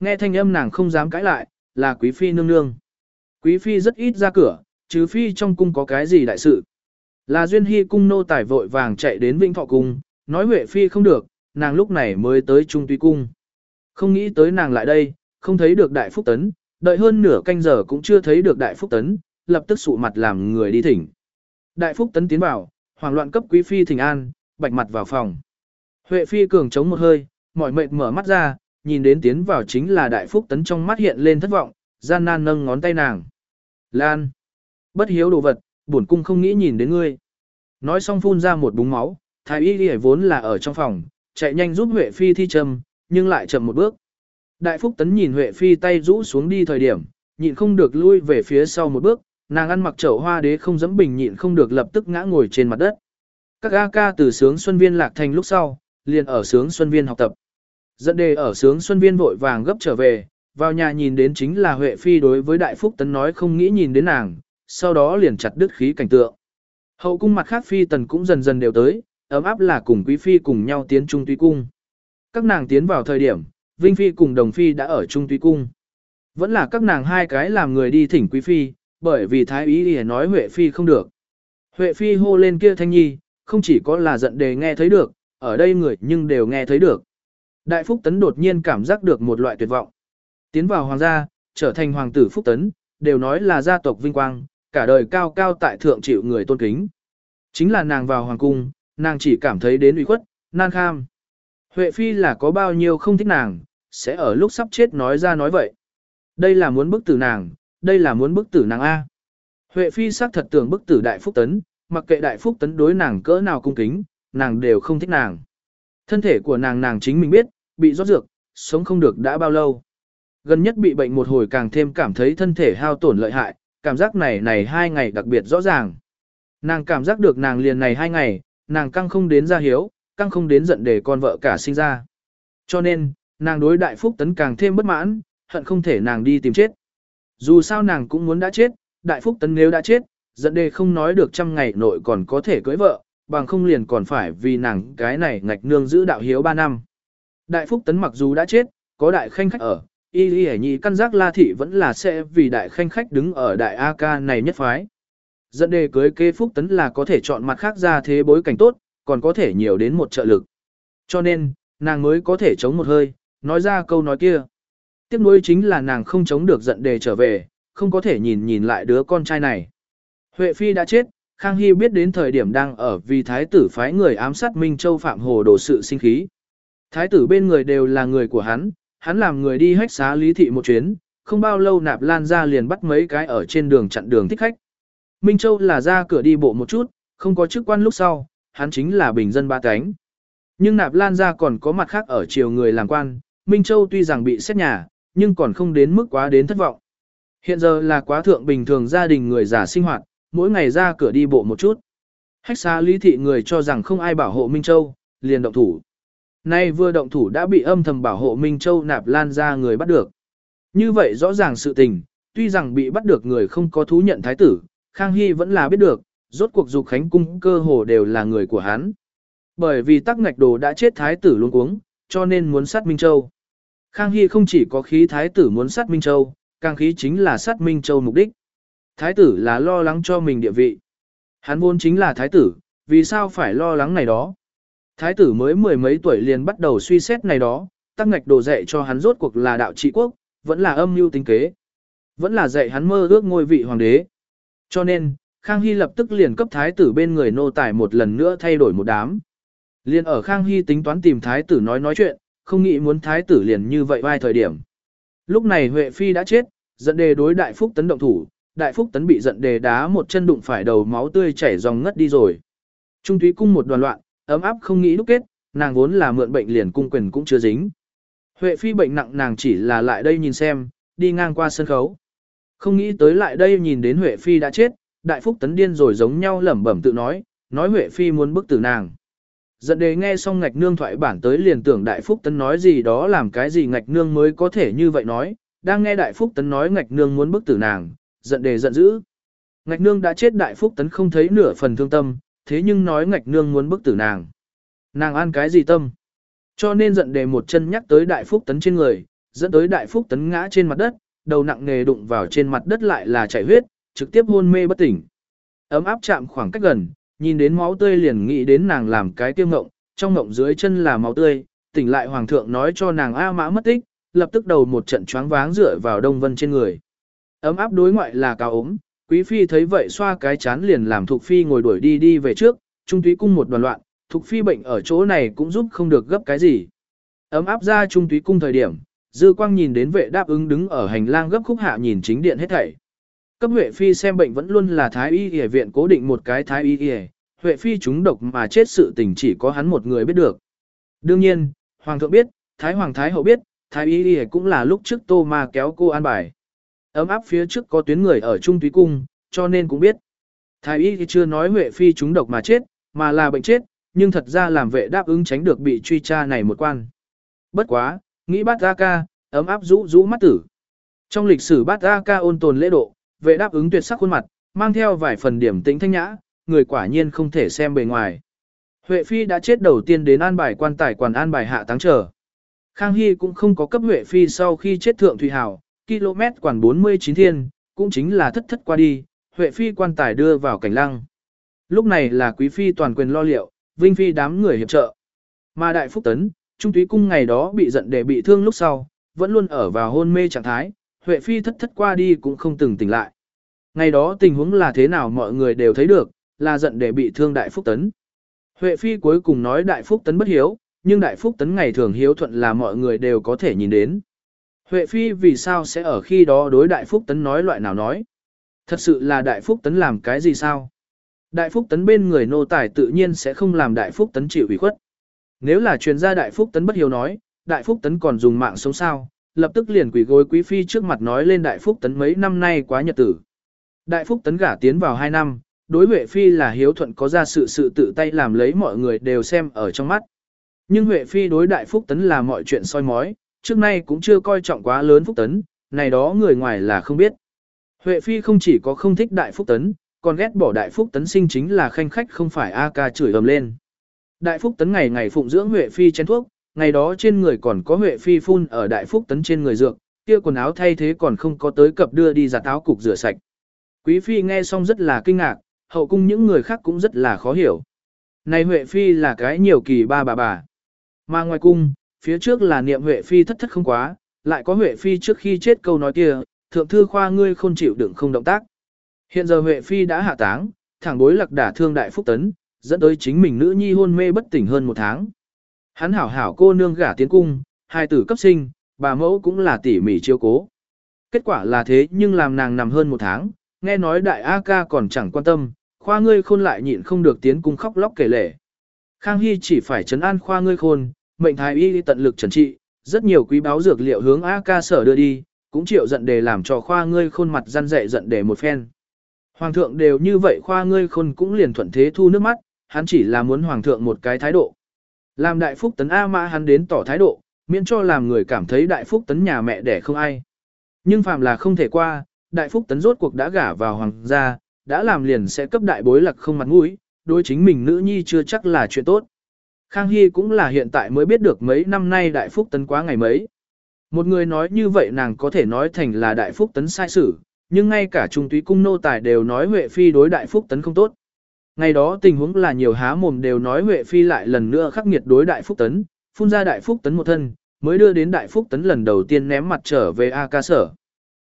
nghe thanh âm nàng không dám cãi lại, là quý phi nương nương. Quý phi rất ít ra cửa, chứ phi trong cung có cái gì đại sự. Là duyên hy cung nô tài vội vàng chạy đến Vĩnh Thọ cung, nói Huệ phi không được, nàng lúc này mới tới Trung Tuy cung. Không nghĩ tới nàng lại đây, không thấy được đại phúc tấn, đợi hơn nửa canh giờ cũng chưa thấy được đại phúc tấn, lập tức sụ mặt làm người đi thỉnh. Đại phúc tấn tiến vào, hoảng loạn cấp quý phi thỉnh an, bạch mặt vào phòng. Huệ phi cường chống một hơi, mỏi mệt mở mắt ra, nhìn đến tiến vào chính là đại phúc tấn trong mắt hiện lên thất vọng, gian nan nâng ngón tay nàng. Lan! Bất hiếu đồ vật, bổn cung không nghĩ nhìn đến ngươi. Nói xong phun ra một búng máu, thái y y vốn là ở trong phòng, chạy nhanh giúp Huệ phi thi châm, nhưng lại chậm một bước. Đại phúc tấn nhìn Huệ phi tay rũ xuống đi thời điểm, nhịn không được lui về phía sau một bước, nàng ăn mặc chậu hoa đế không dẫm bình nhịn không được lập tức ngã ngồi trên mặt đất. Các A ca từ sướng Xuân Viên lạc thành lúc sau, liền ở sướng Xuân Viên học tập. Dẫn đề ở sướng Xuân Viên vội vàng gấp trở về, vào nhà nhìn đến chính là Huệ Phi đối với Đại Phúc Tấn nói không nghĩ nhìn đến nàng, sau đó liền chặt đứt khí cảnh tượng. Hậu cung mặt khác Phi Tần cũng dần dần đều tới, ấm áp là cùng Quý Phi cùng nhau tiến Trung Tuy Cung. Các nàng tiến vào thời điểm, Vinh Phi cùng Đồng Phi đã ở Trung Tuy Cung. Vẫn là các nàng hai cái làm người đi thỉnh Quý Phi, bởi vì Thái Ý thì nói Huệ Phi không được. Huệ Phi hô lên kia Thanh Nhi, không chỉ có là giận đề nghe thấy được, ở đây người nhưng đều nghe thấy được. Đại Phúc Tấn đột nhiên cảm giác được một loại tuyệt vọng. Tiến vào hoàng gia, trở thành hoàng tử Phúc Tấn, đều nói là gia tộc vinh quang, cả đời cao cao tại thượng chịu người tôn kính. Chính là nàng vào hoàng cung, nàng chỉ cảm thấy đến uy khuất, nan kham. Huệ Phi là có bao nhiêu không thích nàng, sẽ ở lúc sắp chết nói ra nói vậy. Đây là muốn bức tử nàng, đây là muốn bức tử nàng A. Huệ Phi xác thật tưởng bức tử Đại Phúc Tấn, mặc kệ Đại Phúc Tấn đối nàng cỡ nào cung kính, nàng đều không thích nàng. Thân thể của nàng nàng chính mình biết, bị rót dược, sống không được đã bao lâu. Gần nhất bị bệnh một hồi càng thêm cảm thấy thân thể hao tổn lợi hại, cảm giác này này hai ngày đặc biệt rõ ràng. Nàng cảm giác được nàng liền này hai ngày, nàng căng không đến ra hiếu, căng không đến giận để con vợ cả sinh ra. Cho nên, nàng đối đại phúc tấn càng thêm bất mãn, hận không thể nàng đi tìm chết. Dù sao nàng cũng muốn đã chết, đại phúc tấn nếu đã chết, giận đề không nói được trăm ngày nội còn có thể cưới vợ, bằng không liền còn phải vì nàng cái này ngạch nương giữ đạo hiếu ba năm. Đại phúc tấn mặc dù đã chết, có đại khanh khách ở, y y nhị căn giác la thị vẫn là sẽ vì đại khanh khách đứng ở đại A ca này nhất phái. Dẫn đề cưới kế phúc tấn là có thể chọn mặt khác ra thế bối cảnh tốt, còn có thể nhiều đến một trợ lực. Cho nên, nàng mới có thể chống một hơi, nói ra câu nói kia. Tiếp nối chính là nàng không chống được giận đề trở về, không có thể nhìn nhìn lại đứa con trai này. Huệ Phi đã chết, Khang Hy biết đến thời điểm đang ở vì thái tử phái người ám sát Minh Châu Phạm Hồ đồ sự sinh khí. Thái tử bên người đều là người của hắn, hắn làm người đi hách xá lý thị một chuyến, không bao lâu nạp lan ra liền bắt mấy cái ở trên đường chặn đường thích khách. Minh Châu là ra cửa đi bộ một chút, không có chức quan lúc sau, hắn chính là bình dân ba cánh. Nhưng nạp lan ra còn có mặt khác ở chiều người làm quan, Minh Châu tuy rằng bị xét nhà, nhưng còn không đến mức quá đến thất vọng. Hiện giờ là quá thượng bình thường gia đình người già sinh hoạt, mỗi ngày ra cửa đi bộ một chút. Hách xá lý thị người cho rằng không ai bảo hộ Minh Châu, liền động thủ. Nay vừa động thủ đã bị âm thầm bảo hộ Minh Châu nạp lan ra người bắt được. Như vậy rõ ràng sự tình, tuy rằng bị bắt được người không có thú nhận thái tử, Khang Hy vẫn là biết được, rốt cuộc dục khánh cung cơ hồ đều là người của hắn. Bởi vì tắc ngạch đồ đã chết thái tử luôn cuống, cho nên muốn sát Minh Châu. Khang Hy không chỉ có khí thái tử muốn sát Minh Châu, càng khí chính là sát Minh Châu mục đích. Thái tử là lo lắng cho mình địa vị. Hắn vốn chính là thái tử, vì sao phải lo lắng này đó? Thái tử mới mười mấy tuổi liền bắt đầu suy xét này đó, tăng ngạch đồ dạy cho hắn rốt cuộc là đạo trị quốc, vẫn là âm mưu tính kế. Vẫn là dạy hắn mơ ước ngôi vị hoàng đế. Cho nên, Khang Hy lập tức liền cấp thái tử bên người nô tài một lần nữa thay đổi một đám. Liền ở Khang Hy tính toán tìm thái tử nói nói chuyện, không nghĩ muốn thái tử liền như vậy vai thời điểm. Lúc này Huệ Phi đã chết, dẫn đề đối đại phúc tấn động thủ, đại phúc tấn bị giận đề đá một chân đụng phải đầu máu tươi chảy dòng ngất đi rồi. Trung thúy cung một đoàn loạn, ấm áp không nghĩ đúc kết, nàng vốn là mượn bệnh liền cung quyền cũng chưa dính. Huệ phi bệnh nặng nàng chỉ là lại đây nhìn xem, đi ngang qua sân khấu. Không nghĩ tới lại đây nhìn đến Huệ phi đã chết, đại phúc tấn điên rồi giống nhau lẩm bẩm tự nói, nói Huệ phi muốn bức tử nàng. Dẫn đề nghe xong ngạch nương thoại bản tới liền tưởng đại phúc tấn nói gì đó làm cái gì ngạch nương mới có thể như vậy nói, đang nghe đại phúc tấn nói ngạch nương muốn bức tử nàng, giận đề giận dữ. Ngạch nương đã chết đại phúc tấn không thấy nửa phần thương tâm, thế nhưng nói ngạch nương muốn bức tử nàng. Nàng an cái gì tâm? Cho nên giận đề một chân nhắc tới đại phúc tấn trên người, dẫn tới đại phúc tấn ngã trên mặt đất, đầu nặng nề đụng vào trên mặt đất lại là chảy huyết, trực tiếp hôn mê bất tỉnh. Ấm áp chạm khoảng cách gần, nhìn đến máu tươi liền nghĩ đến nàng làm cái tiêu ngộng, trong ngộng dưới chân là máu tươi, tỉnh lại hoàng thượng nói cho nàng A mã mất tích, lập tức đầu một trận choáng váng dựa vào đông vân trên người. Ấm áp đối ngoại là cao ốm, quý phi thấy vậy xoa cái chán liền làm Thục phi ngồi đuổi đi đi về trước, trung túy cung một đoàn loạn, Thục phi bệnh ở chỗ này cũng giúp không được gấp cái gì. Ấm áp ra trung túy cung thời điểm, dư quang nhìn đến vệ đáp ứng đứng ở hành lang gấp khúc hạ nhìn chính điện hết thảy. Cấp Huệ Phi xem bệnh vẫn luôn là Thái Y Y viện cố định một cái Thái Y Y, Huệ Phi chúng độc mà chết sự tình chỉ có hắn một người biết được. Đương nhiên, Hoàng thượng biết, Thái Hoàng Thái Hậu biết, Thái Y Y cũng là lúc trước Tô Ma kéo cô an bài. Ấm áp phía trước có tuyến người ở Trung Túy Cung, cho nên cũng biết. Thái Y chưa nói Huệ Phi chúng độc mà chết, mà là bệnh chết, nhưng thật ra làm vệ đáp ứng tránh được bị truy tra này một quan. Bất quá, nghĩ bát ra ca, ấm áp rũ rũ mắt tử. Trong lịch sử bát ra ca ôn tồn lễ độ, vệ đáp ứng tuyệt sắc khuôn mặt, mang theo vài phần điểm tĩnh thanh nhã, người quả nhiên không thể xem bề ngoài. Huệ Phi đã chết đầu tiên đến an bài quan tài quản an bài hạ táng trở. Khang Hy cũng không có cấp Huệ Phi sau khi chết thượng Thủy Hảo, km quản 49 thiên, cũng chính là thất thất qua đi, Huệ Phi quan tài đưa vào cảnh lăng. Lúc này là Quý Phi toàn quyền lo liệu, Vinh Phi đám người hiệp trợ. Mà Đại Phúc Tấn, Trung Túy Cung ngày đó bị giận để bị thương lúc sau, vẫn luôn ở vào hôn mê trạng thái, Huệ Phi thất thất qua đi cũng không từng tỉnh lại. Ngày đó tình huống là thế nào mọi người đều thấy được, là giận để bị thương Đại Phúc Tấn. Huệ Phi cuối cùng nói Đại Phúc Tấn bất hiếu, nhưng Đại Phúc Tấn ngày thường hiếu thuận là mọi người đều có thể nhìn đến. Huệ Phi vì sao sẽ ở khi đó đối Đại Phúc Tấn nói loại nào nói? Thật sự là Đại Phúc Tấn làm cái gì sao? Đại Phúc Tấn bên người nô tài tự nhiên sẽ không làm Đại Phúc Tấn chịu ủy khuất. Nếu là truyền gia Đại Phúc Tấn bất hiếu nói, Đại Phúc Tấn còn dùng mạng sống sao, lập tức liền quỷ gối quý phi trước mặt nói lên Đại Phúc Tấn mấy năm nay quá nhật tử. Đại Phúc Tấn gả tiến vào 2 năm, đối Huệ Phi là hiếu thuận có ra sự sự tự tay làm lấy mọi người đều xem ở trong mắt. Nhưng Huệ Phi đối Đại Phúc Tấn là mọi chuyện soi mói, trước nay cũng chưa coi trọng quá lớn Phúc Tấn, này đó người ngoài là không biết. Huệ Phi không chỉ có không thích Đại Phúc Tấn, còn ghét bỏ Đại Phúc Tấn sinh chính là khanh khách không phải A ca chửi ầm lên. Đại Phúc Tấn ngày ngày phụng dưỡng Huệ Phi chén thuốc, ngày đó trên người còn có Huệ Phi phun ở Đại Phúc Tấn trên người dược, kia quần áo thay thế còn không có tới cập đưa đi giặt áo cục rửa sạch. Quý Phi nghe xong rất là kinh ngạc, hậu cung những người khác cũng rất là khó hiểu. Này Huệ Phi là cái nhiều kỳ ba bà bà. Mà ngoài cung, phía trước là niệm Huệ Phi thất thất không quá, lại có Huệ Phi trước khi chết câu nói kia, thượng thư khoa ngươi không chịu đựng không động tác. Hiện giờ Huệ Phi đã hạ táng, thẳng bối lạc đả thương đại phúc tấn, dẫn tới chính mình nữ nhi hôn mê bất tỉnh hơn một tháng. Hắn hảo hảo cô nương gả tiến cung, hai tử cấp sinh, bà mẫu cũng là tỉ mỉ chiêu cố. Kết quả là thế nhưng làm nàng nằm hơn một tháng, nghe nói đại A ca còn chẳng quan tâm, khoa ngươi khôn lại nhịn không được tiến cung khóc lóc kể lể. Khang Hy chỉ phải chấn an khoa ngươi khôn, mệnh thái y tận lực trần trị, rất nhiều quý báo dược liệu hướng A ca sở đưa đi, cũng chịu giận để làm cho khoa ngươi khôn mặt răn dạy giận để một phen. Hoàng thượng đều như vậy khoa ngươi khôn cũng liền thuận thế thu nước mắt, hắn chỉ là muốn hoàng thượng một cái thái độ. Làm đại phúc tấn A mã hắn đến tỏ thái độ, miễn cho làm người cảm thấy đại phúc tấn nhà mẹ đẻ không ai. Nhưng phàm là không thể qua, đại phúc tấn rốt cuộc đã gả vào hoàng gia, đã làm liền sẽ cấp đại bối lạc không mặt mũi, đối chính mình nữ nhi chưa chắc là chuyện tốt. Khang Hy cũng là hiện tại mới biết được mấy năm nay đại phúc tấn quá ngày mấy. Một người nói như vậy nàng có thể nói thành là đại phúc tấn sai sử, nhưng ngay cả trung túy cung nô tài đều nói Huệ Phi đối đại phúc tấn không tốt. Ngày đó tình huống là nhiều há mồm đều nói Huệ Phi lại lần nữa khắc nghiệt đối đại phúc tấn, phun ra đại phúc tấn một thân, mới đưa đến đại phúc tấn lần đầu tiên ném mặt trở về A ca sở.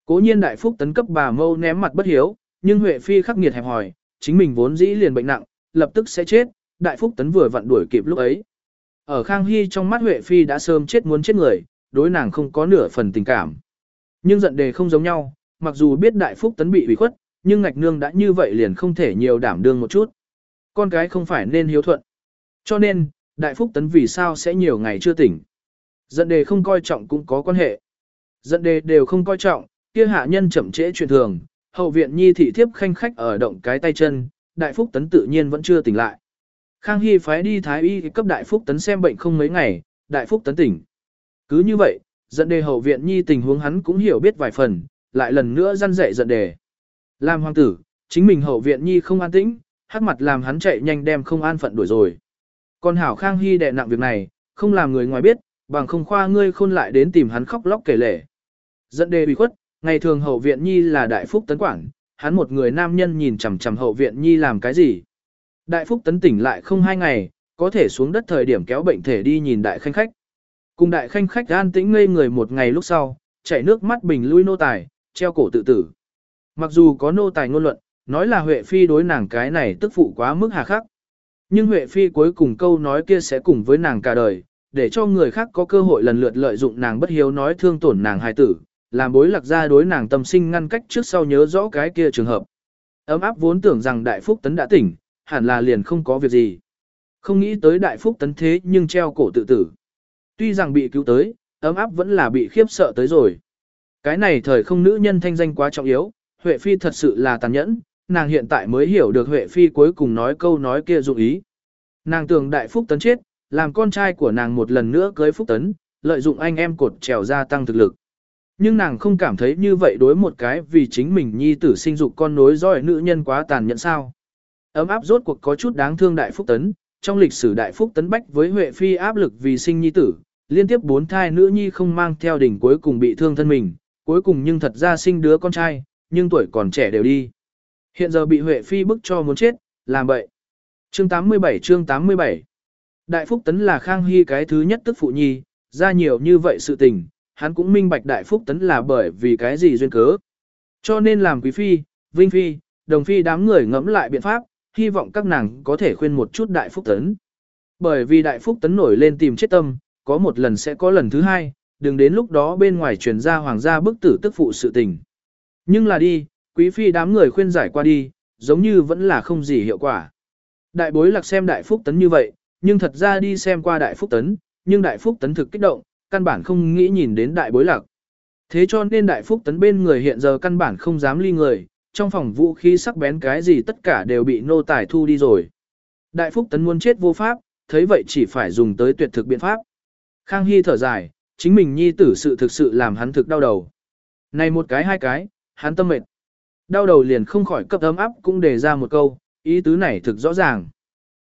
Cố nhiên đại phúc tấn cấp bà mâu ném mặt bất hiếu, nhưng Huệ Phi khắc nghiệt hẹp hỏi, chính mình vốn dĩ liền bệnh nặng, lập tức sẽ chết, đại phúc tấn vừa vặn đuổi kịp lúc ấy. Ở Khang Hy trong mắt Huệ Phi đã sớm chết muốn chết người, đối nàng không có nửa phần tình cảm. Nhưng giận đề không giống nhau, mặc dù biết đại phúc tấn bị ủy khuất, nhưng ngạch nương đã như vậy liền không thể nhiều đảm đương một chút. Con cái không phải nên hiếu thuận. Cho nên, đại phúc tấn vì sao sẽ nhiều ngày chưa tỉnh. Giận đề không coi trọng cũng có quan hệ. Giận đề đều không coi trọng, kia hạ nhân chậm trễ chuyện thường, hậu viện nhi thị thiếp khanh khách ở động cái tay chân, đại phúc tấn tự nhiên vẫn chưa tỉnh lại. Khang Hy phái đi thái y cấp đại phúc tấn xem bệnh không mấy ngày, đại phúc tấn tỉnh. Cứ như vậy, dẫn đề hậu viện nhi tình huống hắn cũng hiểu biết vài phần, lại lần nữa răn dạy dẫn đề. Làm hoàng tử, chính mình hậu viện nhi không an tĩnh, hắc mặt làm hắn chạy nhanh đem không an phận đuổi rồi. Còn hảo Khang Hy đè nặng việc này, không làm người ngoài biết, bằng không khoa ngươi khôn lại đến tìm hắn khóc lóc kể lể. Dẫn đề bị khuất, ngày thường hậu viện nhi là đại phúc tấn quản, hắn một người nam nhân nhìn chằm chằm hậu viện nhi làm cái gì. Đại phúc tấn tỉnh lại không hai ngày, có thể xuống đất thời điểm kéo bệnh thể đi nhìn đại khanh khách. Cùng đại khanh khách an tĩnh ngây người một ngày lúc sau, chảy nước mắt bình lui nô tài, treo cổ tự tử. Mặc dù có nô tài ngôn luận, nói là Huệ Phi đối nàng cái này tức phụ quá mức hà khắc. Nhưng Huệ Phi cuối cùng câu nói kia sẽ cùng với nàng cả đời, để cho người khác có cơ hội lần lượt lợi dụng nàng bất hiếu nói thương tổn nàng hài tử, làm bối lạc ra đối nàng tâm sinh ngăn cách trước sau nhớ rõ cái kia trường hợp. Ấm áp vốn tưởng rằng Đại Phúc Tấn đã tỉnh, hẳn là liền không có việc gì. Không nghĩ tới Đại Phúc Tấn thế nhưng treo cổ tự tử. Tuy rằng bị cứu tới, ấm áp vẫn là bị khiếp sợ tới rồi. Cái này thời không nữ nhân thanh danh quá trọng yếu, Huệ Phi thật sự là tàn nhẫn, nàng hiện tại mới hiểu được Huệ Phi cuối cùng nói câu nói kia dụng ý. Nàng tưởng đại phúc tấn chết, làm con trai của nàng một lần nữa cưới phúc tấn, lợi dụng anh em cột trèo gia tăng thực lực. Nhưng nàng không cảm thấy như vậy đối một cái vì chính mình nhi tử sinh dục con nối dõi nữ nhân quá tàn nhẫn sao. Ấm áp rốt cuộc có chút đáng thương đại phúc tấn, trong lịch sử đại phúc tấn bách với Huệ Phi áp lực vì sinh nhi tử, liên tiếp bốn thai nữ nhi không mang theo đỉnh cuối cùng bị thương thân mình, cuối cùng nhưng thật ra sinh đứa con trai, nhưng tuổi còn trẻ đều đi. Hiện giờ bị Huệ Phi bức cho muốn chết, làm vậy. Chương 87 chương 87 Đại Phúc Tấn là Khang Hy cái thứ nhất tức phụ nhi, ra nhiều như vậy sự tình, hắn cũng minh bạch Đại Phúc Tấn là bởi vì cái gì duyên cớ. Cho nên làm Quý Phi, Vinh Phi, Đồng Phi đám người ngẫm lại biện pháp, hy vọng các nàng có thể khuyên một chút Đại Phúc Tấn. Bởi vì Đại Phúc Tấn nổi lên tìm chết tâm, có một lần sẽ có lần thứ hai, đừng đến lúc đó bên ngoài truyền ra hoàng gia bức tử tức phụ sự tình. Nhưng là đi, quý phi đám người khuyên giải qua đi, giống như vẫn là không gì hiệu quả. Đại bối lạc xem đại phúc tấn như vậy, nhưng thật ra đi xem qua đại phúc tấn, nhưng đại phúc tấn thực kích động, căn bản không nghĩ nhìn đến đại bối lạc. Thế cho nên đại phúc tấn bên người hiện giờ căn bản không dám ly người, trong phòng vũ khí sắc bén cái gì tất cả đều bị nô tài thu đi rồi. Đại phúc tấn muốn chết vô pháp, thấy vậy chỉ phải dùng tới tuyệt thực biện pháp. Khang Hy thở dài, chính mình nhi tử sự thực sự làm hắn thực đau đầu. Này một cái hai cái, hắn tâm mệt. Đau đầu liền không khỏi cấp ấm áp cũng đề ra một câu, ý tứ này thực rõ ràng.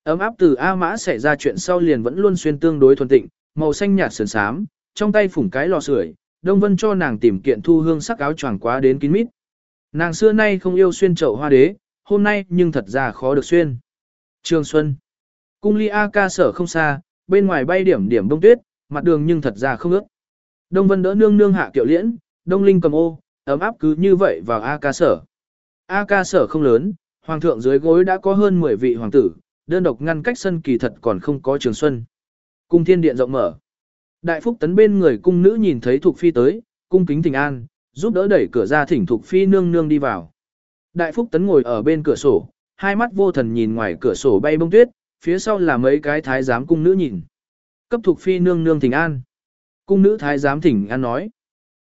Ấm áp từ A mã xảy ra chuyện sau liền vẫn luôn xuyên tương đối thuần tịnh, màu xanh nhạt sườn sám, trong tay phủng cái lò sưởi, Đông Vân cho nàng tìm kiện thu hương sắc áo choàng quá đến kín mít. Nàng xưa nay không yêu xuyên chậu hoa đế, hôm nay nhưng thật ra khó được xuyên. Trường Xuân Cung ly A ca sở không xa, bên ngoài bay điểm điểm bông tuyết, mặt đường nhưng thật ra không ướt. Đông Vân đỡ nương nương hạ kiệu liễn, Đông Linh cầm ô, ấm áp cứ như vậy vào A ca sở. A ca sở không lớn, hoàng thượng dưới gối đã có hơn 10 vị hoàng tử, đơn độc ngăn cách sân kỳ thật còn không có trường xuân. Cung thiên điện rộng mở. Đại phúc tấn bên người cung nữ nhìn thấy thuộc phi tới, cung kính thỉnh an, giúp đỡ đẩy cửa ra thỉnh thục phi nương nương đi vào. Đại phúc tấn ngồi ở bên cửa sổ, hai mắt vô thần nhìn ngoài cửa sổ bay bông tuyết, phía sau là mấy cái thái giám cung nữ nhìn. Cấp thục phi nương nương thỉnh an. Cung nữ thái giám thỉnh an nói.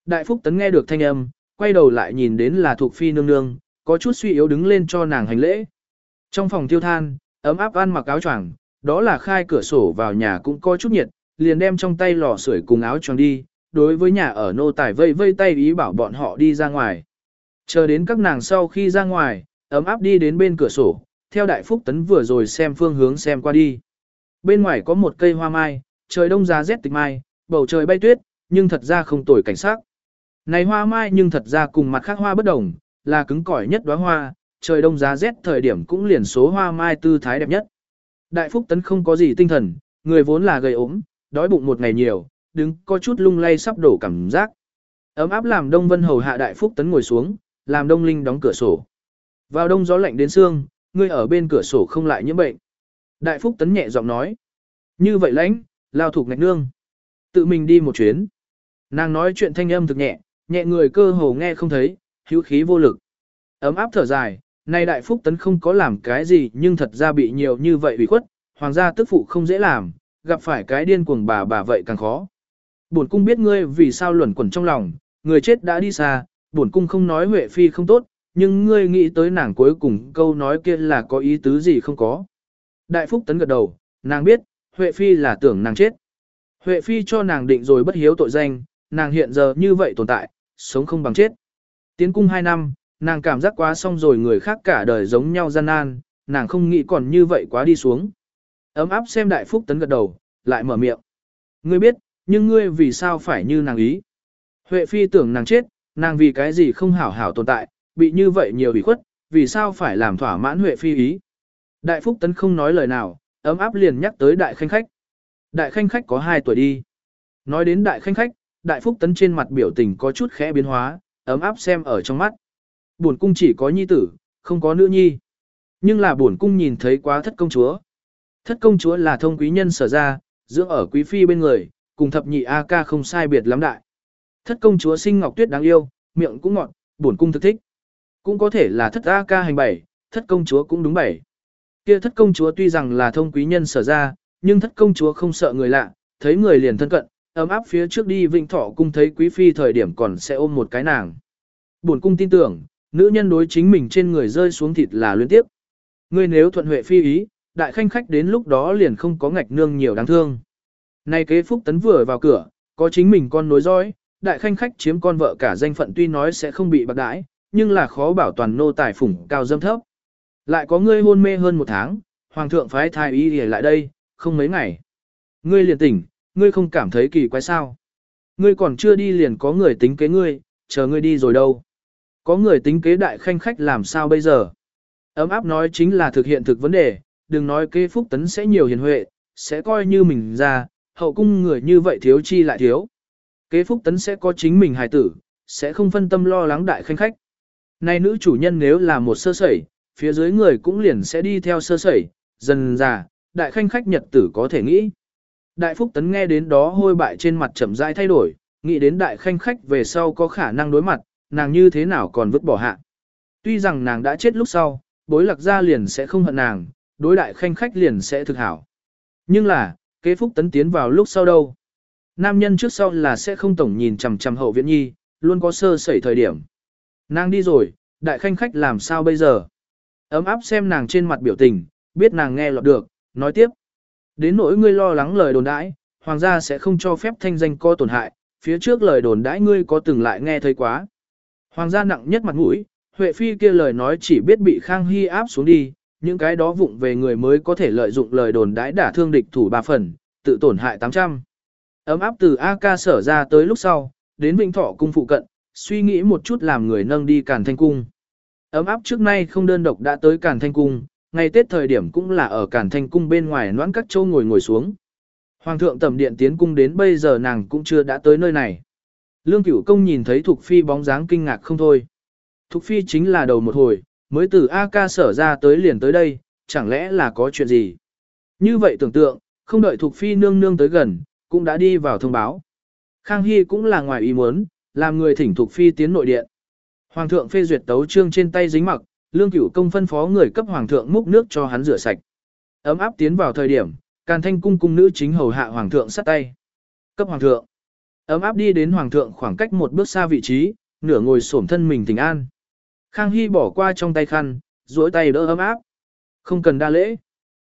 Đại phúc tấn nghe được thanh âm, quay đầu lại nhìn đến là thục phi nương nương, có chút suy yếu đứng lên cho nàng hành lễ. Trong phòng tiêu than, ấm áp ăn mặc áo choàng, đó là khai cửa sổ vào nhà cũng có chút nhiệt, liền đem trong tay lò sưởi cùng áo choàng đi, đối với nhà ở nô tài vây vây tay ý bảo bọn họ đi ra ngoài. Chờ đến các nàng sau khi ra ngoài, ấm áp đi đến bên cửa sổ, theo đại phúc tấn vừa rồi xem phương hướng xem qua đi. Bên ngoài có một cây hoa mai, trời đông giá rét tịch mai, bầu trời bay tuyết, nhưng thật ra không tồi cảnh sắc. Này hoa mai nhưng thật ra cùng mặt khác hoa bất đồng, là cứng cỏi nhất đóa hoa, trời đông giá rét thời điểm cũng liền số hoa mai tư thái đẹp nhất. Đại Phúc Tấn không có gì tinh thần, người vốn là gầy ốm, đói bụng một ngày nhiều, đứng có chút lung lay sắp đổ cảm giác. Ấm áp làm Đông Vân hầu hạ Đại Phúc Tấn ngồi xuống, làm Đông Linh đóng cửa sổ. Vào đông gió lạnh đến xương, ngươi ở bên cửa sổ không lại nhiễm bệnh. Đại Phúc Tấn nhẹ giọng nói. Như vậy lãnh, lao thuộc ngạch nương. Tự mình đi một chuyến. Nàng nói chuyện thanh âm thực nhẹ, nhẹ người cơ hồ nghe không thấy, hữu khí vô lực. Ấm áp thở dài, nay đại phúc tấn không có làm cái gì nhưng thật ra bị nhiều như vậy bị khuất, hoàng gia tức phụ không dễ làm, gặp phải cái điên cuồng bà bà vậy càng khó. Bổn cung biết ngươi vì sao luẩn quẩn trong lòng, người chết đã đi xa, bổn cung không nói Huệ Phi không tốt, nhưng ngươi nghĩ tới nàng cuối cùng câu nói kia là có ý tứ gì không có. Đại Phúc Tấn gật đầu, nàng biết, Huệ Phi là tưởng nàng chết. Huệ Phi cho nàng định rồi bất hiếu tội danh, nàng hiện giờ như vậy tồn tại, sống không bằng chết. Tiến cung 2 năm, nàng cảm giác quá xong rồi người khác cả đời giống nhau gian nan, nàng không nghĩ còn như vậy quá đi xuống. Ấm áp xem đại phúc tấn gật đầu, lại mở miệng. Ngươi biết, nhưng ngươi vì sao phải như nàng ý? Huệ phi tưởng nàng chết, nàng vì cái gì không hảo hảo tồn tại, bị như vậy nhiều bị khuất, vì sao phải làm thỏa mãn Huệ phi ý? Đại Phúc Tấn không nói lời nào, ấm áp liền nhắc tới đại khanh khách. Đại khanh khách có 2 tuổi đi. Nói đến đại khanh khách, đại Phúc Tấn trên mặt biểu tình có chút khẽ biến hóa, ấm áp xem ở trong mắt. Buồn cung chỉ có nhi tử, không có nữ nhi. Nhưng là buồn cung nhìn thấy quá thất công chúa. Thất công chúa là thông quý nhân sở ra, dưỡng ở quý phi bên người, cùng thập nhị A ca không sai biệt lắm đại. Thất công chúa sinh ngọc tuyết đáng yêu, miệng cũng ngọt, buồn cung thực thích. Cũng có thể là thất A ca hành bảy, thất công chúa cũng đúng bảy. Kia thất công chúa tuy rằng là thông quý nhân sở ra, nhưng thất công chúa không sợ người lạ, thấy người liền thân cận, ấm áp phía trước đi vịnh thọ cung thấy quý phi thời điểm còn sẽ ôm một cái nàng. Buồn cung tin tưởng, nữ nhân đối chính mình trên người rơi xuống thịt là luyến tiếp. Ngươi nếu thuận huệ phi ý, đại khanh khách đến lúc đó liền không có ngạch nương nhiều đáng thương. Nay kế phúc tấn vừa vào cửa, có chính mình con nối dõi, đại khanh khách chiếm con vợ cả danh phận tuy nói sẽ không bị bạc đãi, nhưng là khó bảo toàn nô tài phủng cao dâm thấp. Lại có ngươi hôn mê hơn một tháng, hoàng thượng phái thái y để lại đây, không mấy ngày. Ngươi liền tỉnh, ngươi không cảm thấy kỳ quái sao. Ngươi còn chưa đi liền có người tính kế ngươi, chờ ngươi đi rồi đâu. Có người tính kế đại khanh khách làm sao bây giờ. Ấm áp nói chính là thực hiện thực vấn đề, đừng nói kế phúc tấn sẽ nhiều hiền huệ, sẽ coi như mình ra, hậu cung người như vậy thiếu chi lại thiếu. Kế phúc tấn sẽ có chính mình hài tử, sẽ không phân tâm lo lắng đại khanh khách. Này nữ chủ nhân nếu là một sơ sẩy, phía dưới người cũng liền sẽ đi theo sơ sẩy, dần già, đại khanh khách nhật tử có thể nghĩ. Đại phúc tấn nghe đến đó hôi bại trên mặt chậm rãi thay đổi, nghĩ đến đại khanh khách về sau có khả năng đối mặt, nàng như thế nào còn vứt bỏ hạ. Tuy rằng nàng đã chết lúc sau, bối lạc gia liền sẽ không hận nàng, đối đại khanh khách liền sẽ thực hảo. Nhưng là, kế phúc tấn tiến vào lúc sau đâu. Nam nhân trước sau là sẽ không tổng nhìn chằm chằm hậu viện nhi, luôn có sơ sẩy thời điểm. Nàng đi rồi, đại khanh khách làm sao bây giờ? Ấm áp xem nàng trên mặt biểu tình, biết nàng nghe lọt được, nói tiếp. Đến nỗi ngươi lo lắng lời đồn đãi, hoàng gia sẽ không cho phép thanh danh co tổn hại, phía trước lời đồn đãi ngươi có từng lại nghe thấy quá. Hoàng gia nặng nhất mặt mũi, Huệ Phi kia lời nói chỉ biết bị Khang Hy áp xuống đi, những cái đó vụng về người mới có thể lợi dụng lời đồn đãi đả thương địch thủ ba phần, tự tổn hại 800. Ấm áp từ AK sở ra tới lúc sau, đến Vĩnh Thọ cung phụ cận, suy nghĩ một chút làm người nâng đi Càn Thanh cung. Ấm áp trước nay không đơn độc đã tới Càn Thanh cung, ngày Tết thời điểm cũng là ở Càn Thanh cung bên ngoài noãn các châu ngồi ngồi xuống. Hoàng thượng tầm điện tiến cung đến bây giờ nàng cũng chưa đã tới nơi này. Lương Cửu Công nhìn thấy Thục Phi bóng dáng kinh ngạc không thôi. Thục Phi chính là đầu một hồi, mới từ AK sở ra tới liền tới đây, chẳng lẽ là có chuyện gì? Như vậy tưởng tượng, không đợi Thục Phi nương nương tới gần, cũng đã đi vào thông báo. Khang Hy cũng là ngoài ý muốn, làm người thỉnh Thục Phi tiến nội điện. Hoàng thượng phê duyệt tấu trương trên tay dính mặc, lương cửu công phân phó người cấp hoàng thượng múc nước cho hắn rửa sạch. Ấm áp tiến vào thời điểm, càn thanh cung cung nữ chính hầu hạ hoàng thượng sát tay. Cấp hoàng thượng. Ấm áp đi đến hoàng thượng khoảng cách một bước xa vị trí, nửa ngồi xổm thân mình tình an. Khang Hy bỏ qua trong tay khăn, duỗi tay đỡ ấm áp. Không cần đa lễ.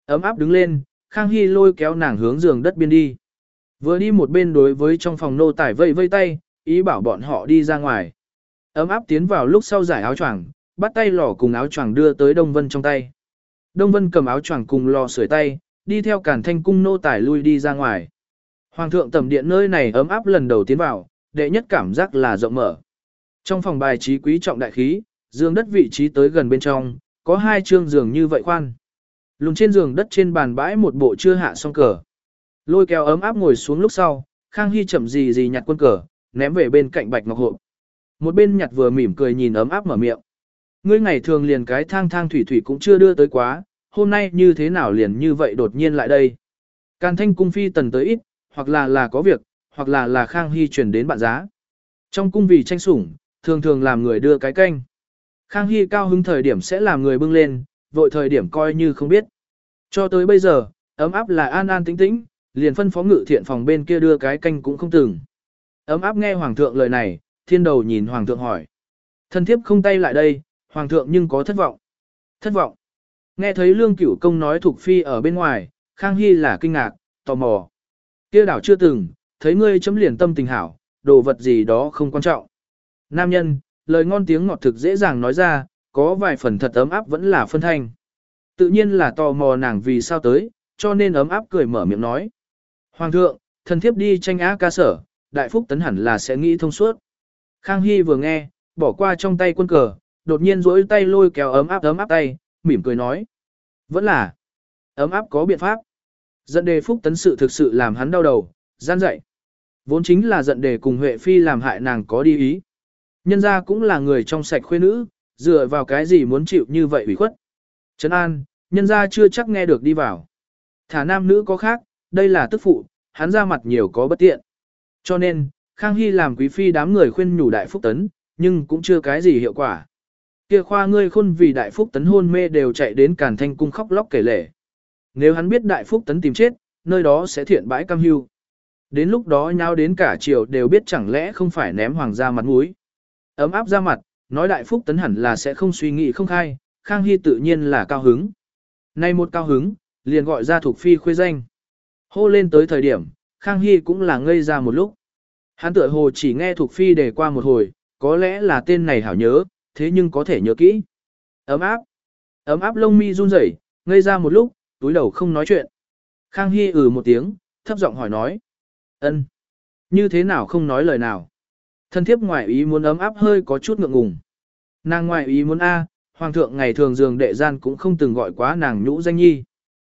Ấm áp đứng lên, Khang Hy lôi kéo nàng hướng giường đất biên đi. Vừa đi một bên đối với trong phòng nô tải vây vây tay, ý bảo bọn họ đi ra ngoài. Ấm áp tiến vào lúc sau giải áo choàng, bắt tay lò cùng áo choàng đưa tới Đông Vân trong tay. Đông Vân cầm áo choàng cùng lò sưởi tay, đi theo cản thanh cung nô tải lui đi ra ngoài. Hoàng thượng tầm điện nơi này ấm áp lần đầu tiến vào, đệ nhất cảm giác là rộng mở. Trong phòng bài trí quý trọng đại khí, giường đất vị trí tới gần bên trong, có hai chương giường như vậy khoan. Lùn trên giường đất trên bàn bãi một bộ chưa hạ xong cờ. Lôi kéo ấm áp ngồi xuống lúc sau, Khang Hy chậm gì gì nhặt quân cờ, ném về bên cạnh bạch ngọc Hộp. Một bên nhặt vừa mỉm cười nhìn ấm áp mở miệng. Ngươi ngày thường liền cái thang thang thủy thủy cũng chưa đưa tới quá, hôm nay như thế nào liền như vậy đột nhiên lại đây. Càn thanh cung phi tần tới ít, hoặc là là có việc, hoặc là là Khang Hy chuyển đến bạn giá. Trong cung vì tranh sủng, thường thường làm người đưa cái canh. Khang Hy cao hứng thời điểm sẽ làm người bưng lên, vội thời điểm coi như không biết. Cho tới bây giờ, ấm áp là an an tĩnh tĩnh, liền phân phó ngự thiện phòng bên kia đưa cái canh cũng không từng. Ấm áp nghe hoàng thượng lời này, thiên đầu nhìn hoàng thượng hỏi. Thân thiếp không tay lại đây, hoàng thượng nhưng có thất vọng. Thất vọng. Nghe thấy lương cửu công nói thuộc phi ở bên ngoài, Khang Hy là kinh ngạc, tò mò. kia đảo chưa từng, thấy ngươi chấm liền tâm tình hảo, đồ vật gì đó không quan trọng. Nam nhân, lời ngon tiếng ngọt thực dễ dàng nói ra, có vài phần thật ấm áp vẫn là phân thanh. Tự nhiên là tò mò nàng vì sao tới, cho nên ấm áp cười mở miệng nói. Hoàng thượng, thần thiếp đi tranh á ca sở, đại phúc tấn hẳn là sẽ nghĩ thông suốt. Khang Hy vừa nghe, bỏ qua trong tay quân cờ, đột nhiên duỗi tay lôi kéo ấm áp ấm áp tay, mỉm cười nói. Vẫn là, ấm áp có biện pháp. Dẫn đề phúc tấn sự thực sự làm hắn đau đầu, gian dậy. Vốn chính là giận đề cùng Huệ Phi làm hại nàng có đi ý. Nhân ra cũng là người trong sạch khuê nữ, dựa vào cái gì muốn chịu như vậy ủy khuất. Trấn An, nhân ra chưa chắc nghe được đi vào. Thả nam nữ có khác, đây là tức phụ, hắn ra mặt nhiều có bất tiện. Cho nên, Khang Hy làm quý phi đám người khuyên nhủ đại phúc tấn, nhưng cũng chưa cái gì hiệu quả. Kia khoa ngươi khôn vì đại phúc tấn hôn mê đều chạy đến càn thanh cung khóc lóc kể lể. Nếu hắn biết đại phúc tấn tìm chết, nơi đó sẽ thiện bãi cam hưu. Đến lúc đó nhau đến cả triều đều biết chẳng lẽ không phải ném hoàng gia mặt mũi. Ấm áp ra mặt, nói đại phúc tấn hẳn là sẽ không suy nghĩ không khai, Khang Hy tự nhiên là cao hứng. Nay một cao hứng, liền gọi ra thuộc phi khuê danh. Hô lên tới thời điểm, Khang Hy cũng là ngây ra một lúc. Hắn tựa hồ chỉ nghe thuộc phi để qua một hồi, có lẽ là tên này hảo nhớ, thế nhưng có thể nhớ kỹ. Ấm áp. Ấm áp lông mi run rẩy, ngây ra một lúc, túi đầu không nói chuyện. Khang Hy ừ một tiếng, thấp giọng hỏi nói. ân, Như thế nào không nói lời nào? Thân thiếp ngoại ý muốn ấm áp hơi có chút ngượng ngùng. Nàng ngoại ý muốn A, hoàng thượng ngày thường giường đệ gian cũng không từng gọi quá nàng nhũ danh nhi.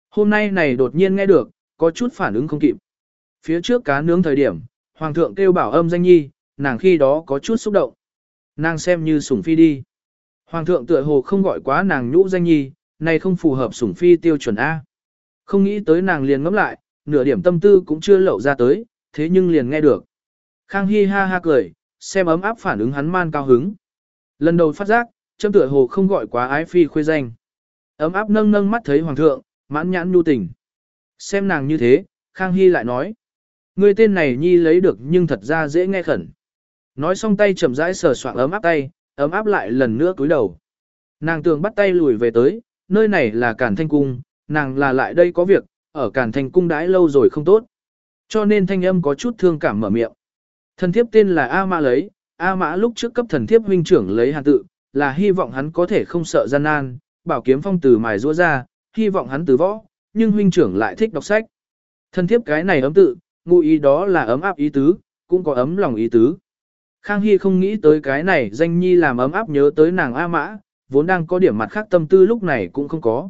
Hôm nay này đột nhiên nghe được, có chút phản ứng không kịp. Phía trước cá nướng thời điểm, hoàng thượng kêu bảo âm danh nhi, nàng khi đó có chút xúc động. Nàng xem như sủng phi đi. Hoàng thượng tựa hồ không gọi quá nàng nhũ danh nhi, này không phù hợp sủng phi tiêu chuẩn A. Không nghĩ tới nàng liền ngẫm lại, nửa điểm tâm tư cũng chưa lậu ra tới, thế nhưng liền nghe được. Khang Hy ha ha cười, xem ấm áp phản ứng hắn man cao hứng. Lần đầu phát giác, châm tựa hồ không gọi quá ái phi khuê danh. Ấm áp nâng nâng mắt thấy hoàng thượng, mãn nhãn nhu tình. Xem nàng như thế, Khang Hy lại nói. Người tên này nhi lấy được nhưng thật ra dễ nghe khẩn. Nói xong tay chậm rãi sờ soạng ấm áp tay, ấm áp lại lần nữa cúi đầu. Nàng tường bắt tay lùi về tới, nơi này là Cản Thanh Cung, nàng là lại đây có việc, ở Cản Thanh Cung đãi lâu rồi không tốt. Cho nên thanh âm có chút thương cảm mở miệng. Thần thiếp tên là A Mã lấy, A Mã lúc trước cấp thần thiếp huynh trưởng lấy hàn tự, là hy vọng hắn có thể không sợ gian nan, bảo kiếm phong từ mài rũa ra, hy vọng hắn từ võ, nhưng huynh trưởng lại thích đọc sách. Thần thiếp cái này ấm tự, ngụ ý đó là ấm áp ý tứ, cũng có ấm lòng ý tứ. Khang Hy không nghĩ tới cái này danh nhi làm ấm áp nhớ tới nàng A Mã, vốn đang có điểm mặt khác tâm tư lúc này cũng không có.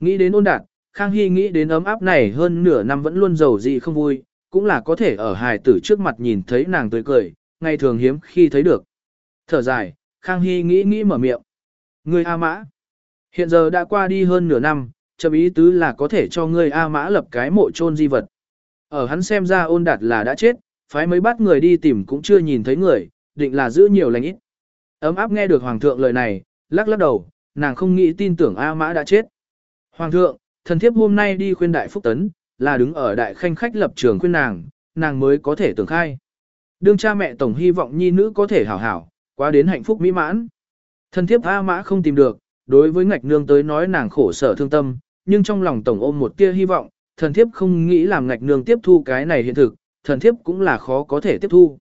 Nghĩ đến ôn đạt, Khang Hy nghĩ đến ấm áp này hơn nửa năm vẫn luôn giàu gì không vui, cũng là có thể ở hài tử trước mặt nhìn thấy nàng tươi cười, ngày thường hiếm khi thấy được. Thở dài, Khang Hy nghĩ nghĩ mở miệng. Người A Mã. Hiện giờ đã qua đi hơn nửa năm, chậm ý tứ là có thể cho ngươi A Mã lập cái mộ chôn di vật. Ở hắn xem ra ôn đạt là đã chết, phái mấy bắt người đi tìm cũng chưa nhìn thấy người, định là giữ nhiều lành ít. Ấm áp nghe được Hoàng thượng lời này, lắc lắc đầu, nàng không nghĩ tin tưởng A Mã đã chết. Hoàng thượng, thần thiếp hôm nay đi khuyên đại phúc tấn, là đứng ở đại khanh khách lập trường khuyên nàng, nàng mới có thể tưởng khai. Đương cha mẹ tổng hy vọng nhi nữ có thể hảo hảo, quá đến hạnh phúc mỹ mãn. Thần thiếp A Mã không tìm được, đối với ngạch nương tới nói nàng khổ sở thương tâm, nhưng trong lòng tổng ôm một tia hy vọng, thần thiếp không nghĩ làm ngạch nương tiếp thu cái này hiện thực, thần thiếp cũng là khó có thể tiếp thu.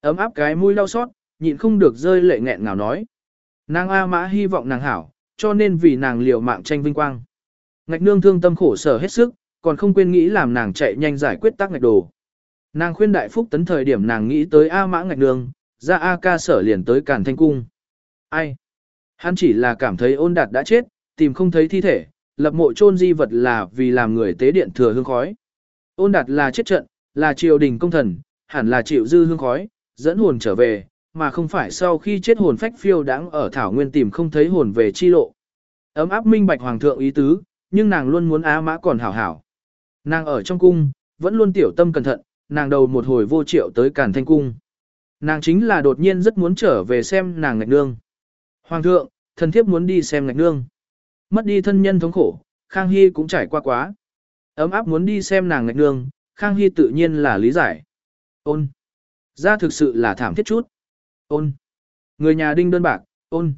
Ấm áp cái mũi đau xót, nhịn không được rơi lệ nghẹn ngào nói. Nàng A Mã hy vọng nàng hảo, cho nên vì nàng liều mạng tranh vinh quang. Ngạch nương thương tâm khổ sở hết sức, còn không quên nghĩ làm nàng chạy nhanh giải quyết tác ngạch đồ. Nàng khuyên đại phúc tấn thời điểm nàng nghĩ tới A Mã ngạch nương, ra A ca sở liền tới Càn Thanh Cung. Ai? Hắn chỉ là cảm thấy ôn đạt đã chết, tìm không thấy thi thể, lập mộ chôn di vật là vì làm người tế điện thừa hương khói. Ôn đạt là chết trận, là triều đình công thần, hẳn là chịu dư hương khói, dẫn hồn trở về, mà không phải sau khi chết hồn phách phiêu đáng ở thảo nguyên tìm không thấy hồn về chi lộ. Ấm áp minh bạch hoàng thượng ý tứ, nhưng nàng luôn muốn á mã còn hảo hảo. Nàng ở trong cung, vẫn luôn tiểu tâm cẩn thận, nàng đầu một hồi vô triệu tới càn thanh cung. Nàng chính là đột nhiên rất muốn trở về xem nàng ngạch nương. Hoàng thượng, thần thiếp muốn đi xem ngạch nương. Mất đi thân nhân thống khổ, Khang Hy cũng trải qua quá. Ấm áp muốn đi xem nàng ngạch nương, Khang Hy tự nhiên là lý giải. Ôn. Ra thực sự là thảm thiết chút. Ôn. Người nhà đinh đơn bạc, ôn.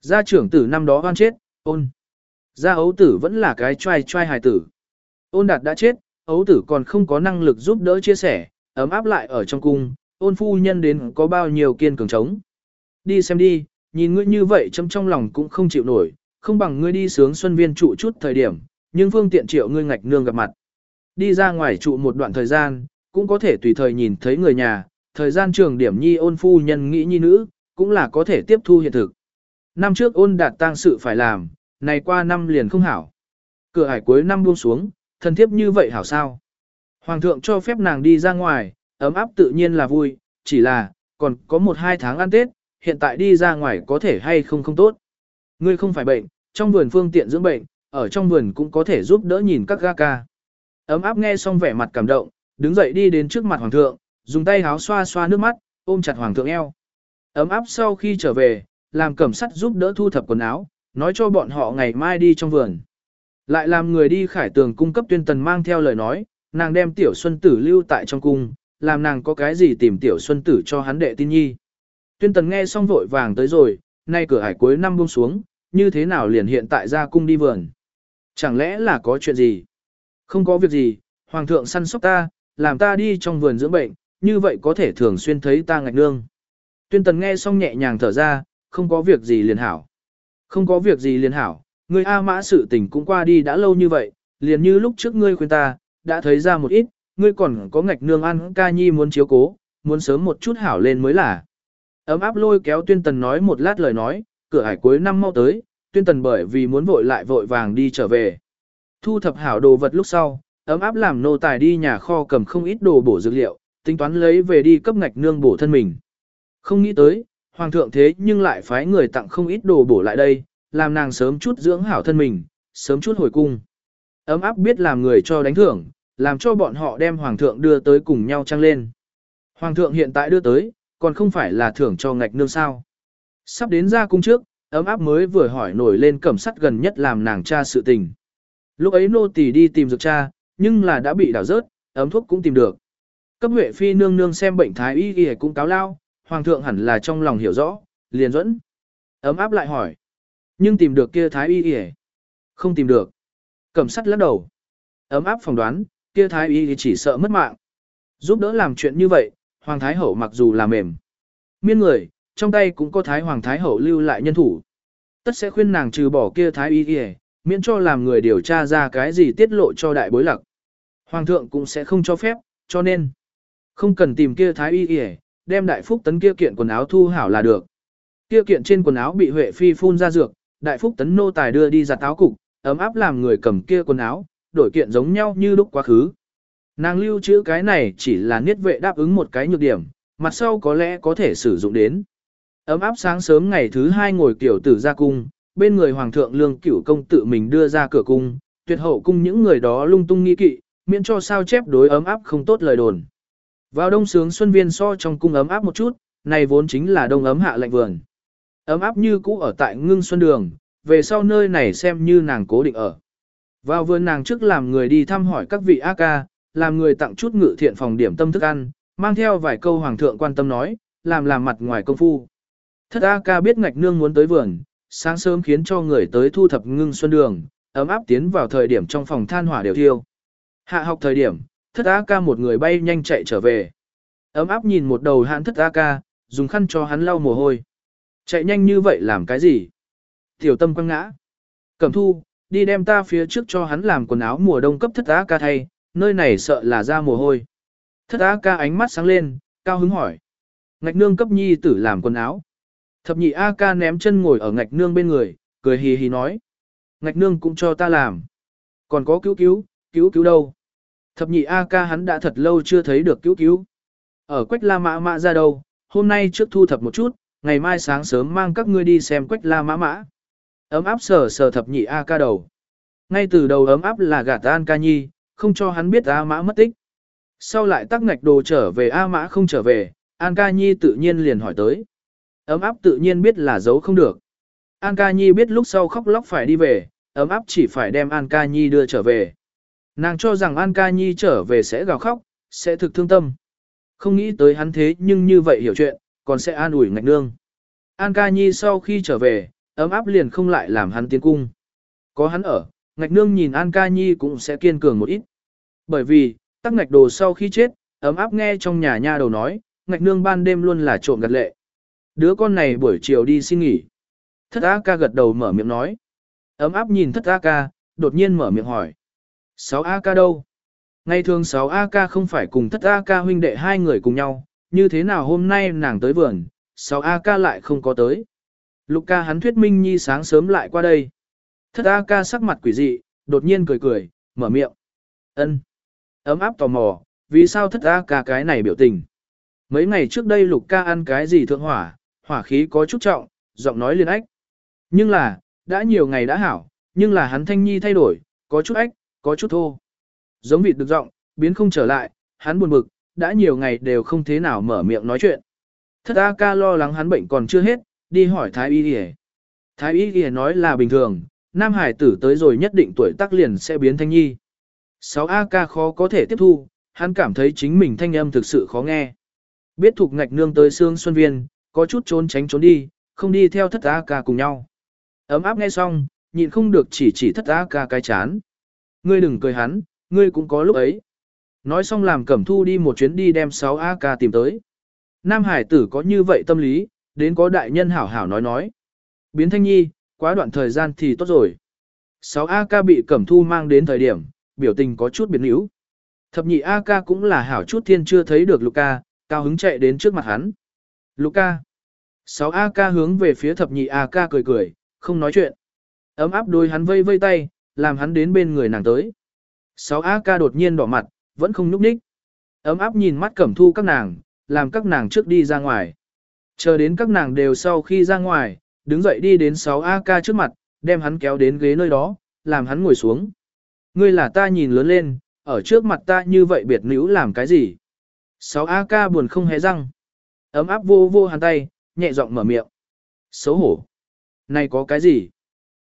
Gia trưởng tử năm đó oan chết, ôn. Gia ấu tử vẫn là cái trai trai hài tử. Ôn đạt đã chết, ấu tử còn không có năng lực giúp đỡ chia sẻ, ấm áp lại ở trong cung, ôn phu nhân đến có bao nhiêu kiên cường chống. Đi xem đi, nhìn ngươi như vậy chấm trong lòng cũng không chịu nổi, không bằng ngươi đi sướng xuân viên trụ chút thời điểm, nhưng phương tiện triệu ngươi ngạch nương gặp mặt. Đi ra ngoài trụ một đoạn thời gian, cũng có thể tùy thời nhìn thấy người nhà, thời gian trường điểm nhi ôn phu nhân nghĩ nhi nữ, cũng là có thể tiếp thu hiện thực. Năm trước ôn đạt tang sự phải làm, này qua năm liền không hảo. Cửa hải cuối năm buông xuống, thân thiếp như vậy hảo sao. Hoàng thượng cho phép nàng đi ra ngoài, ấm áp tự nhiên là vui, chỉ là, còn có một hai tháng ăn Tết, hiện tại đi ra ngoài có thể hay không không tốt. Ngươi không phải bệnh, trong vườn phương tiện dưỡng bệnh, ở trong vườn cũng có thể giúp đỡ nhìn các ga ca. Ấm áp nghe xong vẻ mặt cảm động, đứng dậy đi đến trước mặt hoàng thượng, dùng tay háo xoa xoa nước mắt, ôm chặt hoàng thượng eo. Ấm áp sau khi trở về, làm cẩm sắt giúp đỡ thu thập quần áo, nói cho bọn họ ngày mai đi trong vườn. Lại làm người đi khải tường cung cấp tuyên tần mang theo lời nói, nàng đem tiểu xuân tử lưu tại trong cung, làm nàng có cái gì tìm tiểu xuân tử cho hắn đệ tin nhi. Tuyên tần nghe xong vội vàng tới rồi, nay cửa hải cuối năm buông xuống, như thế nào liền hiện tại ra cung đi vườn. Chẳng lẽ là có chuyện gì? Không có việc gì, hoàng thượng săn sóc ta, làm ta đi trong vườn dưỡng bệnh, như vậy có thể thường xuyên thấy ta ngạch nương. Tuyên tần nghe xong nhẹ nhàng thở ra, không có việc gì liền hảo. Không có việc gì liền hảo, ngươi A mã sự tình cũng qua đi đã lâu như vậy, liền như lúc trước ngươi khuyên ta, đã thấy ra một ít, ngươi còn có ngạch nương ăn ca nhi muốn chiếu cố, muốn sớm một chút hảo lên mới là. Ấm áp lôi kéo tuyên tần nói một lát lời nói, cửa hải cuối năm mau tới, tuyên tần bởi vì muốn vội lại vội vàng đi trở về. Thu thập hảo đồ vật lúc sau, ấm áp làm nô tài đi nhà kho cầm không ít đồ bổ dược liệu, tính toán lấy về đi cấp ngạch nương bổ thân mình. Không nghĩ tới, hoàng thượng thế nhưng lại phái người tặng không ít đồ bổ lại đây, làm nàng sớm chút dưỡng hảo thân mình, sớm chút hồi cung. Ấm áp biết làm người cho đánh thưởng, làm cho bọn họ đem hoàng thượng đưa tới cùng nhau trăng lên. Hoàng thượng hiện tại đưa tới, còn không phải là thưởng cho ngạch nương sao. Sắp đến ra cung trước, ấm áp mới vừa hỏi nổi lên cẩm sắt gần nhất làm nàng cha sự tình. Lúc ấy nô tỳ đi tìm dược cha, nhưng là đã bị đảo rớt, ấm thuốc cũng tìm được. Cấp Huệ Phi nương nương xem bệnh thái y y cũng cáo lao, hoàng thượng hẳn là trong lòng hiểu rõ, liền dẫn. Ấm áp lại hỏi. Nhưng tìm được kia thái y y Không tìm được. Cẩm sắt lắc đầu. Ấm áp phỏng đoán, kia thái y chỉ sợ mất mạng. Giúp đỡ làm chuyện như vậy, hoàng thái hậu mặc dù là mềm. Miên người, trong tay cũng có thái hoàng thái hậu lưu lại nhân thủ. Tất sẽ khuyên nàng trừ bỏ kia thái y y miễn cho làm người điều tra ra cái gì tiết lộ cho đại bối lạc. Hoàng thượng cũng sẽ không cho phép, cho nên không cần tìm kia thái y y, đem đại phúc tấn kia kiện quần áo thu hảo là được. Kia kiện trên quần áo bị Huệ phi phun ra dược, đại phúc tấn nô tài đưa đi giặt áo cục, ấm áp làm người cầm kia quần áo, đổi kiện giống nhau như lúc quá khứ. Nàng lưu trữ cái này chỉ là niết vệ đáp ứng một cái nhược điểm, mặt sau có lẽ có thể sử dụng đến. Ấm áp sáng sớm ngày thứ hai ngồi kiểu tử ra cung, bên người hoàng thượng lương cửu công tự mình đưa ra cửa cung, tuyệt hậu cung những người đó lung tung nghi kỵ, miễn cho sao chép đối ấm áp không tốt lời đồn. Vào đông sướng xuân viên so trong cung ấm áp một chút, này vốn chính là đông ấm hạ lạnh vườn. Ấm áp như cũ ở tại ngưng xuân đường, về sau nơi này xem như nàng cố định ở. Vào vườn nàng trước làm người đi thăm hỏi các vị A ca, làm người tặng chút ngự thiện phòng điểm tâm thức ăn, mang theo vài câu hoàng thượng quan tâm nói, làm làm mặt ngoài công phu. Thất A ca biết ngạch nương muốn tới vườn, sáng sớm khiến cho người tới thu thập ngưng xuân đường, ấm áp tiến vào thời điểm trong phòng than hỏa đều thiêu. Hạ học thời điểm, thất A ca một người bay nhanh chạy trở về. Ấm áp nhìn một đầu hãn thất A ca, dùng khăn cho hắn lau mồ hôi. Chạy nhanh như vậy làm cái gì? Tiểu tâm quăng ngã. Cẩm thu, đi đem ta phía trước cho hắn làm quần áo mùa đông cấp thất á ca thay, nơi này sợ là ra mồ hôi. Thất á ca ánh mắt sáng lên, cao hứng hỏi. Ngạch nương cấp nhi tử làm quần áo. Thập nhị A ca ném chân ngồi ở ngạch nương bên người, cười hì hì nói. Ngạch nương cũng cho ta làm. Còn có cứu cứu, cứu cứu đâu? Thập nhị A ca hắn đã thật lâu chưa thấy được cứu cứu. Ở quách la mã mã ra đâu, hôm nay trước thu thập một chút, ngày mai sáng sớm mang các ngươi đi xem quách la mã mã. Ấm áp sờ sờ thập nhị A ca đầu. Ngay từ đầu ấm áp là gạt An ca nhi, không cho hắn biết A mã mất tích. Sau lại tắc ngạch đồ trở về A mã không trở về, An ca nhi tự nhiên liền hỏi tới. Ấm áp tự nhiên biết là giấu không được. An ca nhi biết lúc sau khóc lóc phải đi về, ấm áp chỉ phải đem An ca nhi đưa trở về. Nàng cho rằng An ca nhi trở về sẽ gào khóc, sẽ thực thương tâm. Không nghĩ tới hắn thế nhưng như vậy hiểu chuyện, còn sẽ an ủi ngạch nương. An ca nhi sau khi trở về, ấm áp liền không lại làm hắn tiến cung. Có hắn ở, ngạch nương nhìn An ca nhi cũng sẽ kiên cường một ít. Bởi vì, tắc ngạch đồ sau khi chết, ấm áp nghe trong nhà nha đầu nói, ngạch nương ban đêm luôn là trộm gật lệ. Đứa con này buổi chiều đi xin nghỉ. Thất A ca gật đầu mở miệng nói. Ấm áp nhìn thất A ca, đột nhiên mở miệng hỏi. Sáu A ca đâu? Ngày thường 6AK không phải cùng thất a ca huynh đệ hai người cùng nhau, như thế nào hôm nay nàng tới vườn, 6AK lại không có tới. Lục ca hắn thuyết minh nhi sáng sớm lại qua đây. Thất A Ca sắc mặt quỷ dị, đột nhiên cười cười, mở miệng. ân Ấm áp tò mò, vì sao thất A Ca cái này biểu tình. Mấy ngày trước đây lục ca ăn cái gì thượng hỏa, hỏa khí có chút trọng, giọng nói liên ách. Nhưng là, đã nhiều ngày đã hảo, nhưng là hắn thanh nhi thay đổi, có chút ách, có chút thô. Giống vịt được giọng, biến không trở lại, hắn buồn bực, đã nhiều ngày đều không thế nào mở miệng nói chuyện. Thất A ca lo lắng hắn bệnh còn chưa hết, đi hỏi Thái Y Y. Thái Y Y nói là bình thường, Nam Hải tử tới rồi nhất định tuổi tác liền sẽ biến thanh nhi. 6 A ca khó có thể tiếp thu, hắn cảm thấy chính mình thanh âm thực sự khó nghe. Biết thuộc ngạch nương tới xương xuân viên, có chút trốn tránh trốn đi, không đi theo thất A ca cùng nhau. Ấm áp nghe xong, nhịn không được chỉ chỉ thất A ca cái chán. Ngươi đừng cười hắn, ngươi cũng có lúc ấy. Nói xong làm cẩm thu đi một chuyến đi đem 6 A ca tìm tới. Nam Hải tử có như vậy tâm lý, đến có đại nhân hảo hảo nói nói. Biến thanh nhi, quá đoạn thời gian thì tốt rồi. 6 A ca bị cẩm thu mang đến thời điểm, biểu tình có chút biến yếu. Thập nhị A ca cũng là hảo chút thiên chưa thấy được Luca, cao hứng chạy đến trước mặt hắn. Luca. 6 A ca hướng về phía thập nhị A ca cười cười, không nói chuyện. Ấm áp đôi hắn vây vây tay, làm hắn đến bên người nàng tới. 6 A ca đột nhiên đỏ mặt, vẫn không nhúc nhích. Ấm áp nhìn mắt cẩm thu các nàng, làm các nàng trước đi ra ngoài. Chờ đến các nàng đều sau khi ra ngoài, đứng dậy đi đến 6AK trước mặt, đem hắn kéo đến ghế nơi đó, làm hắn ngồi xuống. Ngươi là ta nhìn lớn lên, ở trước mặt ta như vậy biệt nữ làm cái gì? 6AK buồn không hé răng. Ấm áp vô vô hắn tay, nhẹ giọng mở miệng. Xấu hổ. Này có cái gì?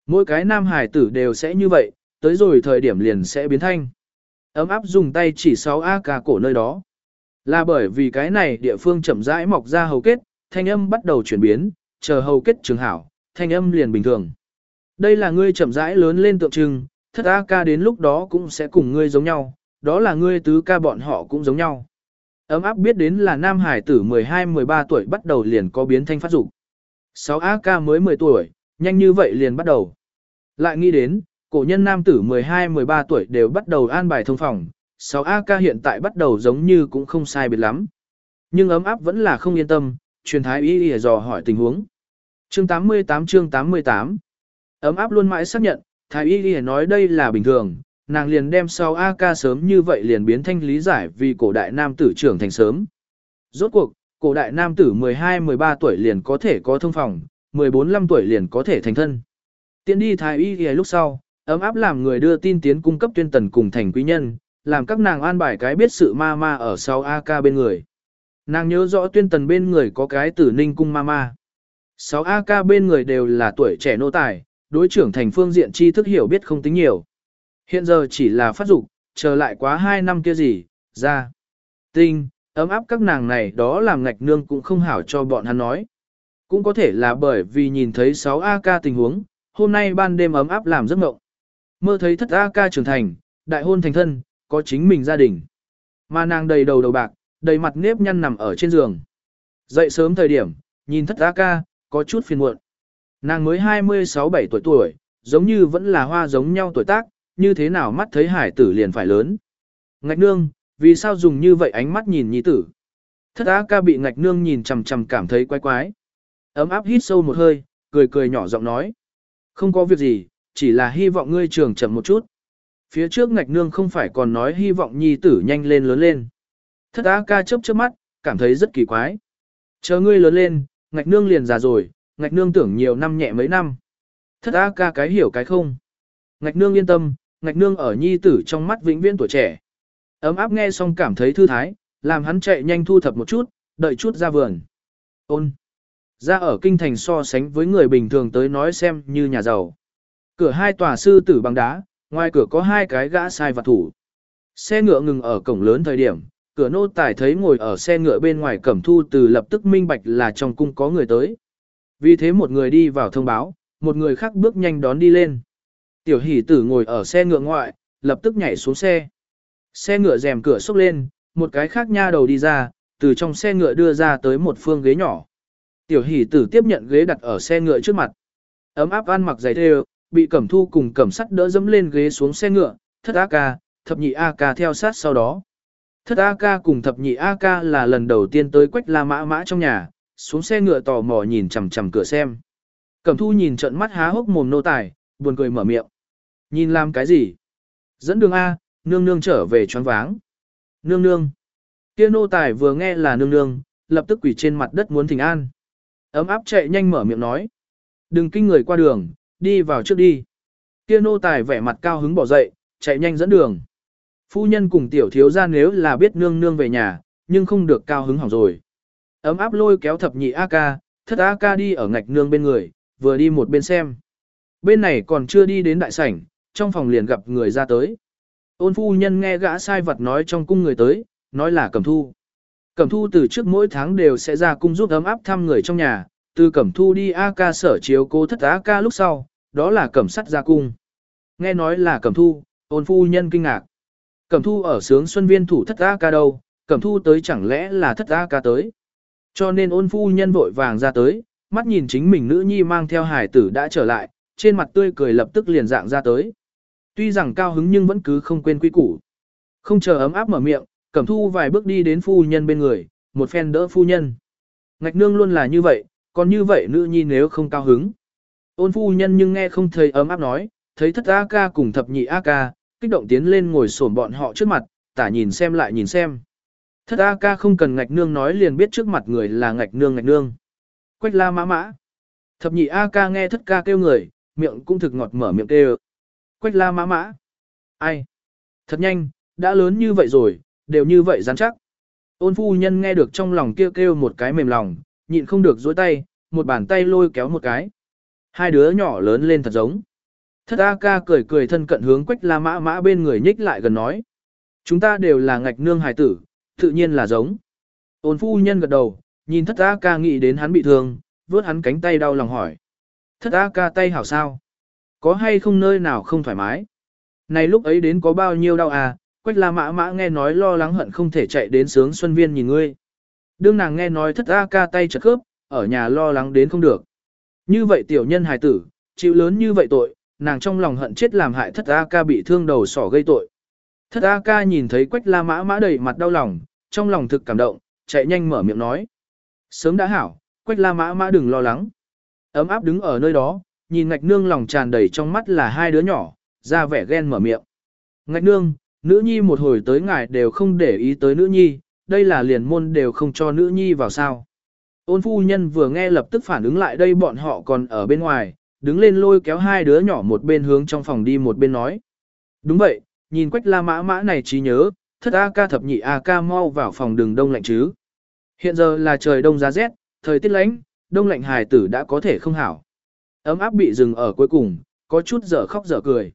Mỗi cái nam hải tử đều sẽ như vậy, tới rồi thời điểm liền sẽ biến thanh. Ấm áp dùng tay chỉ 6 A ca cổ nơi đó. Là bởi vì cái này địa phương chậm rãi mọc ra hầu kết, thanh âm bắt đầu chuyển biến, chờ hầu kết trường hảo, thanh âm liền bình thường. Đây là ngươi chậm rãi lớn lên tượng trưng, thất A ca đến lúc đó cũng sẽ cùng ngươi giống nhau, đó là ngươi tứ ca bọn họ cũng giống nhau. Ấm áp biết đến là nam hải tử 12-13 tuổi bắt đầu liền có biến thanh phát dục 6 A ca mới 10 tuổi, nhanh như vậy liền bắt đầu. Lại nghĩ đến, cổ nhân nam tử 12-13 tuổi đều bắt đầu an bài thông phòng, 6 A ca hiện tại bắt đầu giống như cũng không sai biệt lắm. Nhưng ấm áp vẫn là không yên tâm, truyền thái y y dò hỏi tình huống. Chương 88 chương 88 Ấm áp luôn mãi xác nhận, thái y y nói đây là bình thường, nàng liền đem sau A ca sớm như vậy liền biến thanh lý giải vì cổ đại nam tử trưởng thành sớm. Rốt cuộc, cổ đại nam tử 12-13 tuổi liền có thể có thông phòng, 14-15 tuổi liền có thể thành thân. Tiến đi thái y y lúc sau, ấm áp làm người đưa tin tiến cung cấp tuyên tần cùng thành quý nhân, làm các nàng an bài cái biết sự ma ma ở sau AK bên người. Nàng nhớ rõ tuyên tần bên người có cái tử ninh cung ma ma. 6 AK bên người đều là tuổi trẻ nô tài, đối trưởng thành phương diện tri thức hiểu biết không tính nhiều. Hiện giờ chỉ là phát dục, chờ lại quá 2 năm kia gì, ra. Tinh, ấm áp các nàng này đó làm ngạch nương cũng không hảo cho bọn hắn nói. Cũng có thể là bởi vì nhìn thấy 6 AK tình huống, hôm nay ban đêm ấm áp làm giấc mộng. Mơ thấy thất a ca trưởng thành, đại hôn thành thân, có chính mình gia đình. Mà nàng đầy đầu đầu bạc, đầy mặt nếp nhăn nằm ở trên giường. Dậy sớm thời điểm, nhìn thất A ca, có chút phiền muộn. Nàng mới 26-7 tuổi tuổi, giống như vẫn là hoa giống nhau tuổi tác, như thế nào mắt thấy hải tử liền phải lớn. Ngạch nương, vì sao dùng như vậy ánh mắt nhìn nhi tử? Thất A ca bị ngạch nương nhìn chằm chằm cảm thấy quái quái. Ấm áp hít sâu một hơi, cười cười nhỏ giọng nói. Không có việc gì, chỉ là hy vọng ngươi trường chậm một chút. Phía trước ngạch nương không phải còn nói hy vọng nhi tử nhanh lên lớn lên. Thất á ca chớp chớp mắt, cảm thấy rất kỳ quái. Chờ ngươi lớn lên, ngạch nương liền già rồi, ngạch nương tưởng nhiều năm nhẹ mấy năm. Thất á ca cái hiểu cái không. Ngạch nương yên tâm, ngạch nương ở nhi tử trong mắt vĩnh viễn tuổi trẻ. Ấm áp nghe xong cảm thấy thư thái, làm hắn chạy nhanh thu thập một chút, đợi chút ra vườn. Ôn. Ra ở kinh thành so sánh với người bình thường tới nói xem như nhà giàu. Cửa hai tòa sư tử bằng đá, ngoài cửa có hai cái gã sai vặt thủ. Xe ngựa ngừng ở cổng lớn thời điểm, cửa nô tài thấy ngồi ở xe ngựa bên ngoài cẩm thu từ lập tức minh bạch là trong cung có người tới. Vì thế một người đi vào thông báo, một người khác bước nhanh đón đi lên. Tiểu hỷ tử ngồi ở xe ngựa ngoại, lập tức nhảy xuống xe. Xe ngựa rèm cửa xốc lên, một cái khác nha đầu đi ra, từ trong xe ngựa đưa ra tới một phương ghế nhỏ. Tiểu hỷ tử tiếp nhận ghế đặt ở xe ngựa trước mặt. Ấm áp ăn mặc giày thêu, bị cẩm thu cùng cẩm sắt đỡ dẫm lên ghế xuống xe ngựa, thất a ca thập nhị A ca theo sát sau đó. Thất A ca cùng thập nhị A ca là lần đầu tiên tới quách la mã mã trong nhà, xuống xe ngựa tò mò nhìn chằm chằm cửa xem. Cẩm thu nhìn trận mắt há hốc mồm nô tài, buồn cười mở miệng. Nhìn làm cái gì? Dẫn đường A, nương nương trở về choáng váng. Nương nương. Kia nô tài vừa nghe là nương nương, lập tức quỳ trên mặt đất muốn thỉnh an. Ấm áp chạy nhanh mở miệng nói. Đừng kinh người qua đường, đi vào trước đi. Kia nô tài vẻ mặt cao hứng bỏ dậy, chạy nhanh dẫn đường. Phu nhân cùng tiểu thiếu ra nếu là biết nương nương về nhà, nhưng không được cao hứng hỏng rồi. Ấm áp lôi kéo thập nhị A ca, thất A ca đi ở ngạch nương bên người, vừa đi một bên xem. Bên này còn chưa đi đến đại sảnh, trong phòng liền gặp người ra tới. Ôn phu nhân nghe gã sai vật nói trong cung người tới, nói là cẩm thu. Cẩm thu từ trước mỗi tháng đều sẽ ra cung giúp ấm áp thăm người trong nhà, từ cẩm thu đi A ca sở chiếu cố thất A ca lúc sau, đó là cẩm sắt ra cung. Nghe nói là cẩm thu, ôn phu nhân kinh ngạc. Cẩm thu ở sướng xuân viên thủ thất A ca đâu, cẩm thu tới chẳng lẽ là thất A ca tới. Cho nên ôn phu nhân vội vàng ra tới, mắt nhìn chính mình nữ nhi mang theo hải tử đã trở lại, trên mặt tươi cười lập tức liền dạng ra tới. Tuy rằng cao hứng nhưng vẫn cứ không quên quy củ. Không chờ ấm áp mở miệng, cẩm thu vài bước đi đến phu nhân bên người, một phen đỡ phu nhân. Ngạch nương luôn là như vậy, còn như vậy nữ nhi nếu không cao hứng. Ôn phu nhân nhưng nghe không thấy ấm áp nói, thấy thất A ca cùng thập nhị A ca, kích động tiến lên ngồi xổm bọn họ trước mặt, tả nhìn xem lại nhìn xem. Thất A ca không cần ngạch nương nói liền biết trước mặt người là ngạch nương ngạch nương. Quách la mã mã. Thập nhị A ca nghe thất ca kêu người, miệng cũng thực ngọt mở miệng kêu. Quách la mã mã. Ai? Thật nhanh, đã lớn như vậy rồi, đều như vậy rắn chắc. Ôn phu nhân nghe được trong lòng kêu kêu một cái mềm lòng, nhịn không được dối tay, một bàn tay lôi kéo một cái. Hai đứa nhỏ lớn lên thật giống. Thất A ca cười cười thân cận hướng quách la mã mã bên người nhích lại gần nói. Chúng ta đều là ngạch nương hài tử, tự nhiên là giống. Ôn phu nhân gật đầu, nhìn thất A ca nghĩ đến hắn bị thương, vớt hắn cánh tay đau lòng hỏi. Thất A ca tay hảo sao? Có hay không nơi nào không thoải mái? Này lúc ấy đến có bao nhiêu đau à? Quách la mã mã nghe nói lo lắng hận không thể chạy đến sướng xuân viên nhìn ngươi. Đương nàng nghe nói thất A ca tay chật khớp, ở nhà lo lắng đến không được. Như vậy tiểu nhân hài tử, chịu lớn như vậy tội, nàng trong lòng hận chết làm hại thất A ca bị thương đầu sỏ gây tội. Thất A ca nhìn thấy quách la mã mã đầy mặt đau lòng, trong lòng thực cảm động, chạy nhanh mở miệng nói. Sớm đã hảo, quách la mã mã đừng lo lắng. Ấm áp đứng ở nơi đó, nhìn ngạch nương lòng tràn đầy trong mắt là hai đứa nhỏ, ra vẻ ghen mở miệng. Ngạch nương, nữ nhi một hồi tới ngài đều không để ý tới nữ nhi, đây là liền môn đều không cho nữ nhi vào sao. Ôn phu nhân vừa nghe lập tức phản ứng lại đây bọn họ còn ở bên ngoài, đứng lên lôi kéo hai đứa nhỏ một bên hướng trong phòng đi một bên nói. Đúng vậy, nhìn quách la mã mã này trí nhớ, thất A ca thập nhị A ca mau vào phòng đường đông lạnh chứ. Hiện giờ là trời đông giá rét, thời tiết lạnh, đông lạnh hài tử đã có thể không hảo. Ấm áp bị dừng ở cuối cùng, có chút dở khóc dở cười.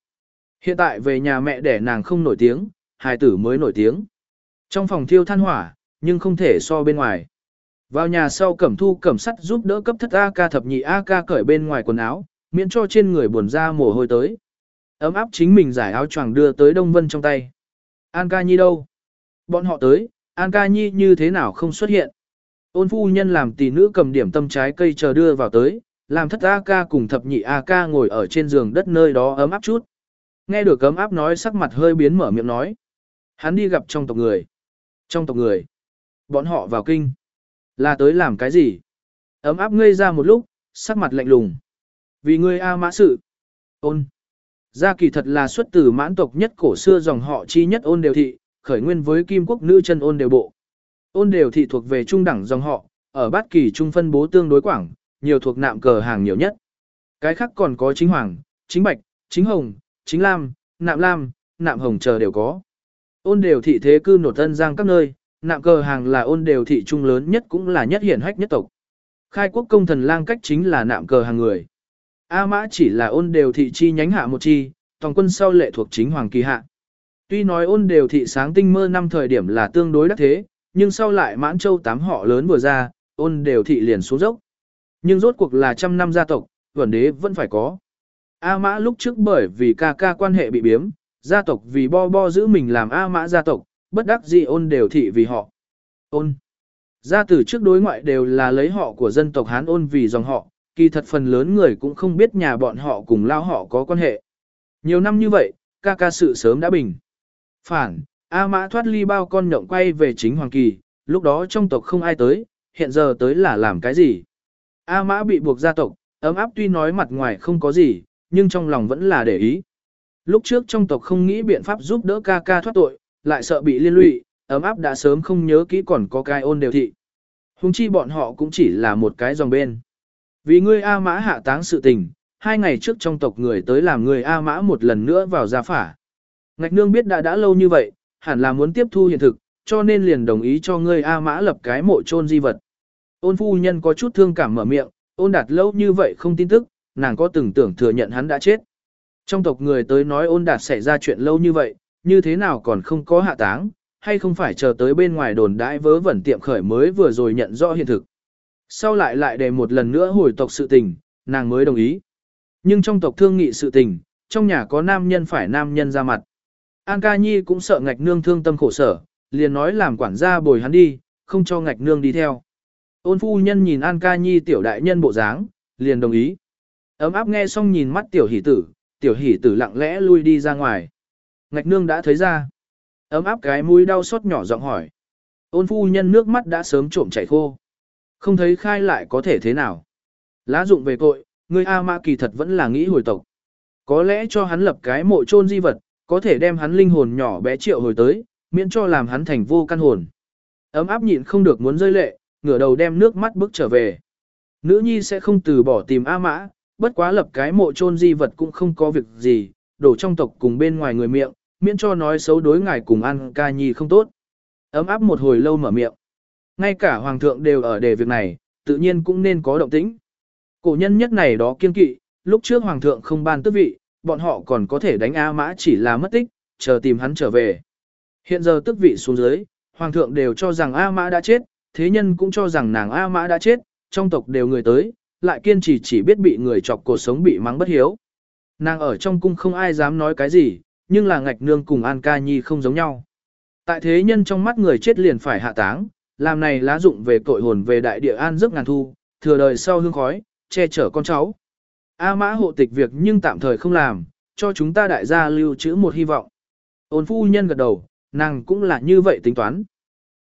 Hiện tại về nhà mẹ để nàng không nổi tiếng, hài tử mới nổi tiếng. Trong phòng thiêu than hỏa, nhưng không thể so bên ngoài. Vào nhà sau cẩm thu cẩm sắt giúp đỡ cấp thất A ca thập nhị A ca cởi bên ngoài quần áo, miễn cho trên người buồn ra mồ hôi tới. Ấm áp chính mình giải áo choàng đưa tới Đông Vân trong tay. An ca nhi đâu? Bọn họ tới, An ca nhi như thế nào không xuất hiện? Ôn phu nhân làm tỷ nữ cầm điểm tâm trái cây chờ đưa vào tới, làm thất A ca cùng thập nhị A ca ngồi ở trên giường đất nơi đó ấm áp chút. Nghe được ấm áp nói sắc mặt hơi biến mở miệng nói. Hắn đi gặp trong tộc người. Trong tộc người. Bọn họ vào kinh. Là tới làm cái gì? Ấm áp ngây ra một lúc, sắc mặt lạnh lùng. Vì ngươi A mã sự. Ôn. Gia kỳ thật là xuất từ mãn tộc nhất cổ xưa dòng họ chi nhất ôn đều thị, khởi nguyên với kim quốc nữ chân ôn đều bộ. Ôn đều thị thuộc về trung đẳng dòng họ, ở bát kỳ trung phân bố tương đối quảng, nhiều thuộc nạm cờ hàng nhiều nhất. Cái khác còn có chính hoàng, chính bạch, chính hồng, chính lam, nạm lam, nạm hồng chờ đều có. Ôn đều thị thế cư nổi tân giang các nơi, nạm cờ hàng là ôn đều thị trung lớn nhất cũng là nhất hiển hách nhất tộc. Khai quốc công thần lang cách chính là nạm cờ hàng người. A mã chỉ là ôn đều thị chi nhánh hạ một chi, toàn quân sau lệ thuộc chính hoàng kỳ hạ. Tuy nói ôn đều thị sáng tinh mơ năm thời điểm là tương đối đắc thế, nhưng sau lại mãn châu tám họ lớn vừa ra, ôn đều thị liền xuống dốc. Nhưng rốt cuộc là trăm năm gia tộc, vẩn đế vẫn phải có. A mã lúc trước bởi vì ca ca quan hệ bị biếm, gia tộc vì bo bo giữ mình làm A mã gia tộc, bất đắc dĩ ôn đều thị vì họ. Ôn. Gia tử trước đối ngoại đều là lấy họ của dân tộc Hán ôn vì dòng họ, kỳ thật phần lớn người cũng không biết nhà bọn họ cùng lao họ có quan hệ. Nhiều năm như vậy, ca ca sự sớm đã bình. Phản, A Mã thoát ly bao con nhộng quay về chính Hoàng Kỳ, lúc đó trong tộc không ai tới, hiện giờ tới là làm cái gì? A Mã bị buộc gia tộc, ấm áp tuy nói mặt ngoài không có gì, nhưng trong lòng vẫn là để ý. Lúc trước trong tộc không nghĩ biện pháp giúp đỡ ca ca thoát tội, lại sợ bị liên lụy, ấm áp đã sớm không nhớ kỹ còn có cái ôn đều thị. Hùng chi bọn họ cũng chỉ là một cái dòng bên. Vì ngươi A Mã hạ táng sự tình, hai ngày trước trong tộc người tới làm người A Mã một lần nữa vào gia phả. Ngạch nương biết đã đã lâu như vậy, hẳn là muốn tiếp thu hiện thực, cho nên liền đồng ý cho ngươi A Mã lập cái mộ chôn di vật. Ôn phu nhân có chút thương cảm mở miệng, ôn đạt lâu như vậy không tin tức, nàng có từng tưởng thừa nhận hắn đã chết. Trong tộc người tới nói ôn đạt xảy ra chuyện lâu như vậy, như thế nào còn không có hạ táng, hay không phải chờ tới bên ngoài đồn đãi vớ vẩn tiệm khởi mới vừa rồi nhận rõ hiện thực. Sau lại lại để một lần nữa hồi tộc sự tình, nàng mới đồng ý. Nhưng trong tộc thương nghị sự tình, trong nhà có nam nhân phải nam nhân ra mặt. An ca nhi cũng sợ ngạch nương thương tâm khổ sở, liền nói làm quản gia bồi hắn đi, không cho ngạch nương đi theo. Ôn phu nhân nhìn An ca nhi tiểu đại nhân bộ dáng, liền đồng ý. Ấm áp nghe xong nhìn mắt tiểu hỷ tử, tiểu hỷ tử lặng lẽ lui đi ra ngoài. Ngạch nương đã thấy ra. Ấm áp cái mũi đau xót nhỏ giọng hỏi. Ôn phu nhân nước mắt đã sớm trộm chảy khô. Không thấy khai lại có thể thế nào. Lá dụng về tội, người A mã kỳ thật vẫn là nghĩ hồi tộc. Có lẽ cho hắn lập cái mộ chôn di vật, có thể đem hắn linh hồn nhỏ bé triệu hồi tới, miễn cho làm hắn thành vô căn hồn. Ấm áp nhịn không được muốn rơi lệ, ngửa đầu đem nước mắt bước trở về. Nữ nhi sẽ không từ bỏ tìm A Mã, bất quá lập cái mộ chôn di vật cũng không có việc gì, đổ trong tộc cùng bên ngoài người miệng, miễn cho nói xấu đối ngài cùng ăn ca nhi không tốt. Ấm áp một hồi lâu mở miệng. Ngay cả hoàng thượng đều ở đề việc này, tự nhiên cũng nên có động tĩnh. Cổ nhân nhất này đó kiên kỵ, lúc trước hoàng thượng không ban tước vị, bọn họ còn có thể đánh A mã chỉ là mất tích, chờ tìm hắn trở về. Hiện giờ tước vị xuống dưới, hoàng thượng đều cho rằng A mã đã chết, thế nhân cũng cho rằng nàng A mã đã chết, trong tộc đều người tới, lại kiên trì chỉ biết bị người chọc cuộc sống bị mắng bất hiếu. Nàng ở trong cung không ai dám nói cái gì, nhưng là ngạch nương cùng An Ca Nhi không giống nhau. Tại thế nhân trong mắt người chết liền phải hạ táng, làm này lá dụng về tội hồn về đại địa an giấc ngàn thu, thừa đời sau hương khói, che chở con cháu. A mã hộ tịch việc nhưng tạm thời không làm, cho chúng ta đại gia lưu trữ một hy vọng. Ôn phu nhân gật đầu, nàng cũng là như vậy tính toán.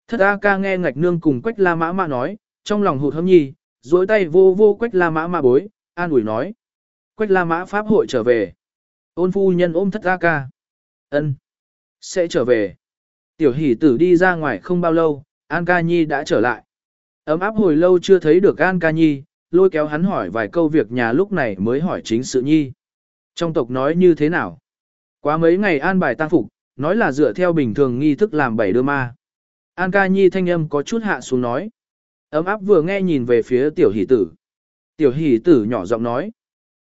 Thất A ca nghe ngạch nương cùng quách la mã mã nói, trong lòng hụt hâm nhi, dối tay vô vô quách la mã mã bối, an ủi nói. Quách la mã pháp hội trở về. Ôn phu nhân ôm thất A ca. ân Sẽ trở về. Tiểu hỷ tử đi ra ngoài không bao lâu, An ca nhi đã trở lại. Ấm áp hồi lâu chưa thấy được An ca nhi, lôi kéo hắn hỏi vài câu việc nhà lúc này mới hỏi chính sự nhi. Trong tộc nói như thế nào? Quá mấy ngày an bài tang phục, nói là dựa theo bình thường nghi thức làm bảy đưa ma. An ca nhi thanh âm có chút hạ xuống nói. Ấm áp vừa nghe nhìn về phía tiểu hỷ tử. Tiểu hỷ tử nhỏ giọng nói.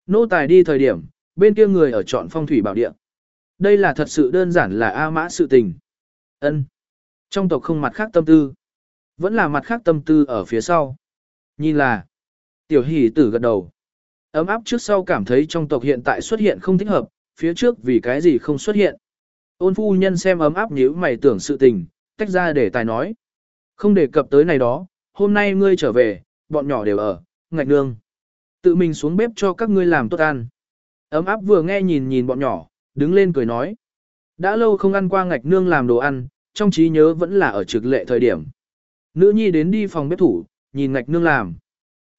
Nô tài đi thời điểm, bên kia người ở chọn phong thủy bảo địa. Đây là thật sự đơn giản là A mã sự tình. ân Trong tộc không mặt khác tâm tư. Vẫn là mặt khác tâm tư ở phía sau. Nhìn là. Tiểu hỷ tử gật đầu. Ấm áp trước sau cảm thấy trong tộc hiện tại xuất hiện không thích hợp, phía trước vì cái gì không xuất hiện. Ôn phu nhân xem ấm áp nhíu mày tưởng sự tình, tách ra để tài nói. Không đề cập tới này đó, hôm nay ngươi trở về, bọn nhỏ đều ở, ngạch nương. Tự mình xuống bếp cho các ngươi làm tốt ăn. Ấm áp vừa nghe nhìn nhìn bọn nhỏ, đứng lên cười nói. Đã lâu không ăn qua ngạch nương làm đồ ăn, trong trí nhớ vẫn là ở trực lệ thời điểm. Nữ nhi đến đi phòng bếp thủ, nhìn ngạch nương làm.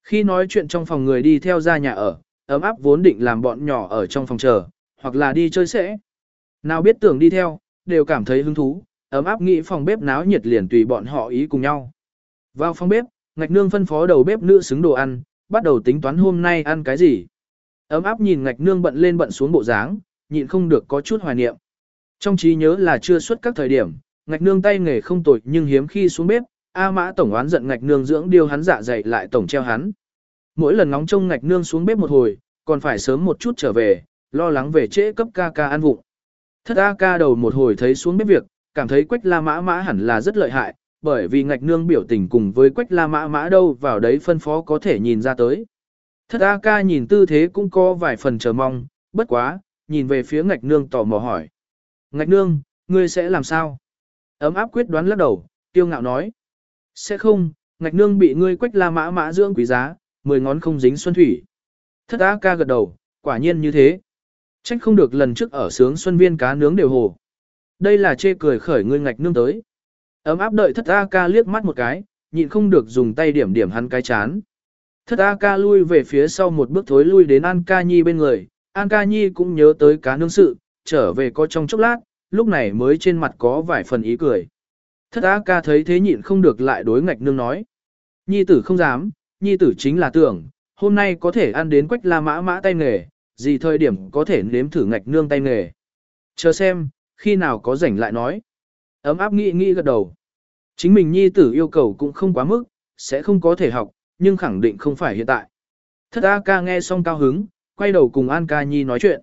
Khi nói chuyện trong phòng người đi theo ra nhà ở, ấm áp vốn định làm bọn nhỏ ở trong phòng chờ, hoặc là đi chơi sẽ. Nào biết tưởng đi theo, đều cảm thấy hứng thú, ấm áp nghĩ phòng bếp náo nhiệt liền tùy bọn họ ý cùng nhau. Vào phòng bếp, ngạch nương phân phó đầu bếp nữ xứng đồ ăn, bắt đầu tính toán hôm nay ăn cái gì. Ấm áp nhìn ngạch nương bận lên bận xuống bộ dáng, nhịn không được có chút hoài niệm. Trong trí nhớ là chưa xuất các thời điểm, ngạch nương tay nghề không tồi nhưng hiếm khi xuống bếp, A mã tổng oán giận ngạch nương dưỡng điều hắn dạ dày lại tổng treo hắn. Mỗi lần ngóng trông ngạch nương xuống bếp một hồi, còn phải sớm một chút trở về, lo lắng về trễ cấp ca ca ăn vụng. Thất A ca đầu một hồi thấy xuống bếp việc, cảm thấy quách la mã mã hẳn là rất lợi hại, bởi vì ngạch nương biểu tình cùng với quách la mã mã đâu vào đấy phân phó có thể nhìn ra tới. Thất A ca nhìn tư thế cũng có vài phần chờ mong, bất quá, nhìn về phía ngạch nương tò mò hỏi. Ngạch nương, ngươi sẽ làm sao? Ấm áp quyết đoán lắc đầu, tiêu ngạo nói. Sẽ không, ngạch nương bị ngươi quách la mã mã dưỡng quý giá, mười ngón không dính xuân thủy. Thất A ca gật đầu, quả nhiên như thế. Trách không được lần trước ở sướng xuân viên cá nướng đều hồ. Đây là chê cười khởi ngươi ngạch nương tới. Ấm áp đợi thất A ca liếc mắt một cái, nhịn không được dùng tay điểm điểm hắn cái chán. Thất A ca lui về phía sau một bước thối lui đến An ca nhi bên người, An ca nhi cũng nhớ tới cá nương sự, trở về có trong chốc lát, lúc này mới trên mặt có vài phần ý cười. Thất A ca thấy thế nhịn không được lại đối ngạch nương nói. Nhi tử không dám, nhi tử chính là tưởng, hôm nay có thể ăn đến quách la mã mã tay nghề, gì thời điểm có thể nếm thử ngạch nương tay nghề. Chờ xem, khi nào có rảnh lại nói. Ấm áp nghĩ nghĩ gật đầu. Chính mình nhi tử yêu cầu cũng không quá mức, sẽ không có thể học, nhưng khẳng định không phải hiện tại. Thất A ca nghe xong cao hứng, quay đầu cùng An ca nhi nói chuyện.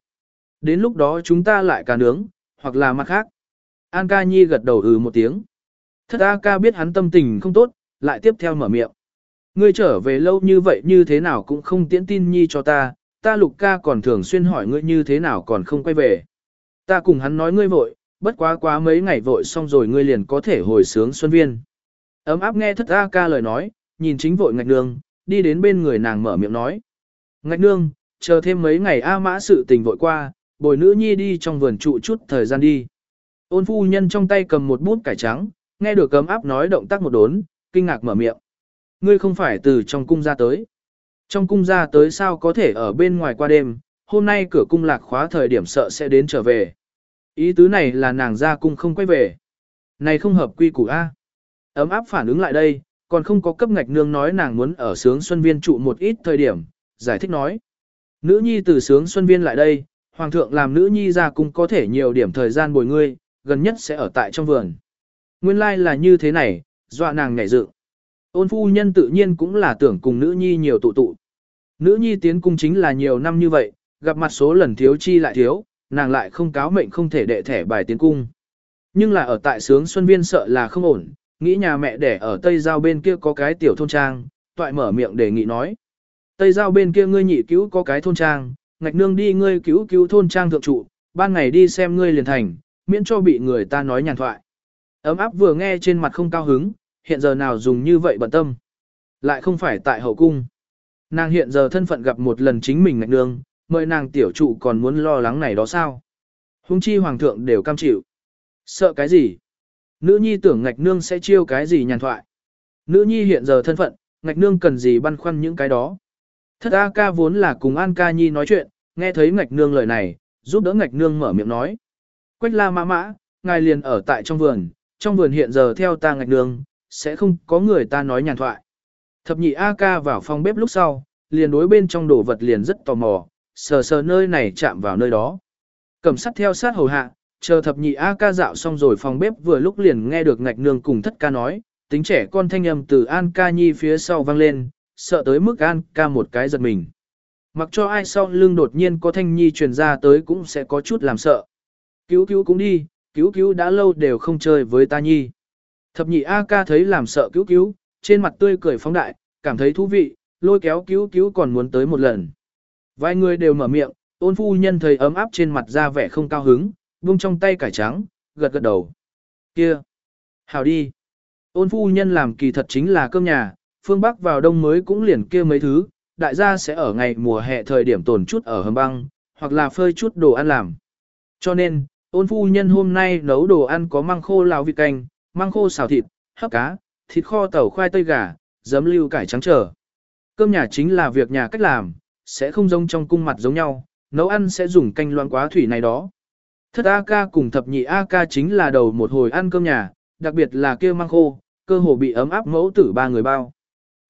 Đến lúc đó chúng ta lại cà nướng, hoặc là mặt khác. An ca nhi gật đầu ừ một tiếng. Thất A ca biết hắn tâm tình không tốt, lại tiếp theo mở miệng. Ngươi trở về lâu như vậy như thế nào cũng không tiễn tin nhi cho ta, ta lục ca còn thường xuyên hỏi ngươi như thế nào còn không quay về. Ta cùng hắn nói ngươi vội, bất quá quá mấy ngày vội xong rồi ngươi liền có thể hồi sướng xuân viên. Ấm áp nghe thất A ca lời nói, nhìn chính vội ngạch nương, đi đến bên người nàng mở miệng nói. Ngạch nương, chờ thêm mấy ngày A mã sự tình vội qua, bồi nữ nhi đi trong vườn trụ chút thời gian đi. Ôn phu nhân trong tay cầm một bút cải trắng, nghe được ấm áp nói động tác một đốn, kinh ngạc mở miệng. Ngươi không phải từ trong cung ra tới. Trong cung ra tới sao có thể ở bên ngoài qua đêm, hôm nay cửa cung lạc khóa thời điểm sợ sẽ đến trở về. Ý tứ này là nàng ra cung không quay về. Này không hợp quy củ A. Ấm áp phản ứng lại đây, còn không có cấp ngạch nương nói nàng muốn ở sướng xuân viên trụ một ít thời điểm, giải thích nói. Nữ nhi từ sướng xuân viên lại đây, hoàng thượng làm nữ nhi ra cung có thể nhiều điểm thời gian bồi ngươi, gần nhất sẽ ở tại trong vườn. Nguyên lai like là như thế này, dọa nàng nhảy dựng. Ôn phu nhân tự nhiên cũng là tưởng cùng nữ nhi nhiều tụ tụ. Nữ nhi tiến cung chính là nhiều năm như vậy, gặp mặt số lần thiếu chi lại thiếu, nàng lại không cáo mệnh không thể đệ thẻ bài tiến cung. Nhưng là ở tại sướng Xuân Viên sợ là không ổn, nghĩ nhà mẹ đẻ ở Tây Giao bên kia có cái tiểu thôn trang, toại mở miệng đề nghị nói. Tây Giao bên kia ngươi nhị cứu có cái thôn trang, ngạch nương đi ngươi cứu cứu thôn trang thượng trụ, ban ngày đi xem ngươi liền thành, miễn cho bị người ta nói nhàn thoại. Ấm áp vừa nghe trên mặt không cao hứng, hiện giờ nào dùng như vậy bận tâm. Lại không phải tại hậu cung. Nàng hiện giờ thân phận gặp một lần chính mình ngạch nương, mời nàng tiểu trụ còn muốn lo lắng này đó sao. Hùng chi hoàng thượng đều cam chịu. Sợ cái gì? Nữ nhi tưởng ngạch nương sẽ chiêu cái gì nhàn thoại. Nữ nhi hiện giờ thân phận, ngạch nương cần gì băn khoăn những cái đó. Thất A ca vốn là cùng An ca nhi nói chuyện, nghe thấy ngạch nương lời này, giúp đỡ ngạch nương mở miệng nói. Quách la mã mã, ngài liền ở tại trong vườn, trong vườn hiện giờ theo ta ngạch nương, sẽ không có người ta nói nhàn thoại. Thập nhị A ca vào phòng bếp lúc sau, liền đối bên trong đồ vật liền rất tò mò, sờ sờ nơi này chạm vào nơi đó. Cầm sắt theo sát hầu hạ, chờ thập nhị A ca dạo xong rồi phòng bếp vừa lúc liền nghe được ngạch nương cùng thất ca nói, tính trẻ con thanh âm từ An ca nhi phía sau vang lên, sợ tới mức An ca một cái giật mình. Mặc cho ai sau lưng đột nhiên có thanh nhi truyền ra tới cũng sẽ có chút làm sợ. Cứu cứu cũng đi, cứu cứu đã lâu đều không chơi với ta nhi. Thập nhị A ca thấy làm sợ cứu cứu, trên mặt tươi cười phóng đại, cảm thấy thú vị, lôi kéo cứu cứu còn muốn tới một lần. Vài người đều mở miệng, ôn phu nhân thấy ấm áp trên mặt ra vẻ không cao hứng, buông trong tay cải trắng, gật gật đầu. Kia! Hào đi! Ôn phu nhân làm kỳ thật chính là cơm nhà, phương Bắc vào đông mới cũng liền kia mấy thứ, đại gia sẽ ở ngày mùa hè thời điểm tồn chút ở hầm băng, hoặc là phơi chút đồ ăn làm. Cho nên, ôn phu nhân hôm nay nấu đồ ăn có măng khô lào vịt canh, măng khô xào thịt, hấp cá, thịt kho tàu khoai tây gà, giấm lưu cải trắng trở. Cơm nhà chính là việc nhà cách làm, sẽ không giống trong cung mặt giống nhau, nấu ăn sẽ dùng canh loãng quá thủy này đó. Thất A ca cùng thập nhị A ca chính là đầu một hồi ăn cơm nhà, đặc biệt là kia mang khô, cơ hồ bị ấm áp mẫu tử ba người bao.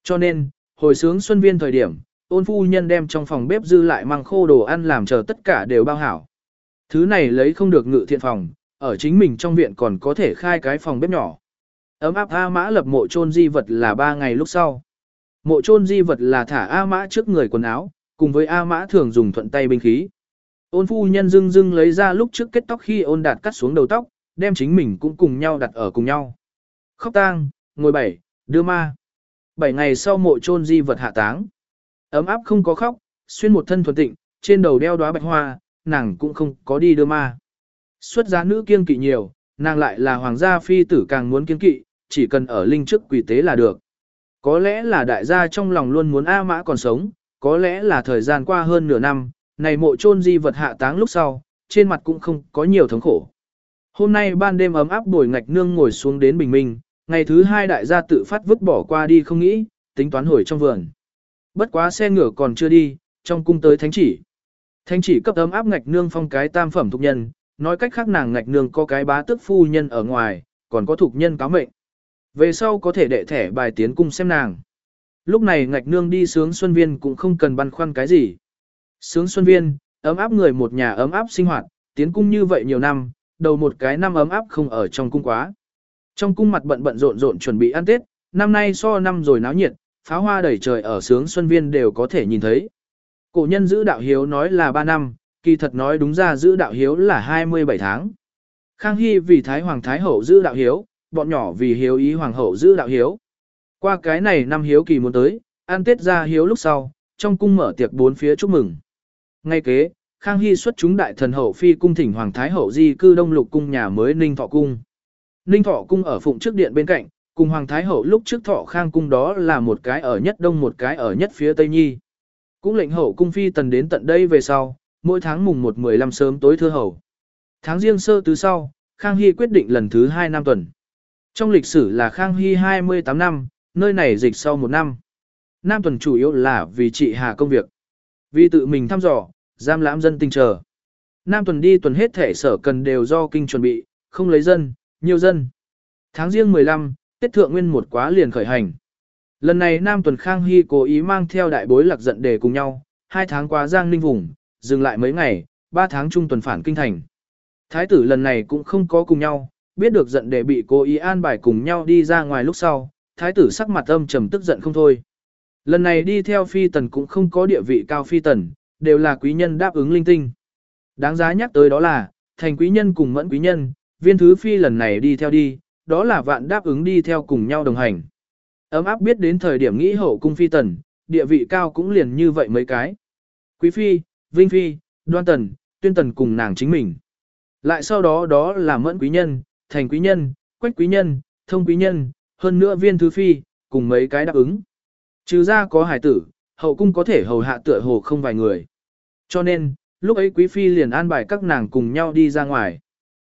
Cho nên, hồi sướng xuân viên thời điểm, ôn phu nhân đem trong phòng bếp dư lại mang khô đồ ăn làm chờ tất cả đều bao hảo. Thứ này lấy không được ngự thiện phòng, ở chính mình trong viện còn có thể khai cái phòng bếp nhỏ. Ấm áp A Mã lập mộ chôn di vật là ba ngày lúc sau. Mộ chôn di vật là thả A Mã trước người quần áo, cùng với A Mã thường dùng thuận tay binh khí. Ôn phu nhân dưng dưng lấy ra lúc trước kết tóc khi ôn đạt cắt xuống đầu tóc, đem chính mình cũng cùng nhau đặt ở cùng nhau. Khóc tang, ngồi bảy, đưa ma. Bảy ngày sau mộ chôn di vật hạ táng. Ấm áp không có khóc, xuyên một thân thuần tịnh, trên đầu đeo đóa bạch hoa, nàng cũng không có đi đưa ma. Xuất giá nữ kiên kỵ nhiều, nàng lại là hoàng gia phi tử càng muốn kiên kỵ, chỉ cần ở linh trước quỷ tế là được. Có lẽ là đại gia trong lòng luôn muốn A Mã còn sống, có lẽ là thời gian qua hơn nửa năm, này mộ chôn di vật hạ táng lúc sau, trên mặt cũng không có nhiều thống khổ. Hôm nay ban đêm ấm áp bồi ngạch nương ngồi xuống đến bình minh, ngày thứ hai đại gia tự phát vứt bỏ qua đi không nghĩ, tính toán hồi trong vườn. Bất quá xe ngựa còn chưa đi, trong cung tới thánh chỉ. Thánh chỉ cấp ấm áp ngạch nương phong cái tam phẩm thục nhân, nói cách khác nàng ngạch nương có cái bá tước phu nhân ở ngoài, còn có thục nhân cáo mệnh. Về sau có thể đệ thẻ bài tiến cung xem nàng. Lúc này ngạch nương đi sướng xuân viên cũng không cần băn khoăn cái gì. Sướng xuân viên, ấm áp người một nhà ấm áp sinh hoạt, tiến cung như vậy nhiều năm, đầu một cái năm ấm áp không ở trong cung quá. Trong cung mặt bận bận rộn rộn chuẩn bị ăn Tết, năm nay so năm rồi náo nhiệt, pháo hoa đầy trời ở sướng xuân viên đều có thể nhìn thấy. Cổ nhân giữ đạo hiếu nói là 3 năm, kỳ thật nói đúng ra giữ đạo hiếu là 27 tháng. Khang Hy vì Thái Hoàng Thái Hậu giữ đạo hiếu, bọn nhỏ vì hiếu ý Hoàng Hậu giữ đạo hiếu. Qua cái này năm hiếu kỳ muốn tới, ăn Tết ra hiếu lúc sau, trong cung mở tiệc bốn phía chúc mừng. Ngay kế, Khang Hy xuất chúng đại thần hậu phi cung thỉnh Hoàng Thái Hậu di cư đông lục cung nhà mới Ninh Thọ Cung. Ninh Thọ Cung ở phụng trước điện bên cạnh, cùng Hoàng Thái Hậu lúc trước Thọ Khang Cung đó là một cái ở nhất đông một cái ở nhất phía Tây Nhi. Cũng lệnh hậu cung phi tần đến tận đây về sau, mỗi tháng mùng 1-15 sớm tối thưa hậu. Tháng riêng sơ tứ sau, Khang Hy quyết định lần thứ 2 năm tuần. Trong lịch sử là Khang Hy 28 năm, nơi này dịch sau một năm. Nam tuần chủ yếu là vì trị hà công việc. Vì tự mình thăm dò, giam lãm dân tình chờ. Nam tuần đi tuần hết thể sở cần đều do kinh chuẩn bị, không lấy dân, nhiều dân. Tháng riêng 15, Tết Thượng Nguyên một quá liền khởi hành. Lần này Nam Tuần Khang Hy cố ý mang theo đại bối lạc giận để cùng nhau, hai tháng qua Giang Ninh vùng, dừng lại mấy ngày, ba tháng trung tuần phản kinh thành. Thái tử lần này cũng không có cùng nhau, biết được giận để bị cố ý an bài cùng nhau đi ra ngoài lúc sau, thái tử sắc mặt âm trầm tức giận không thôi. Lần này đi theo phi tần cũng không có địa vị cao phi tần, đều là quý nhân đáp ứng linh tinh. Đáng giá nhắc tới đó là, thành quý nhân cùng mẫn quý nhân, viên thứ phi lần này đi theo đi, đó là vạn đáp ứng đi theo cùng nhau đồng hành. Ấm áp biết đến thời điểm nghĩ hậu cung phi tần, địa vị cao cũng liền như vậy mấy cái. Quý phi, vinh phi, đoan tần, tuyên tần cùng nàng chính mình. Lại sau đó đó là mẫn quý nhân, thành quý nhân, quách quý nhân, thông quý nhân, hơn nữa viên thứ phi, cùng mấy cái đáp ứng. Trừ ra có hải tử, hậu cung có thể hầu hạ tựa hồ không vài người. Cho nên, lúc ấy quý phi liền an bài các nàng cùng nhau đi ra ngoài.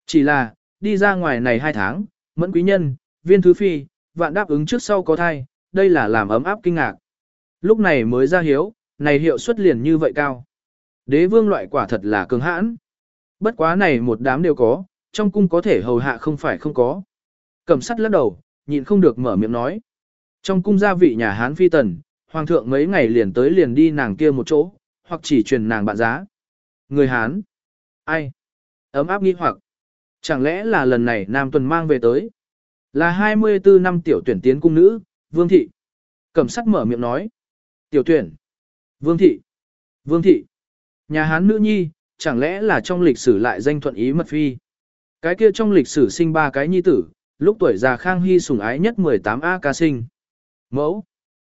Chỉ là, đi ra ngoài này hai tháng, mẫn quý nhân, viên thứ phi, vạn đáp ứng trước sau có thai, đây là làm ấm áp kinh ngạc. Lúc này mới ra hiếu, này hiệu suất liền như vậy cao. Đế vương loại quả thật là cường hãn. Bất quá này một đám đều có, trong cung có thể hầu hạ không phải không có. Cầm sắt lắc đầu, nhịn không được mở miệng nói. Trong cung gia vị nhà Hán phi tần, hoàng thượng mấy ngày liền tới liền đi nàng kia một chỗ, hoặc chỉ truyền nàng bạn giá. Người Hán. Ai? Ấm áp nghi hoặc. Chẳng lẽ là lần này Nam Tuần mang về tới? Là 24 năm tiểu tuyển tiến cung nữ, Vương Thị. Cẩm sắc mở miệng nói. Tiểu tuyển. Vương Thị. Vương Thị. Nhà Hán nữ nhi, chẳng lẽ là trong lịch sử lại danh thuận ý mật phi. Cái kia trong lịch sử sinh ba cái nhi tử, lúc tuổi già Khang Hy sủng ái nhất 18 A ca sinh. Mẫu.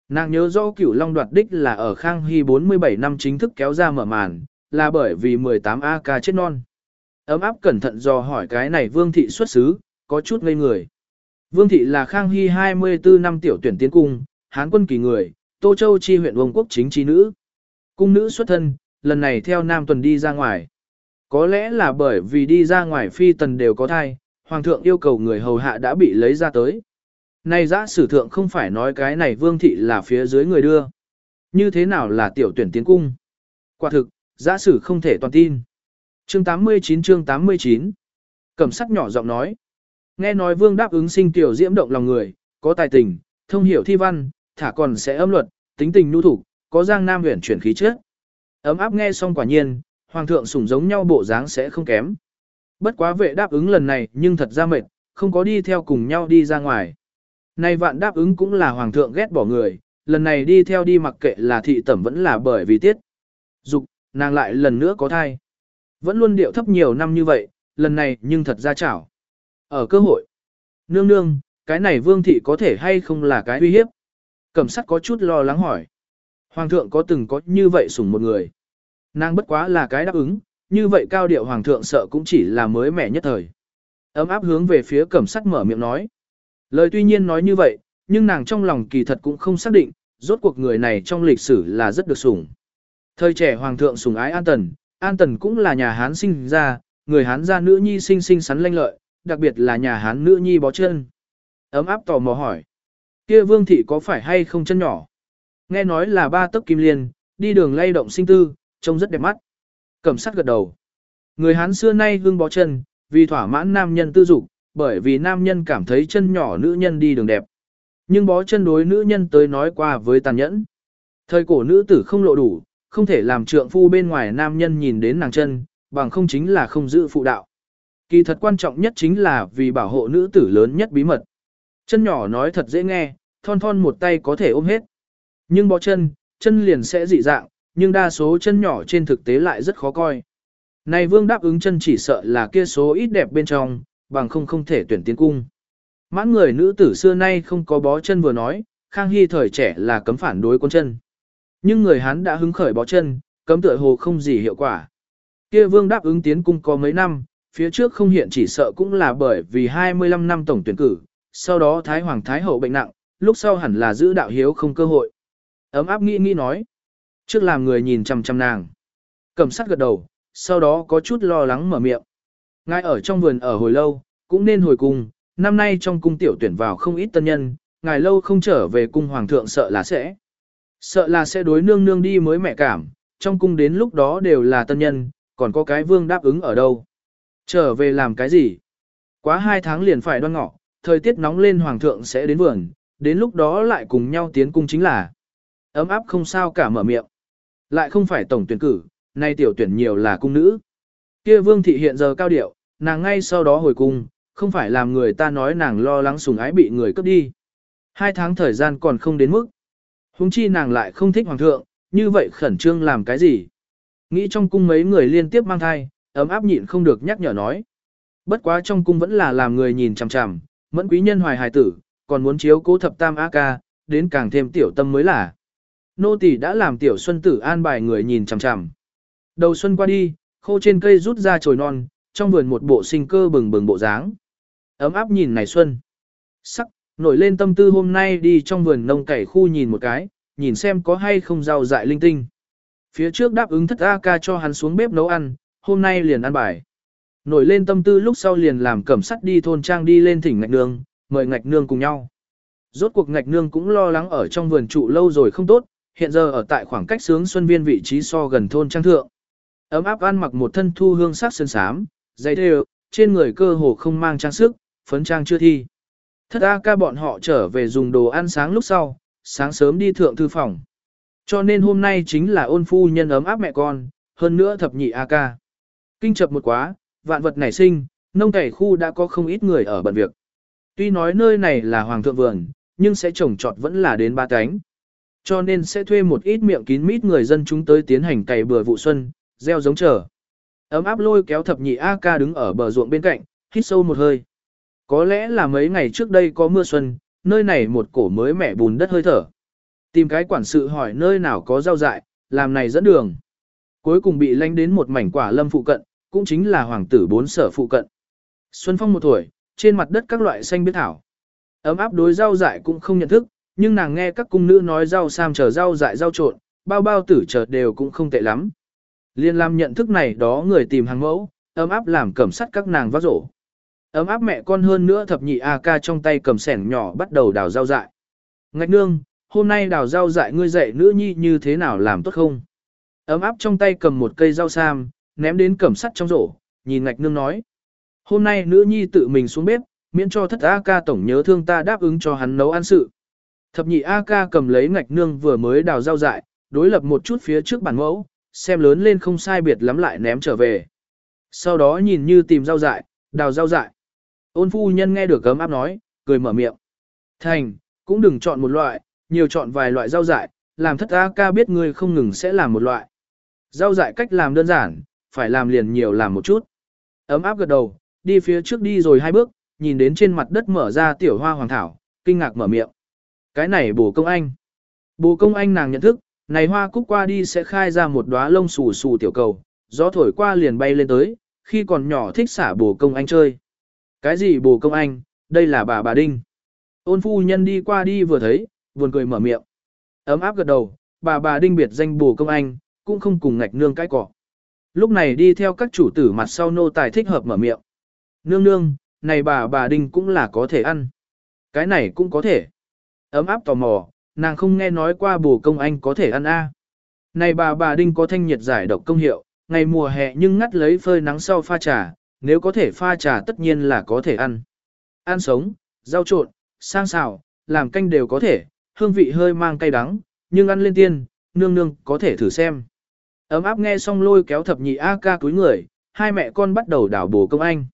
Nàng nhớ rõ cửu long đoạt đích là ở Khang Hy 47 năm chính thức kéo ra mở màn, là bởi vì 18 A ca chết non. Ấm áp cẩn thận dò hỏi cái này vương thị xuất xứ, có chút ngây người. Vương thị là Khang Hy 24 năm tiểu tuyển tiến cung, hán quân kỳ người, Tô Châu chi huyện vương quốc chính chi nữ. Cung nữ xuất thân, lần này theo Nam Tuần đi ra ngoài. Có lẽ là bởi vì đi ra ngoài phi tần đều có thai, Hoàng thượng yêu cầu người hầu hạ đã bị lấy ra tới. Này giã sử thượng không phải nói cái này vương thị là phía dưới người đưa. Như thế nào là tiểu tuyển tiến cung? Quả thực, giã sử không thể toàn tin. Chương 89 chương 89 Cẩm sắc nhỏ giọng nói. Nghe nói vương đáp ứng sinh tiểu diễm động lòng người, có tài tình, thông hiểu thi văn, thả còn sẽ âm luật, tính tình nhu thủ, có giang nam huyền chuyển khí trước. Ấm áp nghe xong quả nhiên, hoàng thượng sủng giống nhau bộ dáng sẽ không kém. Bất quá vệ đáp ứng lần này nhưng thật ra mệt, không có đi theo cùng nhau đi ra ngoài. Này vạn đáp ứng cũng là hoàng thượng ghét bỏ người, lần này đi theo đi mặc kệ là thị tẩm vẫn là bởi vì tiết. Dục, nàng lại lần nữa có thai. Vẫn luôn điệu thấp nhiều năm như vậy, lần này nhưng thật ra chảo. Ở cơ hội, nương nương, cái này vương thị có thể hay không là cái uy hiếp? Cẩm sắt có chút lo lắng hỏi. Hoàng thượng có từng có như vậy sủng một người. Nàng bất quá là cái đáp ứng, như vậy cao điệu hoàng thượng sợ cũng chỉ là mới mẻ nhất thời. Ấm áp hướng về phía cẩm sắt mở miệng nói. Lời tuy nhiên nói như vậy, nhưng nàng trong lòng kỳ thật cũng không xác định, rốt cuộc người này trong lịch sử là rất được sủng. Thời trẻ hoàng thượng sủng ái an tần, an tần cũng là nhà Hán sinh ra, người Hán gia nữ nhi sinh sinh sắn lanh lợi, đặc biệt là nhà Hán nữ nhi bó chân. Ấm áp tò mò hỏi. Kia vương thị có phải hay không chân nhỏ? Nghe nói là ba tấc kim liên, đi đường lay động sinh tư, trông rất đẹp mắt. Cẩm sát gật đầu. Người Hán xưa nay hương bó chân, vì thỏa mãn nam nhân tư dục, bởi vì nam nhân cảm thấy chân nhỏ nữ nhân đi đường đẹp. Nhưng bó chân đối nữ nhân tới nói qua với tàn nhẫn. Thời cổ nữ tử không lộ đủ, không thể làm trượng phu bên ngoài nam nhân nhìn đến nàng chân, bằng không chính là không giữ phụ đạo. Kỳ thật quan trọng nhất chính là vì bảo hộ nữ tử lớn nhất bí mật. Chân nhỏ nói thật dễ nghe, thon thon một tay có thể ôm hết. Nhưng bó chân, chân liền sẽ dị dạng, nhưng đa số chân nhỏ trên thực tế lại rất khó coi. Này vương đáp ứng chân chỉ sợ là kia số ít đẹp bên trong, bằng không không thể tuyển tiến cung. Mãn người nữ tử xưa nay không có bó chân vừa nói, Khang Hy thời trẻ là cấm phản đối con chân. Nhưng người Hán đã hứng khởi bó chân, cấm tựa hồ không gì hiệu quả. Kia vương đáp ứng tiến cung có mấy năm, phía trước không hiện chỉ sợ cũng là bởi vì 25 năm tổng tuyển cử, sau đó Thái Hoàng Thái Hậu bệnh nặng, lúc sau hẳn là giữ đạo hiếu không cơ hội. Ấm áp nghĩ nghĩ nói. Trước làm người nhìn chằm chằm nàng. Cầm sắt gật đầu, sau đó có chút lo lắng mở miệng. Ngài ở trong vườn ở hồi lâu, cũng nên hồi cung, năm nay trong cung tiểu tuyển vào không ít tân nhân, ngài lâu không trở về cung hoàng thượng sợ là sẽ. Sợ là sẽ đối nương nương đi mới mẹ cảm, trong cung đến lúc đó đều là tân nhân, còn có cái vương đáp ứng ở đâu. Trở về làm cái gì? Quá hai tháng liền phải đoan ngọ, thời tiết nóng lên hoàng thượng sẽ đến vườn, đến lúc đó lại cùng nhau tiến cung chính là. Ấm áp không sao cả mở miệng. Lại không phải tổng tuyển cử, nay tiểu tuyển nhiều là cung nữ. Kia vương thị hiện giờ cao điệu, nàng ngay sau đó hồi cung, không phải làm người ta nói nàng lo lắng sùng ái bị người cướp đi. Hai tháng thời gian còn không đến mức. Hùng chi nàng lại không thích hoàng thượng, như vậy khẩn trương làm cái gì? Nghĩ trong cung mấy người liên tiếp mang thai, ấm áp nhịn không được nhắc nhở nói. Bất quá trong cung vẫn là làm người nhìn chằm chằm, mẫn quý nhân hoài hài tử, còn muốn chiếu cố thập tam A ca, đến càng thêm tiểu tâm mới là. Nô tỳ đã làm tiểu xuân tử an bài người nhìn chằm chằm. Đầu xuân qua đi, khô trên cây rút ra chồi non, trong vườn một bộ sinh cơ bừng bừng bộ dáng. Ấm áp nhìn này xuân. Sắc, nổi lên tâm tư hôm nay đi trong vườn nông cày khu nhìn một cái, nhìn xem có hay không rau dại linh tinh. Phía trước đáp ứng thất A ca cho hắn xuống bếp nấu ăn, hôm nay liền ăn bài. Nổi lên tâm tư lúc sau liền làm cẩm sắt đi thôn trang đi lên thỉnh ngạch nương, mời ngạch nương cùng nhau. Rốt cuộc ngạch nương cũng lo lắng ở trong vườn trụ lâu rồi không tốt, hiện giờ ở tại khoảng cách sướng xuân viên vị trí so gần thôn trang thượng. Ấm áp ăn mặc một thân thu hương sắc sơn sám, dày đều, trên người cơ hồ không mang trang sức, phấn trang chưa thi. Thất A ca bọn họ trở về dùng đồ ăn sáng lúc sau, sáng sớm đi thượng thư phòng. Cho nên hôm nay chính là ôn phu nhân ấm áp mẹ con, hơn nữa thập nhị A ca. Kinh chập một quá, vạn vật nảy sinh, nông cày khu đã có không ít người ở bận việc. Tuy nói nơi này là hoàng thượng vườn, nhưng sẽ trồng trọt vẫn là đến ba cánh. Cho nên sẽ thuê một ít miệng kín mít người dân chúng tới tiến hành cày bừa vụ xuân, gieo giống chờ. Ấm áp lôi kéo thập nhị A ca đứng ở bờ ruộng bên cạnh, hít sâu một hơi. Có lẽ là mấy ngày trước đây có mưa xuân, nơi này một cổ mới mẻ bùn đất hơi thở. Tìm cái quản sự hỏi nơi nào có rau dại, làm này dẫn đường. Cuối cùng bị lánh đến một mảnh quả lâm phụ cận, cũng chính là hoàng tử bốn sở phụ cận. Xuân phong một tuổi, trên mặt đất các loại xanh biết thảo. Ấm áp đối rau dại cũng không nhận thức, nhưng nàng nghe các cung nữ nói rau sam chờ rau dại rau trộn, bao bao tử chờ đều cũng không tệ lắm. Liên Lam nhận thức này đó người tìm hàng mẫu, ấm áp làm cẩm sắt các nàng vác rổ. Ấm áp mẹ con hơn nữa thập nhị A ca trong tay cầm sẻn nhỏ bắt đầu đào rau dại. Ngạch nương, hôm nay đào rau dại ngươi dạy nữ nhi như thế nào làm tốt không? Ấm áp trong tay cầm một cây rau sam, ném đến cẩm sắt trong rổ, nhìn ngạch nương nói. Hôm nay nữ nhi tự mình xuống bếp, miễn cho thất A ca tổng nhớ thương ta đáp ứng cho hắn nấu ăn sự. Thập nhị A ca cầm lấy ngạch nương vừa mới đào rau dại, đối lập một chút phía trước bản mẫu, xem lớn lên không sai biệt lắm lại ném trở về. Sau đó nhìn như tìm rau dại, đào rau dại. Ôn phu nhân nghe được cấm áp nói, cười mở miệng. Thành, cũng đừng chọn một loại, nhiều chọn vài loại rau dại, làm thất A ca biết ngươi không ngừng sẽ làm một loại. Rau dại cách làm đơn giản, phải làm liền nhiều làm một chút. Ấm áp gật đầu, đi phía trước đi rồi hai bước, nhìn đến trên mặt đất mở ra tiểu hoa hoàng thảo, kinh ngạc mở miệng. Cái này bổ công anh. bổ công anh nàng nhận thức, này hoa cúc qua đi sẽ khai ra một đóa lông xù xù tiểu cầu, gió thổi qua liền bay lên tới, khi còn nhỏ thích xả bổ công anh chơi. Cái gì bổ công anh, đây là bà bà Đinh. Ôn phu nhân đi qua đi vừa thấy, buồn cười mở miệng. Ấm áp gật đầu, bà bà Đinh biệt danh bổ công anh, cũng không cùng ngạch nương cái cỏ. Lúc này đi theo các chủ tử mặt sau nô tài thích hợp mở miệng. Nương nương, này bà bà đinh cũng là có thể ăn. Cái này cũng có thể. Ấm áp tò mò, nàng không nghe nói qua bổ công anh có thể ăn a. Này bà bà đinh có thanh nhiệt giải độc công hiệu, ngày mùa hè nhưng ngắt lấy phơi nắng sau pha trà, nếu có thể pha trà tất nhiên là có thể ăn. Ăn sống, rau trộn, sang xào, làm canh đều có thể, hương vị hơi mang cay đắng, nhưng ăn lên tiên, nương nương có thể thử xem. Ấm áp nghe xong lôi kéo thập nhị A ca túi người, hai mẹ con bắt đầu đảo bổ công anh.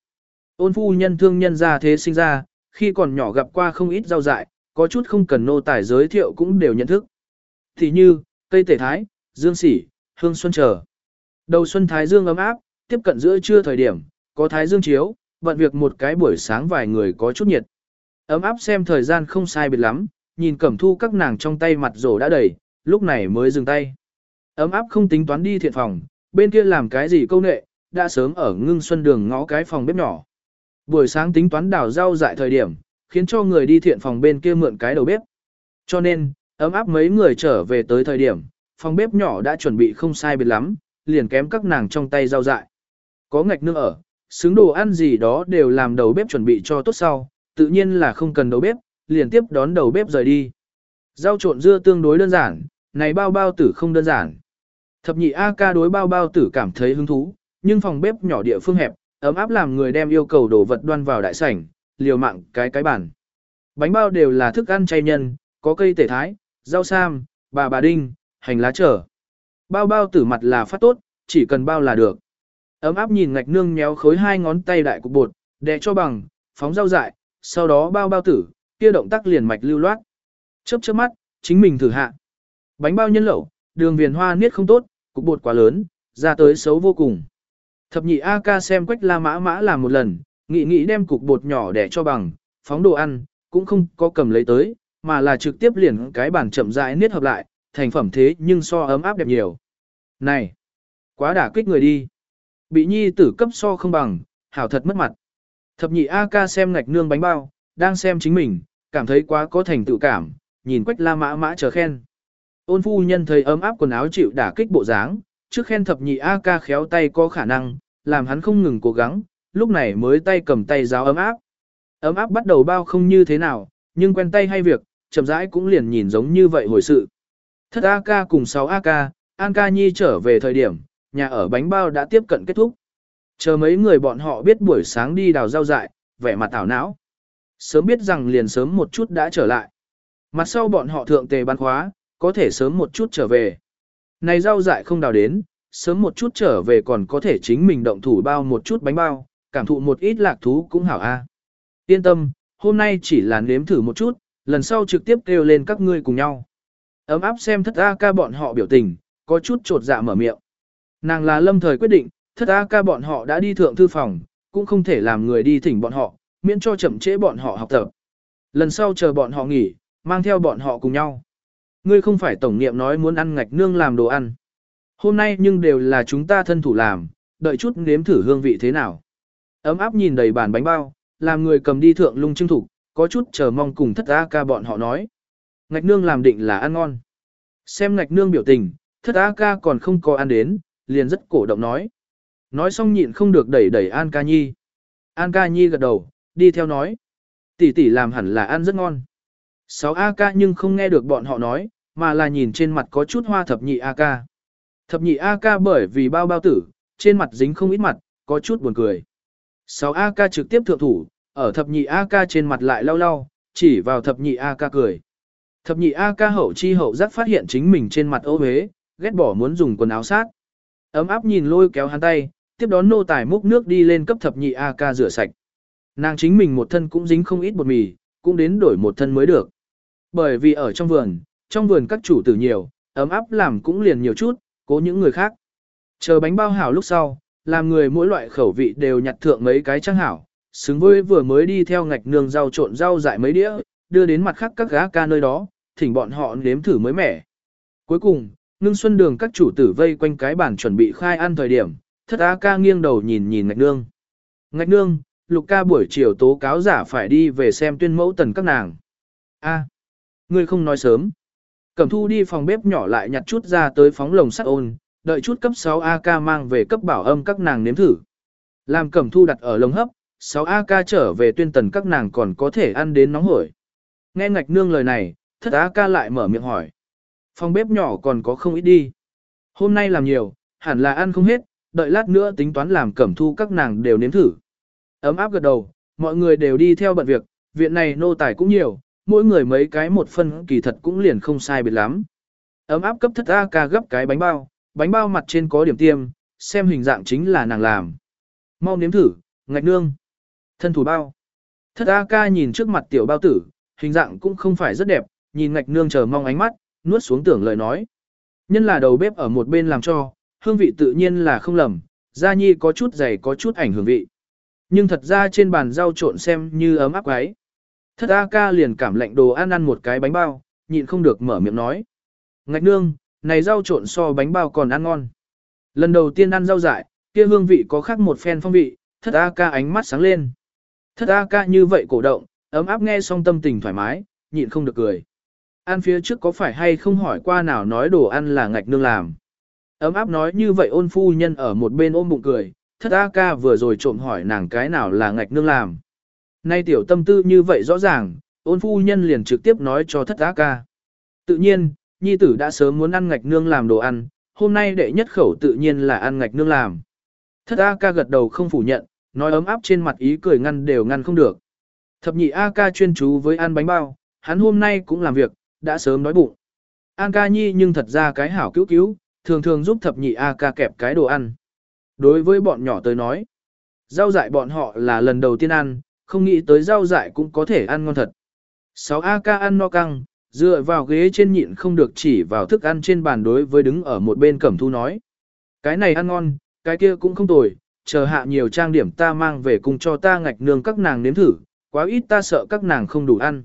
Ôn phu nhân thương nhân ra thế sinh ra, khi còn nhỏ gặp qua không ít rau dại, có chút không cần nô tài giới thiệu cũng đều nhận thức. Thì như, cây tể thái, dương sỉ, hương xuân trở. Đầu xuân thái dương ấm áp, tiếp cận giữa trưa thời điểm, có thái dương chiếu, bận việc một cái buổi sáng vài người có chút nhiệt. Ấm áp xem thời gian không sai biệt lắm, nhìn cẩm thu các nàng trong tay mặt rổ đã đầy, lúc này mới dừng tay. Ấm áp không tính toán đi thiện phòng, bên kia làm cái gì câu nệ, đã sớm ở ngưng xuân đường ngõ cái phòng bếp nhỏ. Buổi sáng tính toán đào rau dại thời điểm, khiến cho người đi thiện phòng bên kia mượn cái đầu bếp. Cho nên, ấm áp mấy người trở về tới thời điểm, phòng bếp nhỏ đã chuẩn bị không sai biệt lắm, liền kém các nàng trong tay rau dại. Có ngạch nương ở, xứng đồ ăn gì đó đều làm đầu bếp chuẩn bị cho tốt sau, tự nhiên là không cần đầu bếp, liền tiếp đón đầu bếp rời đi. Rau trộn dưa tương đối đơn giản, này bao bao tử không đơn giản. Thập nhị A ca đối bao bao tử cảm thấy hứng thú, nhưng phòng bếp nhỏ địa phương hẹp, ấm áp làm người đem yêu cầu đồ vật đoan vào đại sảnh, liều mạng cái cái bản. Bánh bao đều là thức ăn chay nhân, có cây tể thái, rau sam, bà bà đinh, hành lá trở. Bao bao tử mặt là phát tốt, chỉ cần bao là được. Ấm áp nhìn ngạch nương nhéo khối hai ngón tay đại cục bột, đè cho bằng, phóng rau dại, sau đó bao bao tử, kia động tác liền mạch lưu loát. Chớp chớp mắt, chính mình thử hạ. Bánh bao nhân lẩu, đường viền hoa niết không tốt, cục bột quá lớn, ra tới xấu vô cùng. Thập nhị A ca xem quách la mã mã làm một lần, nghĩ nghĩ đem cục bột nhỏ để cho bằng, phóng đồ ăn, cũng không có cầm lấy tới, mà là trực tiếp liền cái bàn chậm rãi niết hợp lại, thành phẩm thế nhưng so ấm áp đẹp nhiều. Này, quá đả kích người đi. Bị nhi tử cấp so không bằng, hảo thật mất mặt. Thập nhị A ca xem ngạch nương bánh bao, đang xem chính mình, cảm thấy quá có thành tựu cảm, nhìn quách la mã mã chờ khen. Ôn phu nhân thấy ấm áp quần áo chịu đả kích bộ dáng, trước khen thập nhị A ca khéo tay có khả năng, làm hắn không ngừng cố gắng, lúc này mới tay cầm tay giáo ấm áp. Ấm áp bắt đầu bao không như thế nào, nhưng quen tay hay việc, chậm rãi cũng liền nhìn giống như vậy hồi sự. Thất A ca cùng 6 A ca, An ca nhi trở về thời điểm, nhà ở bánh bao đã tiếp cận kết thúc. Chờ mấy người bọn họ biết buổi sáng đi đào rau dại, vẻ mặt thảo não. Sớm biết rằng liền sớm một chút đã trở lại. Mặt sau bọn họ thượng tề ban khóa, có thể sớm một chút trở về. Này rau dại không đào đến, sớm một chút trở về còn có thể chính mình động thủ bao một chút bánh bao, cảm thụ một ít lạc thú cũng hảo a. À. Yên tâm, hôm nay chỉ là nếm thử một chút, lần sau trực tiếp kêu lên các ngươi cùng nhau. Ấm áp xem thất A ca bọn họ biểu tình, có chút trột dạ mở miệng. Nàng là lâm thời quyết định, thất A ca bọn họ đã đi thượng thư phòng, cũng không thể làm người đi thỉnh bọn họ, miễn cho chậm trễ bọn họ học tập. Lần sau chờ bọn họ nghỉ, mang theo bọn họ cùng nhau. Ngươi không phải tổng niệm nói muốn ăn ngạch nương làm đồ ăn. Hôm nay nhưng đều là chúng ta thân thủ làm, đợi chút nếm thử hương vị thế nào. Ấm áp nhìn đầy bàn bánh bao, làm người cầm đi thượng lung trưng thủ, có chút chờ mong cùng thất A ca bọn họ nói. Ngạch nương làm định là ăn ngon. Xem ngạch nương biểu tình, thất A ca còn không có ăn đến, liền rất cổ động nói. Nói xong nhịn không được đẩy đẩy An ca nhi. An ca nhi gật đầu, đi theo nói. Tỷ tỷ làm hẳn là ăn rất ngon. Sáu A ca nhưng không nghe được bọn họ nói, mà là nhìn trên mặt có chút hoa thập nhị A ca. Thập nhị A ca bởi vì bao bao tử, trên mặt dính không ít mặt, có chút buồn cười. Sáu A ca trực tiếp thượng thủ, ở thập nhị A ca trên mặt lại lau lau, chỉ vào thập nhị A ca cười. Thập nhị A ca hậu chi hậu giác phát hiện chính mình trên mặt ô huế, ghét bỏ muốn dùng quần áo sát. Ấm áp nhìn lôi kéo hắn tay, tiếp đón nô tài múc nước đi lên cấp thập nhị A ca rửa sạch. Nàng chính mình một thân cũng dính không ít bột mì, cũng đến đổi một thân mới được. Bởi vì ở trong vườn, trong vườn các chủ tử nhiều, ấm áp làm cũng liền nhiều chút, cố những người khác. Chờ bánh bao hảo lúc sau, làm người mỗi loại khẩu vị đều nhặt thượng mấy cái trang hảo, xứng với vừa mới đi theo ngạch nương rau trộn rau dại mấy đĩa, đưa đến mặt khác các gã ca nơi đó, thỉnh bọn họ nếm thử mới mẻ. Cuối cùng, ngưng xuân đường các chủ tử vây quanh cái bàn chuẩn bị khai ăn thời điểm, thất á ca nghiêng đầu nhìn nhìn ngạch nương. Ngạch nương, lục ca buổi chiều tố cáo giả phải đi về xem tuyên mẫu tần các nàng. a ngươi không nói sớm. Cẩm thu đi phòng bếp nhỏ lại nhặt chút ra tới phóng lồng sắt ôn, đợi chút cấp 6 AK mang về cấp bảo âm các nàng nếm thử. Làm cẩm thu đặt ở lồng hấp, 6 AK trở về tuyên tần các nàng còn có thể ăn đến nóng hổi. Nghe ngạch nương lời này, thất AK lại mở miệng hỏi. Phòng bếp nhỏ còn có không ít đi. Hôm nay làm nhiều, hẳn là ăn không hết, đợi lát nữa tính toán làm cẩm thu các nàng đều nếm thử. Ấm áp gật đầu, mọi người đều đi theo bận việc, viện này nô tài cũng nhiều, mỗi người mấy cái một phân kỳ thật cũng liền không sai biệt lắm. Ấm áp cấp thất A ca gấp cái bánh bao, bánh bao mặt trên có điểm tiêm, xem hình dạng chính là nàng làm. Mau nếm thử, ngạch nương. Thân thủ bao. Thất A ca nhìn trước mặt tiểu bao tử, hình dạng cũng không phải rất đẹp, nhìn ngạch nương chờ mong ánh mắt, nuốt xuống tưởng lời nói. Nhân là đầu bếp ở một bên làm cho, hương vị tự nhiên là không lầm, gia nhi có chút dày có chút ảnh hưởng vị. Nhưng thật ra trên bàn rau trộn xem như ấm áp quái. Thất A ca liền cảm lạnh đồ ăn ăn một cái bánh bao, nhịn không được mở miệng nói. Ngạch nương, này rau trộn so bánh bao còn ăn ngon. Lần đầu tiên ăn rau dại, kia hương vị có khác một phen phong vị, thất A ca ánh mắt sáng lên. Thất A ca như vậy cổ động, ấm áp nghe xong tâm tình thoải mái, nhịn không được cười. Ăn phía trước có phải hay không hỏi qua nào nói đồ ăn là ngạch nương làm. Ấm áp nói như vậy ôn phu nhân ở một bên ôm bụng cười, thất A ca vừa rồi trộm hỏi nàng cái nào là ngạch nương làm. Nay tiểu tâm tư như vậy rõ ràng, ôn phu nhân liền trực tiếp nói cho thất A ca. Tự nhiên, nhi tử đã sớm muốn ăn ngạch nương làm đồ ăn, hôm nay đệ nhất khẩu tự nhiên là ăn ngạch nương làm. Thất A ca gật đầu không phủ nhận, nói ấm áp trên mặt ý cười ngăn đều ngăn không được. Thập nhị A ca chuyên chú với ăn bánh bao, hắn hôm nay cũng làm việc, đã sớm nói bụng. An ca nhi nhưng thật ra cái hảo cứu cứu, thường thường giúp thập nhị A ca kẹp cái đồ ăn. Đối với bọn nhỏ tới nói, rau dại bọn họ là lần đầu tiên ăn, không nghĩ tới rau dại cũng có thể ăn ngon thật. 6 A ca ăn no căng, dựa vào ghế trên nhịn không được chỉ vào thức ăn trên bàn đối với đứng ở một bên cẩm thu nói. Cái này ăn ngon, cái kia cũng không tồi, chờ hạ nhiều trang điểm ta mang về cùng cho ta ngạch nương các nàng nếm thử, quá ít ta sợ các nàng không đủ ăn.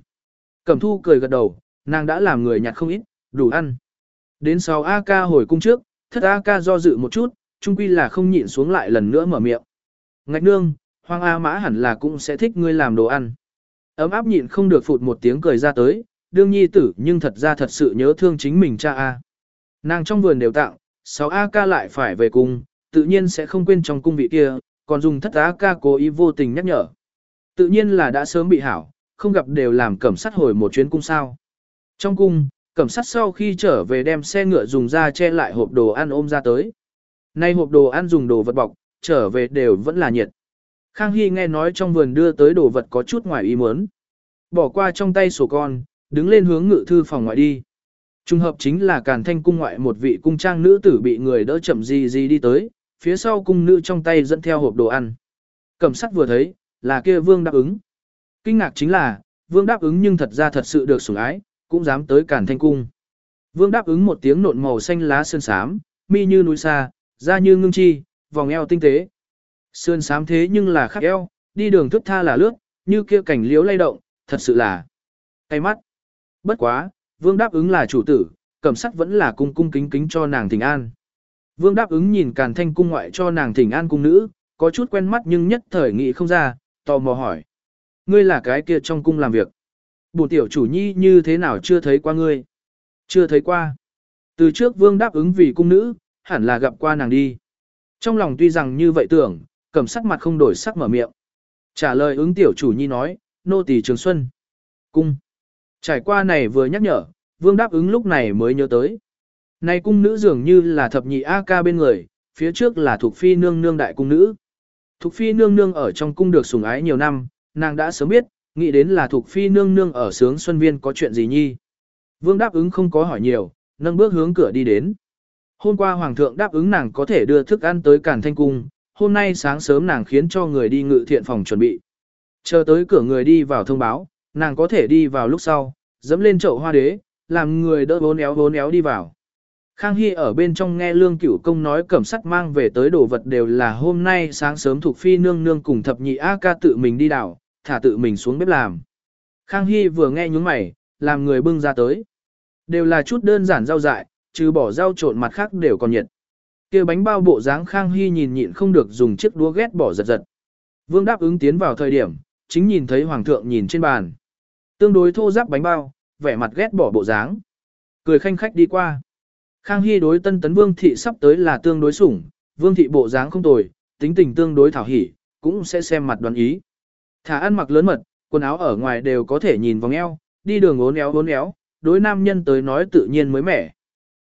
Cẩm thu cười gật đầu, nàng đã làm người nhặt không ít, đủ ăn. Đến 6 A ca hồi cung trước, thất A ca do dự một chút, chung quy là không nhịn xuống lại lần nữa mở miệng. Ngạch nương, hoang A mã hẳn là cũng sẽ thích ngươi làm đồ ăn. Ấm áp nhịn không được phụt một tiếng cười ra tới, đương nhi tử nhưng thật ra thật sự nhớ thương chính mình cha A. Nàng trong vườn đều tặng, 6 A ca lại phải về cung, tự nhiên sẽ không quên trong cung vị kia, còn dùng thất A ca cố ý vô tình nhắc nhở. Tự nhiên là đã sớm bị hảo, không gặp đều làm cẩm sát hồi một chuyến cung sao. Trong cung, cẩm sát sau khi trở về đem xe ngựa dùng ra che lại hộp đồ ăn ôm ra tới. Nay hộp đồ ăn dùng đồ vật bọc, trở về đều vẫn là nhiệt. Khang Hy nghe nói trong vườn đưa tới đồ vật có chút ngoài ý muốn. Bỏ qua trong tay sổ con, đứng lên hướng ngự thư phòng ngoại đi. Trung hợp chính là càn thanh cung ngoại một vị cung trang nữ tử bị người đỡ chậm gì gì đi tới, phía sau cung nữ trong tay dẫn theo hộp đồ ăn. Cẩm sắt vừa thấy, là kia vương đáp ứng. Kinh ngạc chính là, vương đáp ứng nhưng thật ra thật sự được sủng ái, cũng dám tới càn thanh cung. Vương đáp ứng một tiếng nộn màu xanh lá sơn sám, mi như núi xa, da như ngưng chi, vòng eo tinh tế. Sơn sám thế nhưng là khắc eo, đi đường thức tha là lướt, như kia cảnh liếu lay động, thật sự là cay mắt. Bất quá, vương đáp ứng là chủ tử, cẩm sắt vẫn là cung cung kính kính cho nàng thỉnh an. Vương đáp ứng nhìn càn thanh cung ngoại cho nàng thỉnh an cung nữ, có chút quen mắt nhưng nhất thời nghĩ không ra, tò mò hỏi. Ngươi là cái kia trong cung làm việc. Bùn tiểu chủ nhi như thế nào chưa thấy qua ngươi? Chưa thấy qua. Từ trước vương đáp ứng vì cung nữ, hẳn là gặp qua nàng đi. Trong lòng tuy rằng như vậy tưởng, cầm sắc mặt không đổi sắc mở miệng. Trả lời ứng tiểu chủ nhi nói, nô tỳ trường xuân. Cung. Trải qua này vừa nhắc nhở, vương đáp ứng lúc này mới nhớ tới. Này cung nữ dường như là thập nhị A ca bên người, phía trước là thuộc phi nương nương đại cung nữ. Thục phi nương nương ở trong cung được sủng ái nhiều năm, nàng đã sớm biết, nghĩ đến là thuộc phi nương nương ở sướng xuân viên có chuyện gì nhi. Vương đáp ứng không có hỏi nhiều, nâng bước hướng cửa đi đến. Hôm qua hoàng thượng đáp ứng nàng có thể đưa thức ăn tới Càn Thanh cung, hôm nay sáng sớm nàng khiến cho người đi ngự thiện phòng chuẩn bị. Chờ tới cửa người đi vào thông báo, nàng có thể đi vào lúc sau, dẫm lên chậu hoa đế, làm người đỡ bốn éo bốn éo đi vào. Khang Hy ở bên trong nghe Lương Cửu Công nói cẩm sắt mang về tới đồ vật đều là hôm nay sáng sớm thuộc phi nương nương cùng thập nhị A ca tự mình đi đảo, thả tự mình xuống bếp làm. Khang Hy vừa nghe nhúng mày, làm người bưng ra tới. Đều là chút đơn giản rau dại, trừ bỏ rau trộn mặt khác đều còn nhiệt. kia bánh bao bộ dáng Khang Hy nhìn nhịn không được dùng chiếc đũa ghét bỏ giật giật. Vương đáp ứng tiến vào thời điểm, chính nhìn thấy Hoàng thượng nhìn trên bàn. Tương đối thô giáp bánh bao, vẻ mặt ghét bỏ bộ dáng. Cười khanh khách đi qua. Khang Hy đối tân tấn vương thị sắp tới là tương đối sủng, vương thị bộ dáng không tồi, tính tình tương đối thảo hỉ, cũng sẽ xem mặt đoán ý. Thả ăn mặc lớn mật, quần áo ở ngoài đều có thể nhìn vòng eo, đi đường ốn éo ốn éo, đối nam nhân tới nói tự nhiên mới mẻ.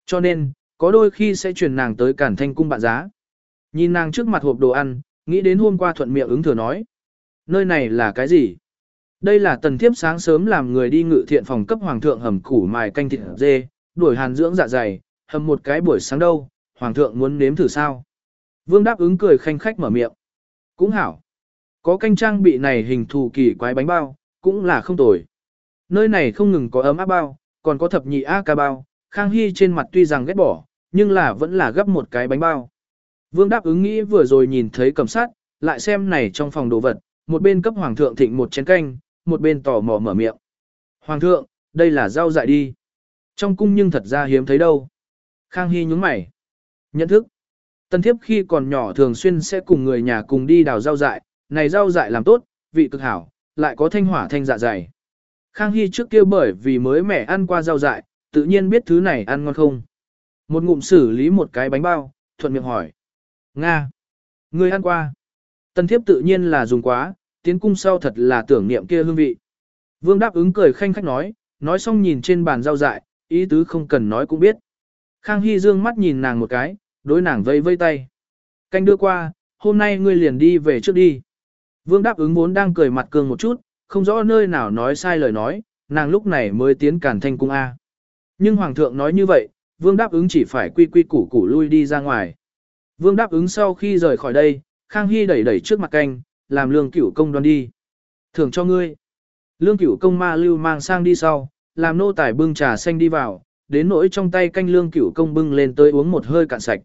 Cho nên, có đôi khi sẽ truyền nàng tới cản thanh cung bạn giá. Nhìn nàng trước mặt hộp đồ ăn, nghĩ đến hôm qua thuận miệng ứng thừa nói. Nơi này là cái gì? Đây là tần thiếp sáng sớm làm người đi ngự thiện phòng cấp hoàng thượng hầm củ mài canh thịt dê, đuổi hàn dưỡng dạ dày, hầm một cái buổi sáng đâu, hoàng thượng muốn nếm thử sao? Vương đáp ứng cười khanh khách mở miệng. Cũng hảo. Có canh trang bị này hình thù kỳ quái bánh bao, cũng là không tồi. Nơi này không ngừng có ấm áp bao, còn có thập nhị A ca bao, Khang Hy trên mặt tuy rằng ghét bỏ, nhưng là vẫn là gấp một cái bánh bao. Vương đáp ứng nghĩ vừa rồi nhìn thấy cầm sát, lại xem này trong phòng đồ vật, một bên cấp hoàng thượng thịnh một chén canh, một bên tò mò mở miệng. Hoàng thượng, đây là rau dại đi. Trong cung nhưng thật ra hiếm thấy đâu. Khang Hy nhúng mày. Nhận thức. Tân thiếp khi còn nhỏ thường xuyên sẽ cùng người nhà cùng đi đào rau dại, này rau dại làm tốt, vị cực hảo, lại có thanh hỏa thanh dạ dày. Khang Hy trước kia bởi vì mới mẻ ăn qua rau dại, tự nhiên biết thứ này ăn ngon không. Một ngụm xử lý một cái bánh bao, thuận miệng hỏi. Nga! Người ăn qua. Tân thiếp tự nhiên là dùng quá, tiến cung sau thật là tưởng niệm kia hương vị. Vương đáp ứng cười khanh khách nói, nói xong nhìn trên bàn rau dại, ý tứ không cần nói cũng biết. Khang Hy dương mắt nhìn nàng một cái, đối nàng vây vây tay. Canh đưa qua, hôm nay ngươi liền đi về trước đi. Vương đáp ứng vốn đang cười mặt cường một chút, không rõ nơi nào nói sai lời nói, nàng lúc này mới tiến cản thanh cung A. Nhưng Hoàng thượng nói như vậy, Vương đáp ứng chỉ phải quy quy củ củ lui đi ra ngoài. Vương đáp ứng sau khi rời khỏi đây, Khang Hy đẩy đẩy trước mặt canh, làm lương cửu công đoan đi. Thưởng cho ngươi. Lương cửu công ma lưu mang sang đi sau, làm nô tài bưng trà xanh đi vào, đến nỗi trong tay canh lương cửu công bưng lên tới uống một hơi cạn sạch.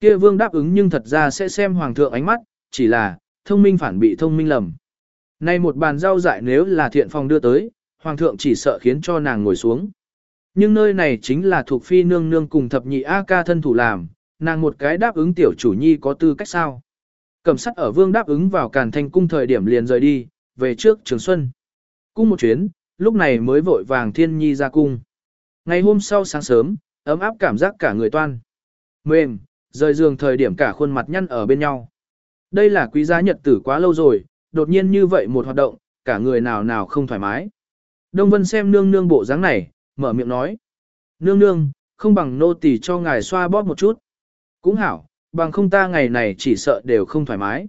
Kia vương đáp ứng nhưng thật ra sẽ xem hoàng thượng ánh mắt, chỉ là, thông minh phản bị thông minh lầm. Nay một bàn rau dại nếu là thiện phòng đưa tới, hoàng thượng chỉ sợ khiến cho nàng ngồi xuống. Nhưng nơi này chính là thuộc phi nương nương cùng thập nhị A ca thân thủ làm, nàng một cái đáp ứng tiểu chủ nhi có tư cách sao. Cẩm sắt ở vương đáp ứng vào càn thanh cung thời điểm liền rời đi, về trước trường xuân. Cung một chuyến, lúc này mới vội vàng thiên nhi ra cung. Ngày hôm sau sáng sớm, ấm áp cảm giác cả người toan. Mềm, rời giường thời điểm cả khuôn mặt nhăn ở bên nhau. Đây là quý giá nhật tử quá lâu rồi, đột nhiên như vậy một hoạt động, cả người nào nào không thoải mái. Đông Vân xem nương nương bộ dáng này, mở miệng nói. Nương nương, không bằng nô tỳ cho ngài xoa bóp một chút. Cũng hảo, bằng không ta ngày này chỉ sợ đều không thoải mái.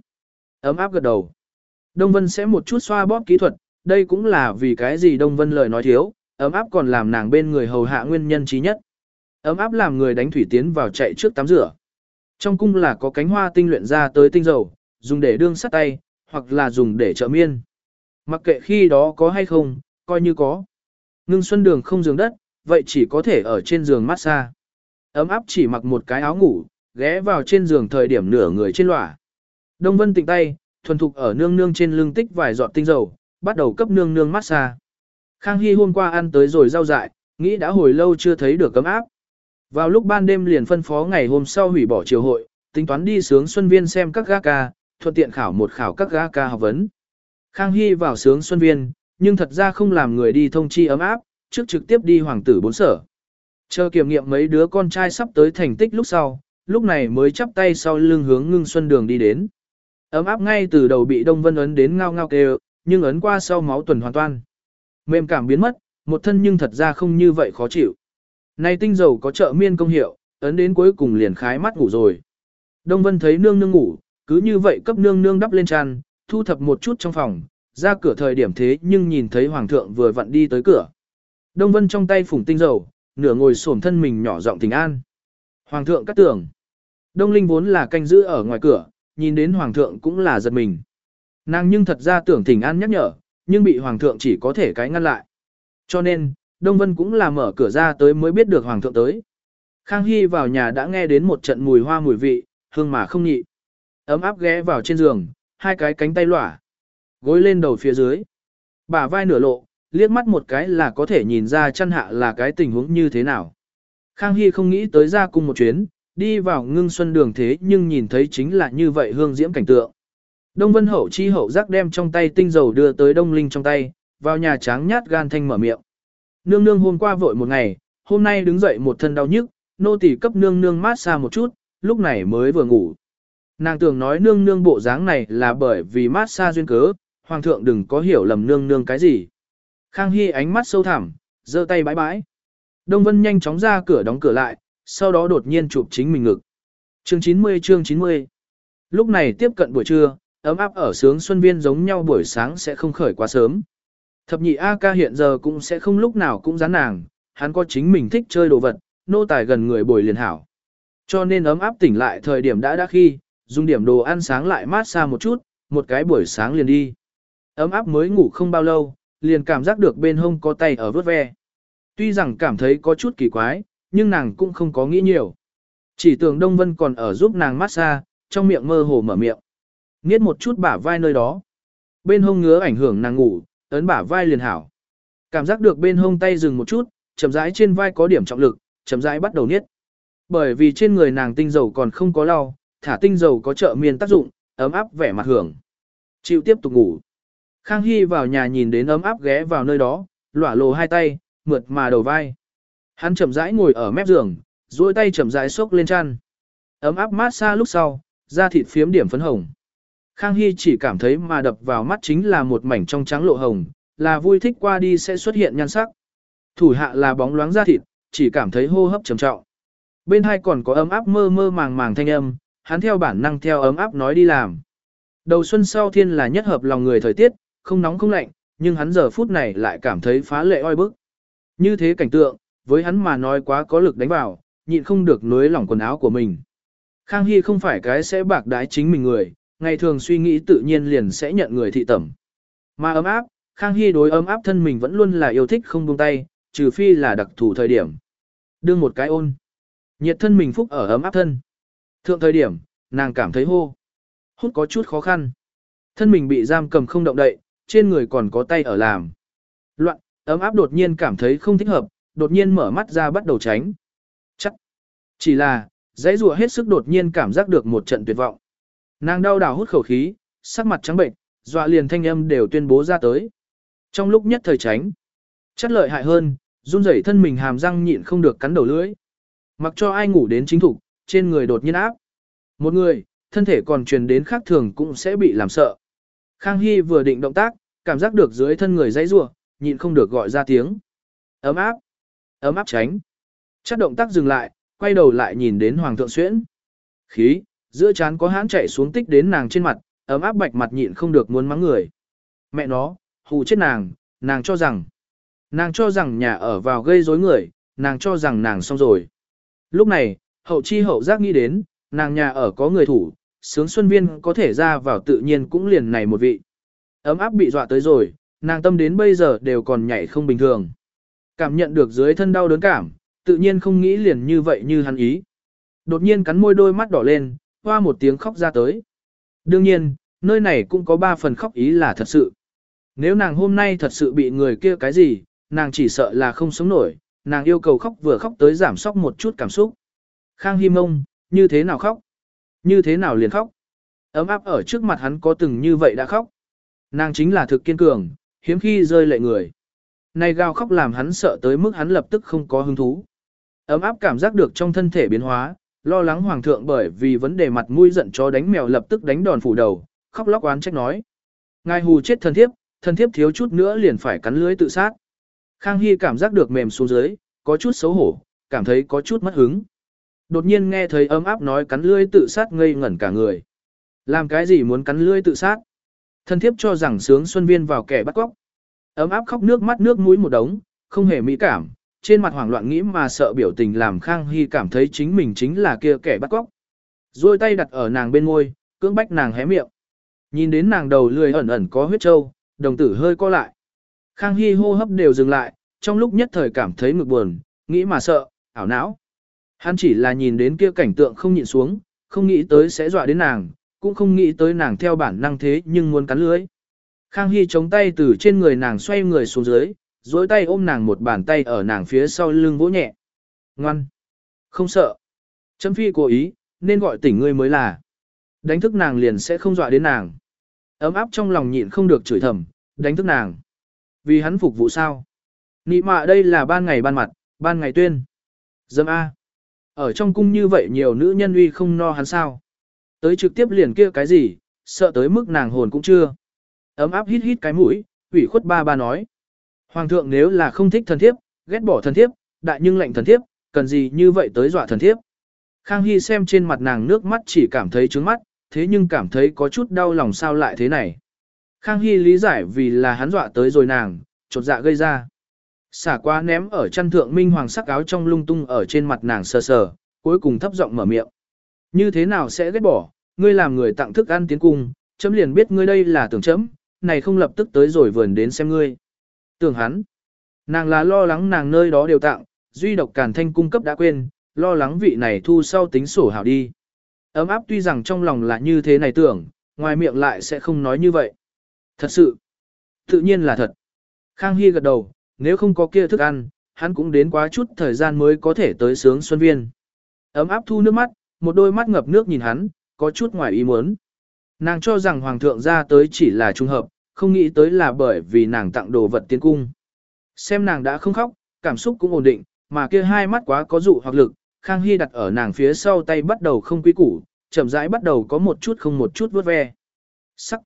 Ấm áp gật đầu. Đông Vân sẽ một chút xoa bóp kỹ thuật, đây cũng là vì cái gì Đông Vân lời nói thiếu, ấm áp còn làm nàng bên người hầu hạ nguyên nhân trí nhất. Ấm áp làm người đánh thủy tiến vào chạy trước tắm rửa. Trong cung là có cánh hoa tinh luyện ra tới tinh dầu, dùng để đương sắt tay, hoặc là dùng để trợ miên. Mặc kệ khi đó có hay không, coi như có. Ngưng xuân đường không giường đất, vậy chỉ có thể ở trên giường massage. Ấm áp chỉ mặc một cái áo ngủ, ghé vào trên giường thời điểm nửa người trên lỏa. Đông Vân tịnh tay, thuần thục ở nương nương trên lưng tích vài giọt tinh dầu, bắt đầu cấp nương nương massage. Khang Hy hôm qua ăn tới rồi rau dại, nghĩ đã hồi lâu chưa thấy được cấm áp. Vào lúc ban đêm liền phân phó ngày hôm sau hủy bỏ triều hội, tính toán đi sướng xuân viên xem các gã ca, thuận tiện khảo một khảo các gã ca học vấn. Khang Hy vào sướng xuân viên, nhưng thật ra không làm người đi thông chi ấm áp, trước trực tiếp đi hoàng tử bốn sở. Chờ kiểm nghiệm mấy đứa con trai sắp tới thành tích lúc sau, lúc này mới chắp tay sau lưng hướng ngưng xuân đường đi đến. Ấm áp ngay từ đầu bị Đông Vân ấn đến ngao ngao kêu, nhưng ấn qua sau máu tuần hoàn toàn. Mềm cảm biến mất, một thân nhưng thật ra không như vậy khó chịu. này tinh dầu có trợ miên công hiệu, ấn đến cuối cùng liền khái mắt ngủ rồi. Đông Vân thấy nương nương ngủ, cứ như vậy cấp nương nương đắp lên tràn, thu thập một chút trong phòng, ra cửa thời điểm thế nhưng nhìn thấy hoàng thượng vừa vặn đi tới cửa. Đông Vân trong tay phủng tinh dầu, nửa ngồi xổm thân mình nhỏ giọng tình an. Hoàng thượng cắt tưởng. Đông Linh vốn là canh giữ ở ngoài cửa, nhìn đến hoàng thượng cũng là giật mình. Nàng nhưng thật ra tưởng thỉnh an nhắc nhở, nhưng bị hoàng thượng chỉ có thể cái ngăn lại. Cho nên, Đông Vân cũng là mở cửa ra tới mới biết được hoàng thượng tới. Khang Hy vào nhà đã nghe đến một trận mùi hoa mùi vị, hương mà không nhị. Ấm áp ghé vào trên giường, hai cái cánh tay lỏa. Gối lên đầu phía dưới. Bả vai nửa lộ, liếc mắt một cái là có thể nhìn ra chân hạ là cái tình huống như thế nào. Khang Hy không nghĩ tới ra cung một chuyến, đi vào ngưng xuân đường thế nhưng nhìn thấy chính là như vậy hương diễm cảnh tượng. Đông Vân Hậu chi hậu giác đem trong tay tinh dầu đưa tới Đông Linh trong tay, vào nhà tráng nhát gan thanh mở miệng. Nương nương hôm qua vội một ngày, hôm nay đứng dậy một thân đau nhức, nô tỳ cấp nương nương mát xa một chút, lúc này mới vừa ngủ. Nàng tưởng nói nương nương bộ dáng này là bởi vì mát xa duyên cớ, hoàng thượng đừng có hiểu lầm nương nương cái gì. Khang Hy ánh mắt sâu thẳm, giơ tay bãi bãi. Đông Vân nhanh chóng ra cửa đóng cửa lại, sau đó đột nhiên chụp chính mình ngực. Chương 90 chương 90 Lúc này tiếp cận buổi trưa, ấm áp ở sướng xuân viên giống nhau buổi sáng sẽ không khởi quá sớm. Thập nhị A ca hiện giờ cũng sẽ không lúc nào cũng rán nàng, hắn có chính mình thích chơi đồ vật, nô tài gần người bồi liền hảo. Cho nên ấm áp tỉnh lại thời điểm đã đã khi, dùng điểm đồ ăn sáng lại mát xa một chút, một cái buổi sáng liền đi. Ấm áp mới ngủ không bao lâu, liền cảm giác được bên hông có tay ở vớt ve. Tuy rằng cảm thấy có chút kỳ quái, nhưng nàng cũng không có nghĩ nhiều. Chỉ tưởng Đông Vân còn ở giúp nàng massage, trong miệng mơ hồ mở miệng. Nghiết một chút bả vai nơi đó. Bên hông ngứa ảnh hưởng nàng ngủ, ấn bả vai liền hảo. Cảm giác được bên hông tay dừng một chút, chậm rãi trên vai có điểm trọng lực, chậm rãi bắt đầu niết. Bởi vì trên người nàng tinh dầu còn không có lau, thả tinh dầu có trợ miên tác dụng, ấm áp vẻ mặt hưởng. Chịu tiếp tục ngủ. Khang Hy vào nhà nhìn đến ấm áp ghé vào nơi đó, lỏa lồ hai tay, mượt mà đầu vai. Hắn chậm rãi ngồi ở mép giường, duỗi tay chậm rãi xốc lên chăn. Ấm áp mát xa lúc sau, da thịt phiếm điểm phấn hồng. Khang Hy chỉ cảm thấy mà đập vào mắt chính là một mảnh trong trắng lộ hồng, là vui thích qua đi sẽ xuất hiện nhan sắc. Thủ hạ là bóng loáng da thịt, chỉ cảm thấy hô hấp trầm trọng. Bên hai còn có ấm áp mơ mơ màng màng thanh âm, hắn theo bản năng theo ấm áp nói đi làm. Đầu xuân sau thiên là nhất hợp lòng người thời tiết, không nóng không lạnh, nhưng hắn giờ phút này lại cảm thấy phá lệ oi bức. Như thế cảnh tượng, với hắn mà nói quá có lực đánh vào, nhịn không được nối lỏng quần áo của mình. Khang Hy không phải cái sẽ bạc đái chính mình người, ngày thường suy nghĩ tự nhiên liền sẽ nhận người thị tẩm. Mà ấm áp, Khang Hy đối ấm áp thân mình vẫn luôn là yêu thích không buông tay, trừ phi là đặc thù thời điểm. Đương một cái ôn. Nhiệt thân mình phúc ở ấm áp thân. Thượng thời điểm, nàng cảm thấy hô. Hút có chút khó khăn. Thân mình bị giam cầm không động đậy, trên người còn có tay ở làm. Loạn, ấm áp đột nhiên cảm thấy không thích hợp, đột nhiên mở mắt ra bắt đầu tránh. Chắc. Chỉ là, dãy rùa hết sức đột nhiên cảm giác được một trận tuyệt vọng. Nàng đau đào hút khẩu khí, sắc mặt trắng bệnh, dọa liền thanh âm đều tuyên bố ra tới. Trong lúc nhất thời tránh, chất lợi hại hơn, run rẩy thân mình hàm răng nhịn không được cắn đầu lưỡi. Mặc cho ai ngủ đến chính thủ, trên người đột nhiên áp. Một người, thân thể còn truyền đến khác thường cũng sẽ bị làm sợ. Khang Hy vừa định động tác, cảm giác được dưới thân người dãy rủa, nhịn không được gọi ra tiếng. Ấm áp, ấm áp tránh. Chắc động tác dừng lại, quay đầu lại nhìn đến Hoàng thượng Xuyễn. Khí, giữa chán có hãn chạy xuống tích đến nàng trên mặt, ấm áp bạch mặt nhịn không được muốn mắng người. Mẹ nó, hù chết nàng, nàng cho rằng, nàng cho rằng nhà ở vào gây rối người, nàng cho rằng nàng xong rồi. Lúc này, hậu chi hậu giác nghĩ đến, nàng nhà ở có người thủ, sướng xuân viên có thể ra vào tự nhiên cũng liền này một vị. Ấm áp bị dọa tới rồi, nàng tâm đến bây giờ đều còn nhảy không bình thường. Cảm nhận được dưới thân đau đớn cảm, tự nhiên không nghĩ liền như vậy như hắn ý. Đột nhiên cắn môi đôi mắt đỏ lên, hoa một tiếng khóc ra tới. Đương nhiên, nơi này cũng có ba phần khóc ý là thật sự. Nếu nàng hôm nay thật sự bị người kia cái gì, nàng chỉ sợ là không sống nổi, nàng yêu cầu khóc vừa khóc tới giảm sóc một chút cảm xúc. Khang Hi Mông, như thế nào khóc? Như thế nào liền khóc? Ấm áp ở trước mặt hắn có từng như vậy đã khóc. Nàng chính là thực kiên cường, hiếm khi rơi lệ người. Này gào khóc làm hắn sợ tới mức hắn lập tức không có hứng thú. Ấm áp cảm giác được trong thân thể biến hóa, lo lắng hoàng thượng bởi vì vấn đề mặt mũi giận cho đánh mèo lập tức đánh đòn phủ đầu, khóc lóc oán trách nói. Ngài hù chết thần thiếp, thần thiếp thiếu chút nữa liền phải cắn lưới tự sát. Khang Hy cảm giác được mềm xuống dưới, có chút xấu hổ, cảm thấy có chút mất hứng. Đột nhiên nghe thấy ấm áp nói cắn lưới tự sát ngây ngẩn cả người. Làm cái gì muốn cắn lưới tự sát? Thần thiếp cho rằng sướng xuân viên vào kẻ bắt cóc. Ấm áp khóc nước mắt nước mũi một đống, không hề mỹ cảm, trên mặt hoảng loạn nghĩ mà sợ biểu tình làm Khang Hy cảm thấy chính mình chính là kia kẻ bắt cóc. Rồi tay đặt ở nàng bên môi, cưỡng bách nàng hé miệng. Nhìn đến nàng đầu lười ẩn ẩn có huyết trâu, đồng tử hơi co lại. Khang Hy hô hấp đều dừng lại, trong lúc nhất thời cảm thấy ngực buồn, nghĩ mà sợ, ảo não. Hắn chỉ là nhìn đến kia cảnh tượng không nhịn xuống, không nghĩ tới sẽ dọa đến nàng, cũng không nghĩ tới nàng theo bản năng thế nhưng muốn cắn lưới. Khang Hy chống tay từ trên người nàng xoay người xuống dưới, duỗi tay ôm nàng một bàn tay ở nàng phía sau lưng vỗ nhẹ. Ngoan! Không sợ! Chấm phi cố ý, nên gọi tỉnh ngươi mới là. Đánh thức nàng liền sẽ không dọa đến nàng. Ấm áp trong lòng nhịn không được chửi thầm, đánh thức nàng. Vì hắn phục vụ sao? Nị mạ đây là ban ngày ban mặt, ban ngày tuyên. Dâm A. Ở trong cung như vậy nhiều nữ nhân uy không no hắn sao. Tới trực tiếp liền kia cái gì, sợ tới mức nàng hồn cũng chưa. Ấm áp hít hít cái mũi, ủy khuất ba ba nói. Hoàng thượng nếu là không thích thần thiếp, ghét bỏ thần thiếp, đại nhưng lệnh thần thiếp, cần gì như vậy tới dọa thần thiếp. Khang Hy xem trên mặt nàng nước mắt chỉ cảm thấy trướng mắt, thế nhưng cảm thấy có chút đau lòng sao lại thế này. Khang Hy lý giải vì là hắn dọa tới rồi nàng, chột dạ gây ra. Xả qua ném ở chăn thượng minh hoàng sắc áo trong lung tung ở trên mặt nàng sờ sờ, cuối cùng thấp giọng mở miệng. Như thế nào sẽ ghét bỏ, ngươi làm người tặng thức ăn tiến cung, chấm liền biết ngươi đây là tưởng chấm, này không lập tức tới rồi vườn đến xem ngươi. Tưởng hắn, nàng là lo lắng nàng nơi đó đều tặng, duy độc càn thanh cung cấp đã quên, lo lắng vị này thu sau tính sổ hảo đi. Ấm áp tuy rằng trong lòng là như thế này tưởng, ngoài miệng lại sẽ không nói như vậy. Thật sự, tự nhiên là thật. Khang Hy gật đầu, nếu không có kia thức ăn, hắn cũng đến quá chút thời gian mới có thể tới sướng xuân viên. Ấm áp thu nước mắt, một đôi mắt ngập nước nhìn hắn, có chút ngoài ý muốn. Nàng cho rằng hoàng thượng ra tới chỉ là trung hợp, không nghĩ tới là bởi vì nàng tặng đồ vật tiến cung. Xem nàng đã không khóc, cảm xúc cũng ổn định, mà kia hai mắt quá có dụ hoặc lực, Khang Hy đặt ở nàng phía sau tay bắt đầu không quý củ, chậm rãi bắt đầu có một chút không một chút vớt ve. Sắc.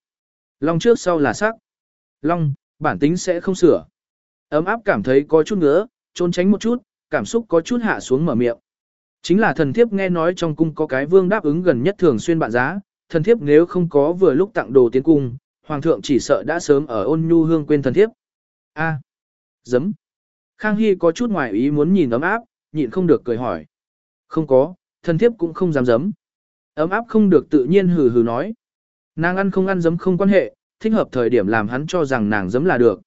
Long trước sau là sắc. Long, bản tính sẽ không sửa. Ấm áp cảm thấy có chút ngứa, trốn tránh một chút, cảm xúc có chút hạ xuống mở miệng. Chính là thần thiếp nghe nói trong cung có cái vương đáp ứng gần nhất thường xuyên bạn giá, thần thiếp nếu không có vừa lúc tặng đồ tiến cung, hoàng thượng chỉ sợ đã sớm ở ôn nhu hương quên thần thiếp. A. À. Giấm. Khang Hy có chút ngoài ý muốn nhìn ấm áp, nhịn không được cười hỏi. Không có, thần thiếp cũng không dám giấm. Ấm áp không được tự nhiên hừ hừ nói. Nàng ăn không ăn giấm không quan hệ, thích hợp thời điểm làm hắn cho rằng nàng giấm là được.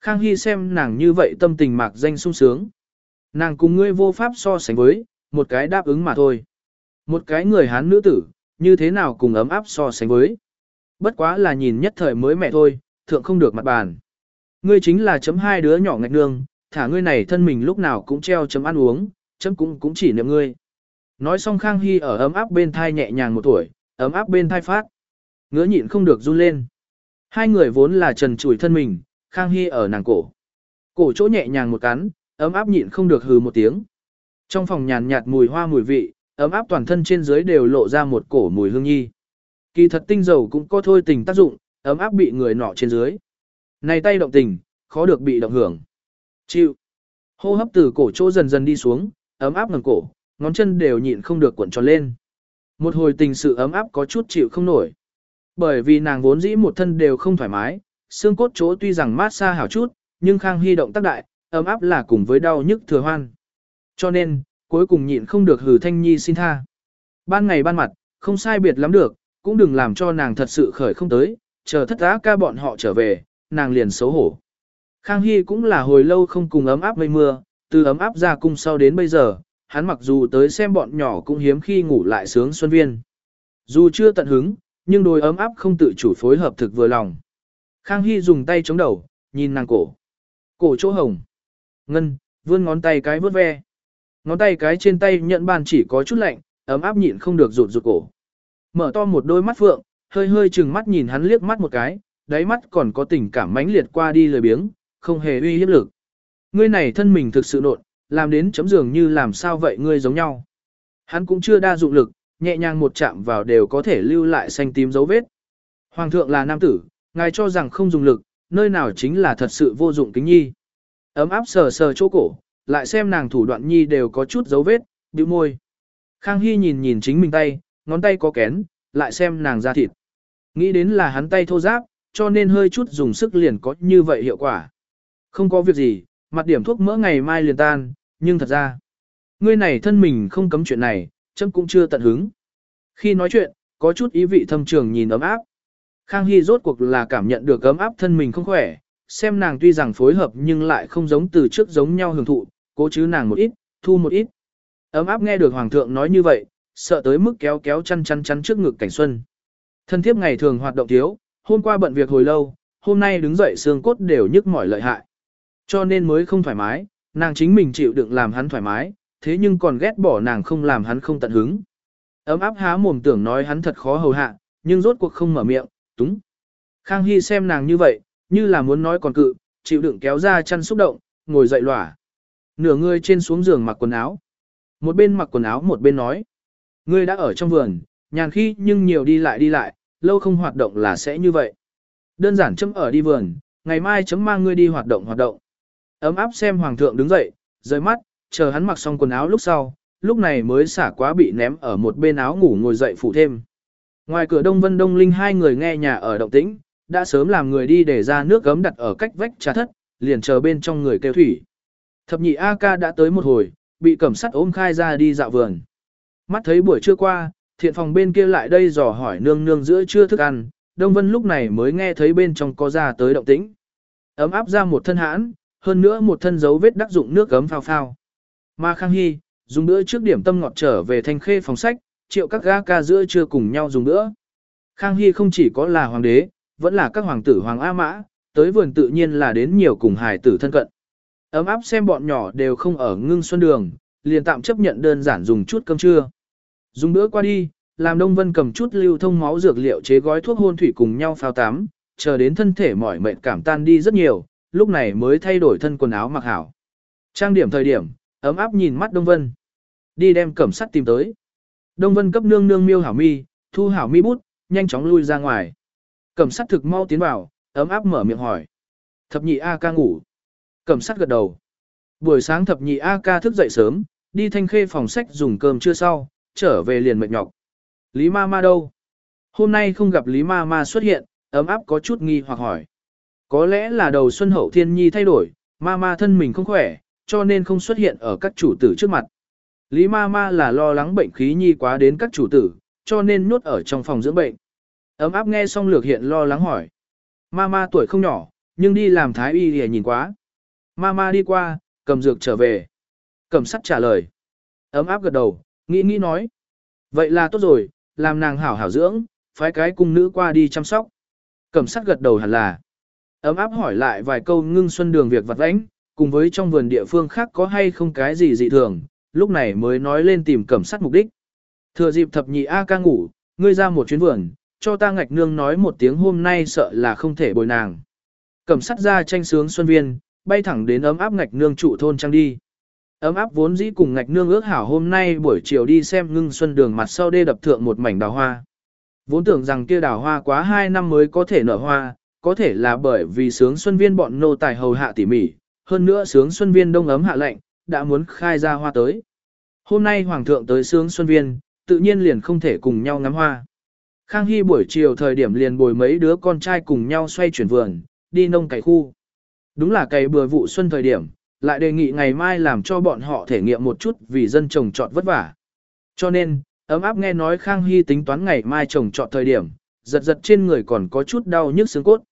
Khang Hy xem nàng như vậy tâm tình mạc danh sung sướng. Nàng cùng ngươi vô pháp so sánh với, một cái đáp ứng mà thôi. Một cái người hán nữ tử, như thế nào cùng ấm áp so sánh với. Bất quá là nhìn nhất thời mới mẹ thôi, thượng không được mặt bàn. Ngươi chính là chấm hai đứa nhỏ ngạch nương, thả ngươi này thân mình lúc nào cũng treo chấm ăn uống, chấm cũng cũng chỉ niệm ngươi. Nói xong Khang Hy ở ấm áp bên thai nhẹ nhàng một tuổi, ấm áp bên thai phát. Ngứa nhịn không được run lên. Hai người vốn là trần trụi thân mình, Khang Hy ở nàng cổ. Cổ chỗ nhẹ nhàng một cắn, ấm áp nhịn không được hừ một tiếng. Trong phòng nhàn nhạt mùi hoa mùi vị, ấm áp toàn thân trên dưới đều lộ ra một cổ mùi hương nhi. Kỳ thật tinh dầu cũng có thôi tình tác dụng, ấm áp bị người nọ trên dưới. Này tay động tình, khó được bị động hưởng. Chịu. Hô hấp từ cổ chỗ dần dần đi xuống, ấm áp ngẩng cổ, ngón chân đều nhịn không được cuộn tròn lên. Một hồi tình sự ấm áp có chút chịu không nổi. Bởi vì nàng vốn dĩ một thân đều không thoải mái, xương cốt chỗ tuy rằng mát xa hảo chút, nhưng Khang Hy động tác đại, ấm áp là cùng với đau nhức thừa hoan. Cho nên, cuối cùng nhịn không được hử thanh nhi xin tha. Ban ngày ban mặt, không sai biệt lắm được, cũng đừng làm cho nàng thật sự khởi không tới, chờ thất á ca bọn họ trở về, nàng liền xấu hổ. Khang Hy cũng là hồi lâu không cùng ấm áp mây mưa, từ ấm áp ra cung sau đến bây giờ, hắn mặc dù tới xem bọn nhỏ cũng hiếm khi ngủ lại sướng xuân viên. Dù chưa tận hứng, nhưng đôi ấm áp không tự chủ phối hợp thực vừa lòng. Khang Hy dùng tay chống đầu, nhìn nàng cổ. Cổ chỗ hồng. Ngân, vươn ngón tay cái vớt ve. Ngón tay cái trên tay nhận bàn chỉ có chút lạnh, ấm áp nhịn không được rụt rụt cổ. Mở to một đôi mắt phượng, hơi hơi chừng mắt nhìn hắn liếc mắt một cái, đáy mắt còn có tình cảm mãnh liệt qua đi lời biếng, không hề uy hiếp lực. Ngươi này thân mình thực sự nộn, làm đến chấm giường như làm sao vậy ngươi giống nhau. Hắn cũng chưa đa dụng lực, nhẹ nhàng một chạm vào đều có thể lưu lại xanh tím dấu vết. Hoàng thượng là nam tử, ngài cho rằng không dùng lực, nơi nào chính là thật sự vô dụng kính nhi. Ấm áp sờ sờ chỗ cổ, lại xem nàng thủ đoạn nhi đều có chút dấu vết, bĩu môi. Khang Hy nhìn nhìn chính mình tay, ngón tay có kén, lại xem nàng da thịt. Nghĩ đến là hắn tay thô giáp, cho nên hơi chút dùng sức liền có như vậy hiệu quả. Không có việc gì, mặt điểm thuốc mỡ ngày mai liền tan, nhưng thật ra, ngươi này thân mình không cấm chuyện này, chấm cũng chưa tận hứng. Khi nói chuyện, có chút ý vị thâm trường nhìn ấm áp. Khang Hy rốt cuộc là cảm nhận được ấm áp thân mình không khỏe, xem nàng tuy rằng phối hợp nhưng lại không giống từ trước giống nhau hưởng thụ, cố chứ nàng một ít, thu một ít. Ấm áp nghe được Hoàng thượng nói như vậy, sợ tới mức kéo kéo chăn chăn chăn trước ngực cảnh xuân. Thân thiếp ngày thường hoạt động thiếu, hôm qua bận việc hồi lâu, hôm nay đứng dậy xương cốt đều nhức mỏi lợi hại. Cho nên mới không thoải mái, nàng chính mình chịu đựng làm hắn thoải mái, thế nhưng còn ghét bỏ nàng không làm hắn không tận hứng. Ấm áp há mồm tưởng nói hắn thật khó hầu hạ, nhưng rốt cuộc không mở miệng, túng. Khang Hy xem nàng như vậy, như là muốn nói còn cự, chịu đựng kéo ra chăn xúc động, ngồi dậy lỏa. Nửa người trên xuống giường mặc quần áo. Một bên mặc quần áo một bên nói. Ngươi đã ở trong vườn, nhàn khi nhưng nhiều đi lại đi lại, lâu không hoạt động là sẽ như vậy. Đơn giản chấm ở đi vườn, ngày mai chấm mang ngươi đi hoạt động hoạt động. Ấm áp xem hoàng thượng đứng dậy, rời mắt, chờ hắn mặc xong quần áo lúc sau, lúc này mới xả quá bị ném ở một bên áo ngủ ngồi dậy phụ thêm. Ngoài cửa Đông Vân Đông Linh hai người nghe nhà ở động tĩnh, đã sớm làm người đi để ra nước gấm đặt ở cách vách trà thất, liền chờ bên trong người kêu thủy. Thập nhị A ca đã tới một hồi, bị cẩm sắt ôm khai ra đi dạo vườn. Mắt thấy buổi trưa qua, thiện phòng bên kia lại đây dò hỏi nương nương giữa trưa thức ăn, Đông Vân lúc này mới nghe thấy bên trong có ra tới động tĩnh. Ấm áp ra một thân hãn, hơn nữa một thân dấu vết đắc dụng nước gấm phao phao. Mà Khang Hy, dùng bữa trước điểm tâm ngọt trở về thanh khê phòng sách, triệu các ga ca giữa trưa cùng nhau dùng bữa. Khang Hy không chỉ có là hoàng đế, vẫn là các hoàng tử hoàng A Mã, tới vườn tự nhiên là đến nhiều cùng hài tử thân cận. Ấm áp xem bọn nhỏ đều không ở ngưng xuân đường, liền tạm chấp nhận đơn giản dùng chút cơm trưa. Dùng bữa qua đi, làm Đông Vân cầm chút lưu thông máu dược liệu chế gói thuốc hôn thủy cùng nhau phao tắm, chờ đến thân thể mỏi mệt cảm tan đi rất nhiều, lúc này mới thay đổi thân quần áo mặc hảo. Trang điểm thời điểm, ấm áp nhìn mắt Đông Vân. Đi đem cẩm sắt tìm tới. Đông Vân cấp nương nương miêu hảo mi, thu hảo mi bút, nhanh chóng lui ra ngoài. Cẩm sắt thực mau tiến vào, ấm áp mở miệng hỏi. Thập nhị A ca ngủ. Cẩm sắt gật đầu. Buổi sáng thập nhị A ca thức dậy sớm, đi thanh khê phòng sách dùng cơm trưa sau, trở về liền mệt nhọc. Lý ma ma đâu? Hôm nay không gặp Lý ma ma xuất hiện, ấm áp có chút nghi hoặc hỏi. Có lẽ là đầu xuân hậu thiên nhi thay đổi, ma ma thân mình không khỏe, cho nên không xuất hiện ở các chủ tử trước mặt. Lý ma ma là lo lắng bệnh khí nhi quá đến các chủ tử, cho nên nhốt ở trong phòng dưỡng bệnh. Ấm áp nghe xong lược hiện lo lắng hỏi. Ma ma tuổi không nhỏ, nhưng đi làm thái y thì nhìn quá. Ma ma đi qua, cầm dược trở về. Cầm sắt trả lời. Ấm áp gật đầu, nghĩ nghĩ nói. Vậy là tốt rồi, làm nàng hảo hảo dưỡng, phái cái cung nữ qua đi chăm sóc. Cầm sắt gật đầu hẳn là. Ấm áp hỏi lại vài câu ngưng xuân đường việc vặt vãnh, cùng với trong vườn địa phương khác có hay không cái gì dị thường, lúc này mới nói lên tìm cẩm sắt mục đích. Thừa dịp thập nhị A ca ngủ, ngươi ra một chuyến vườn, cho ta ngạch nương nói một tiếng hôm nay sợ là không thể bồi nàng. Cẩm sắt ra tranh sướng xuân viên, bay thẳng đến ấm áp ngạch nương trụ thôn trang đi. Ấm áp vốn dĩ cùng ngạch nương ước hảo hôm nay buổi chiều đi xem ngưng xuân đường mặt sau đê đập thượng một mảnh đào hoa. Vốn tưởng rằng kia đào hoa quá 2 năm mới có thể nở hoa, có thể là bởi vì sướng xuân viên bọn nô tài hầu hạ tỉ mỉ, hơn nữa sướng xuân viên đông ấm hạ lạnh, đã muốn khai ra hoa tới. Hôm nay hoàng thượng tới sướng xuân viên, tự nhiên liền không thể cùng nhau ngắm hoa. Khang Hy buổi chiều thời điểm liền bồi mấy đứa con trai cùng nhau xoay chuyển vườn, đi nông cải khu. Đúng là cày bừa vụ xuân thời điểm, lại đề nghị ngày mai làm cho bọn họ thể nghiệm một chút vì dân trồng trọt vất vả. Cho nên, ấm áp nghe nói Khang Hy tính toán ngày mai trồng trọt thời điểm, giật giật trên người còn có chút đau nhức xương cốt.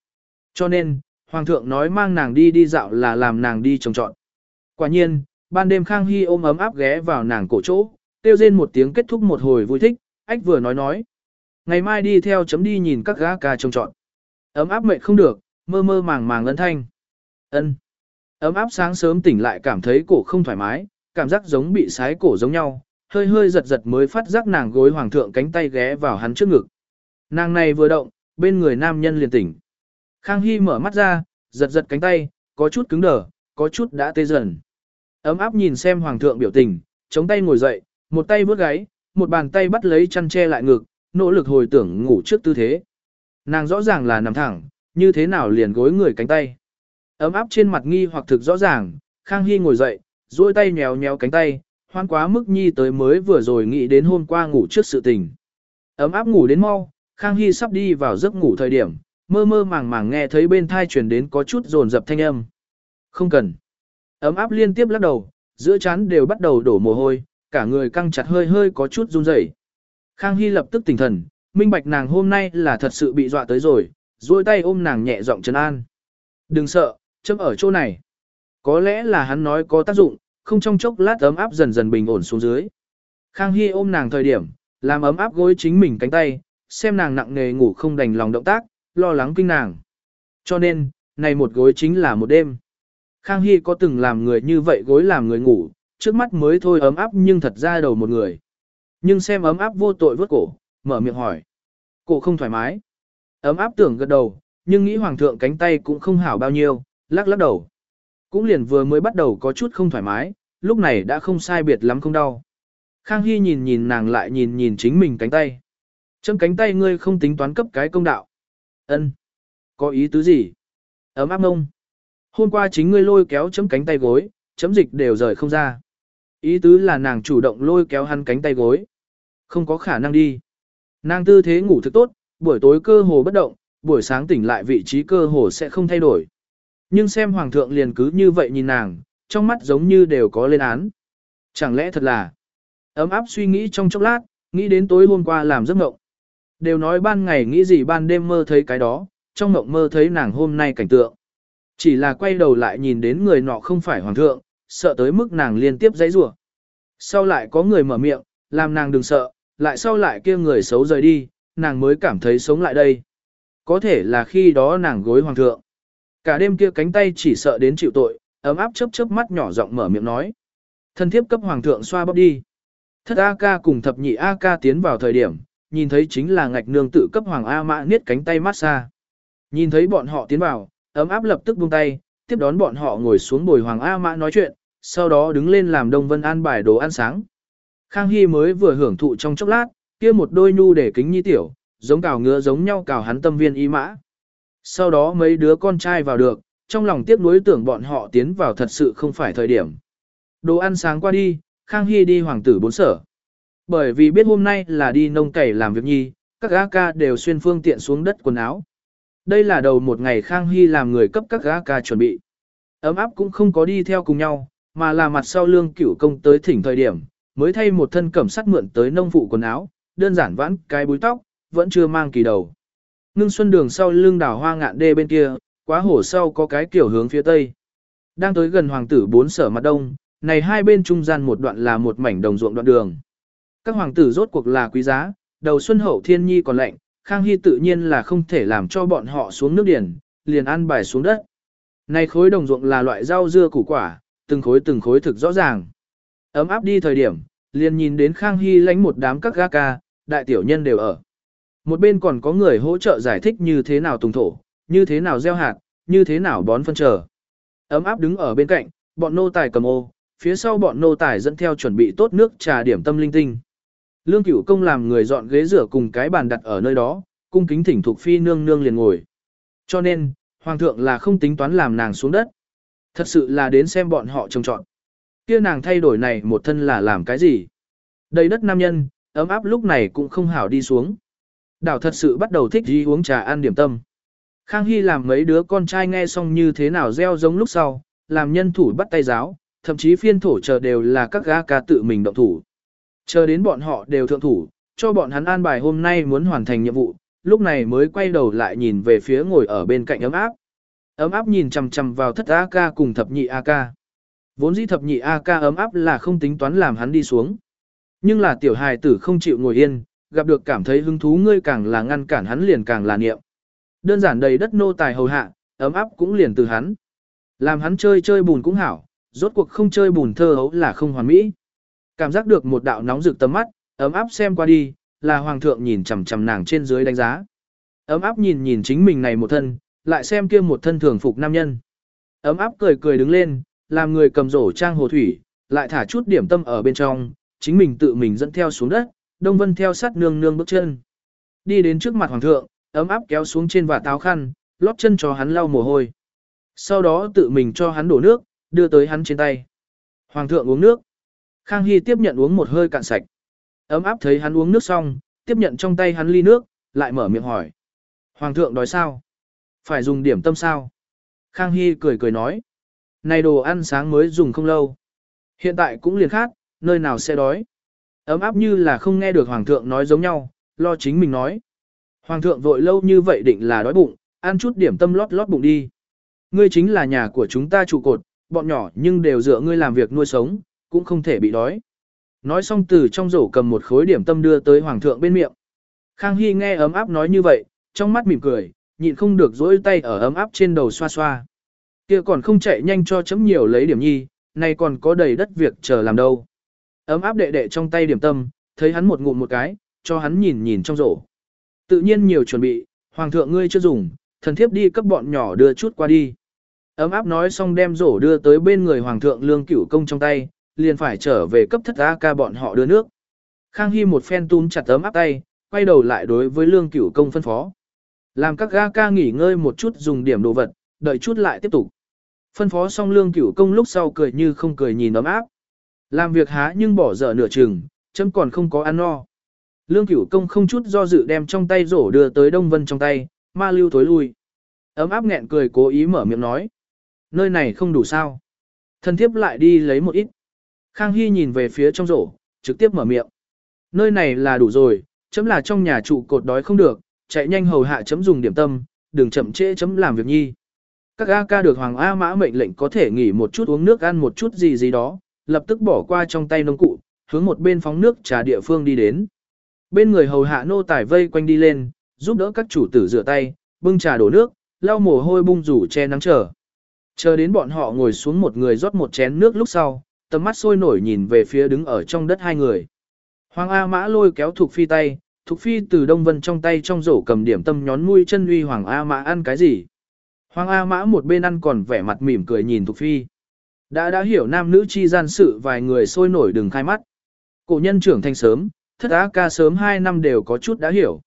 Cho nên, Hoàng thượng nói mang nàng đi đi dạo là làm nàng đi trồng trọt. Quả nhiên, ban đêm Khang Hy ôm ấm áp ghé vào nàng cổ chỗ, tiêu rên một tiếng kết thúc một hồi vui thích, ách vừa nói nói. Ngày mai đi theo chấm đi nhìn các gã ca trồng trọt. Ấm áp mệt không được, mơ mơ màng màng lân thanh ân Ấm áp sáng sớm tỉnh lại cảm thấy cổ không thoải mái, cảm giác giống bị sái cổ giống nhau, hơi hơi giật giật mới phát giác nàng gối hoàng thượng cánh tay ghé vào hắn trước ngực. Nàng này vừa động, bên người nam nhân liền tỉnh. Khang Hy mở mắt ra, giật giật cánh tay, có chút cứng đờ, có chút đã tê dần. Ấm áp nhìn xem hoàng thượng biểu tình, chống tay ngồi dậy, một tay vướt gáy, một bàn tay bắt lấy chăn che lại ngực, nỗ lực hồi tưởng ngủ trước tư thế. Nàng rõ ràng là nằm thẳng, như thế nào liền gối người cánh tay. Ấm áp trên mặt nghi hoặc thực rõ ràng, Khang Hy ngồi dậy, duỗi tay nhéo nhéo cánh tay, hoan quá mức nhi tới mới vừa rồi nghĩ đến hôm qua ngủ trước sự tình. Ấm áp ngủ đến mau, Khang Hy sắp đi vào giấc ngủ thời điểm, mơ mơ màng màng nghe thấy bên thai truyền đến có chút rồn dập thanh âm. Không cần. Ấm áp liên tiếp lắc đầu, giữa chán đều bắt đầu đổ mồ hôi, cả người căng chặt hơi hơi có chút run rẩy. Khang Hy lập tức tỉnh thần, minh bạch nàng hôm nay là thật sự bị dọa tới rồi, duỗi tay ôm nàng nhẹ giọng trấn an. Đừng sợ, chấm ở chỗ này. Có lẽ là hắn nói có tác dụng, không trong chốc lát ấm áp dần dần bình ổn xuống dưới. Khang Hy ôm nàng thời điểm, làm ấm áp gối chính mình cánh tay, xem nàng nặng nề ngủ không đành lòng động tác, lo lắng kinh nàng. Cho nên, này một gối chính là một đêm. Khang Hy có từng làm người như vậy gối làm người ngủ, trước mắt mới thôi ấm áp nhưng thật ra đầu một người. Nhưng xem ấm áp vô tội vớt cổ, mở miệng hỏi. Cổ không thoải mái. Ấm áp tưởng gật đầu, nhưng nghĩ hoàng thượng cánh tay cũng không hảo bao nhiêu, lắc lắc đầu. Cũng liền vừa mới bắt đầu có chút không thoải mái, lúc này đã không sai biệt lắm không đau. Khang Hy nhìn nhìn nàng lại nhìn nhìn chính mình cánh tay. Châm cánh tay ngươi không tính toán cấp cái công đạo. Ân, Có ý tứ gì? Ấm áp mông. Hôm qua chính ngươi lôi kéo chấm cánh tay gối, chấm dịch đều rời không ra. Ý tứ là nàng chủ động lôi kéo hắn cánh tay gối. Không có khả năng đi. Nàng tư thế ngủ thức tốt, buổi tối cơ hồ bất động, buổi sáng tỉnh lại vị trí cơ hồ sẽ không thay đổi. Nhưng xem hoàng thượng liền cứ như vậy nhìn nàng, trong mắt giống như đều có lên án. Chẳng lẽ thật là ấm áp suy nghĩ trong chốc lát, nghĩ đến tối hôm qua làm giấc mộng. Đều nói ban ngày nghĩ gì ban đêm mơ thấy cái đó, trong mộng mơ thấy nàng hôm nay cảnh tượng. Chỉ là quay đầu lại nhìn đến người nọ không phải hoàng thượng, sợ tới mức nàng liên tiếp giấy rủa. Sau lại có người mở miệng, làm nàng đừng sợ, lại sau lại kia người xấu rời đi, nàng mới cảm thấy sống lại đây. Có thể là khi đó nàng gối hoàng thượng. Cả đêm kia cánh tay chỉ sợ đến chịu tội, ấm áp chớp chớp mắt nhỏ giọng mở miệng nói. Thân thiếp cấp hoàng thượng xoa bóp đi. Thất A ca cùng thập nhị A ca tiến vào thời điểm, nhìn thấy chính là ngạch nương tự cấp hoàng A mã niết cánh tay mát xa. Nhìn thấy bọn họ tiến vào, ấm áp lập tức buông tay, tiếp đón bọn họ ngồi xuống bồi hoàng A mã nói chuyện, sau đó đứng lên làm Đông Vân an bài đồ ăn sáng. Khang Hy mới vừa hưởng thụ trong chốc lát, kia một đôi nhu để kính nhi tiểu, giống cào ngứa giống nhau cào hắn tâm viên y mã. Sau đó mấy đứa con trai vào được, trong lòng tiếc nuối tưởng bọn họ tiến vào thật sự không phải thời điểm. Đồ ăn sáng qua đi, Khang Hy đi hoàng tử bốn sở. Bởi vì biết hôm nay là đi nông cày làm việc nhi, các gã ca đều xuyên phương tiện xuống đất quần áo. Đây là đầu một ngày Khang Hy làm người cấp các gã ca chuẩn bị. Ấm áp cũng không có đi theo cùng nhau, mà là mặt sau lương cửu công tới thỉnh thời điểm, mới thay một thân cẩm sắt mượn tới nông phụ quần áo, đơn giản vãn cái búi tóc, vẫn chưa mang kỳ đầu. Ngưng xuân đường sau lưng đảo hoa ngạn đê bên kia, quá hổ sau có cái kiểu hướng phía tây. Đang tới gần hoàng tử bốn sở mặt đông, này hai bên trung gian một đoạn là một mảnh đồng ruộng đoạn đường. Các hoàng tử rốt cuộc là quý giá, đầu xuân hậu thiên nhi còn lạnh, Khang Hy tự nhiên là không thể làm cho bọn họ xuống nước điển, liền ăn bài xuống đất. Này khối đồng ruộng là loại rau dưa củ quả, từng khối từng khối thực rõ ràng. Ấm áp đi thời điểm, liền nhìn đến Khang Hy lánh một đám các ga ca, đại tiểu nhân đều ở. Một bên còn có người hỗ trợ giải thích như thế nào tùng thổ, như thế nào gieo hạt, như thế nào bón phân trở. Ấm áp đứng ở bên cạnh, bọn nô tài cầm ô, phía sau bọn nô tài dẫn theo chuẩn bị tốt nước trà điểm tâm linh tinh. Lương cửu công làm người dọn ghế rửa cùng cái bàn đặt ở nơi đó, cung kính thỉnh thuộc phi nương nương liền ngồi. Cho nên, hoàng thượng là không tính toán làm nàng xuống đất. Thật sự là đến xem bọn họ trông trọn. Kia nàng thay đổi này một thân là làm cái gì? Đầy đất nam nhân, ấm áp lúc này cũng không hảo đi xuống. Đảo thật sự bắt đầu thích đi uống trà ăn điểm tâm. Khang Hy làm mấy đứa con trai nghe xong như thế nào gieo giống lúc sau, làm nhân thủ bắt tay giáo, thậm chí phiên thổ chờ đều là các gã ca tự mình động thủ. Chờ đến bọn họ đều thượng thủ, cho bọn hắn an bài hôm nay muốn hoàn thành nhiệm vụ, lúc này mới quay đầu lại nhìn về phía ngồi ở bên cạnh ấm áp. Ấm áp nhìn chằm chằm vào thất A ca cùng thập nhị A ca. Vốn dĩ thập nhị A ca ấm áp là không tính toán làm hắn đi xuống. Nhưng là tiểu hài tử không chịu ngồi yên, gặp được cảm thấy hứng thú ngươi càng là ngăn cản hắn liền càng là niệm. Đơn giản đầy đất nô tài hầu hạ, ấm áp cũng liền từ hắn. Làm hắn chơi chơi bùn cũng hảo, rốt cuộc không chơi bùn thơ hấu là không hoàn mỹ. Cảm giác được một đạo nóng rực tầm mắt, ấm áp xem qua đi, là hoàng thượng nhìn chằm chằm nàng trên dưới đánh giá. Ấm áp nhìn nhìn chính mình này một thân, lại xem kia một thân thường phục nam nhân. Ấm áp cười cười đứng lên, làm người cầm rổ trang hồ thủy, lại thả chút điểm tâm ở bên trong, chính mình tự mình dẫn theo xuống đất, Đông Vân theo sát nương nương bước chân. Đi đến trước mặt hoàng thượng, ấm áp kéo xuống trên và táo khăn, lót chân cho hắn lau mồ hôi. Sau đó tự mình cho hắn đổ nước, đưa tới hắn trên tay. Hoàng thượng uống nước. Khang Hy tiếp nhận uống một hơi cạn sạch. Ấm áp thấy hắn uống nước xong, tiếp nhận trong tay hắn ly nước, lại mở miệng hỏi. Hoàng thượng đói sao? Phải dùng điểm tâm sao? Khang Hy cười cười nói. Này đồ ăn sáng mới dùng không lâu. Hiện tại cũng liền khát, nơi nào sẽ đói. Ấm áp như là không nghe được Hoàng thượng nói giống nhau, lo chính mình nói. Hoàng thượng vội lâu như vậy định là đói bụng, ăn chút điểm tâm lót lót bụng đi. Ngươi chính là nhà của chúng ta trụ cột, bọn nhỏ nhưng đều dựa ngươi làm việc nuôi sống, cũng không thể bị đói. Nói xong từ trong rổ cầm một khối điểm tâm đưa tới Hoàng thượng bên miệng. Khang Hy nghe ấm áp nói như vậy, trong mắt mỉm cười, nhịn không được dỗi tay ở ấm áp trên đầu xoa xoa. kia còn không chạy nhanh cho chấm nhiều lấy điểm nhi, này còn có đầy đất việc chờ làm đâu. Ấm áp đệ đệ trong tay điểm tâm, thấy hắn một ngụm một cái, cho hắn nhìn nhìn trong rổ. Tự nhiên nhiều chuẩn bị, hoàng thượng ngươi chưa dùng, thần thiếp đi cấp bọn nhỏ đưa chút qua đi. Ấm áp nói xong đem rổ đưa tới bên người hoàng thượng lương cửu công trong tay, liền phải trở về cấp thất A ca bọn họ đưa nước. Khang Hy một phen túm chặt ấm áp tay, quay đầu lại đối với lương cửu công phân phó. Làm các ga ca nghỉ ngơi một chút dùng điểm đồ vật, đợi chút lại tiếp tục. Phân phó xong lương cửu công lúc sau cười như không cười nhìn ấm áp. Làm việc há nhưng bỏ dở nửa chừng, chấm còn không có ăn no. Lương cửu công không chút do dự đem trong tay rổ đưa tới Đông Vân trong tay, ma lưu tối lui. Ấm áp nghẹn cười cố ý mở miệng nói. Nơi này không đủ sao. Thần thiếp lại đi lấy một ít. Khang Hy nhìn về phía trong rổ, trực tiếp mở miệng. Nơi này là đủ rồi, chấm là trong nhà trụ cột đói không được, chạy nhanh hầu hạ chấm dùng điểm tâm, đừng chậm trễ chấm làm việc nhi. Các A ca được Hoàng A Mã mệnh lệnh có thể nghỉ một chút uống nước ăn một chút gì gì đó, lập tức bỏ qua trong tay nông cụ, hướng một bên phóng nước trà địa phương đi đến. Bên người hầu hạ nô tài vây quanh đi lên, giúp đỡ các chủ tử rửa tay, bưng trà đổ nước, lau mồ hôi bung rủ che nắng chờ. Chờ đến bọn họ ngồi xuống một người rót một chén nước lúc sau, tầm mắt sôi nổi nhìn về phía đứng ở trong đất hai người. Hoàng A Mã lôi kéo Thục Phi tay, Thục Phi từ Đông Vân trong tay trong rổ cầm điểm tâm nhón mũi chân uy Hoàng A Mã ăn cái gì. Hoàng A Mã một bên ăn còn vẻ mặt mỉm cười nhìn Thục Phi. Đã đã hiểu nam nữ chi gian sự vài người sôi nổi đừng khai mắt. Cổ nhân trưởng thành sớm, thất A ca sớm 2 năm đều có chút đã hiểu.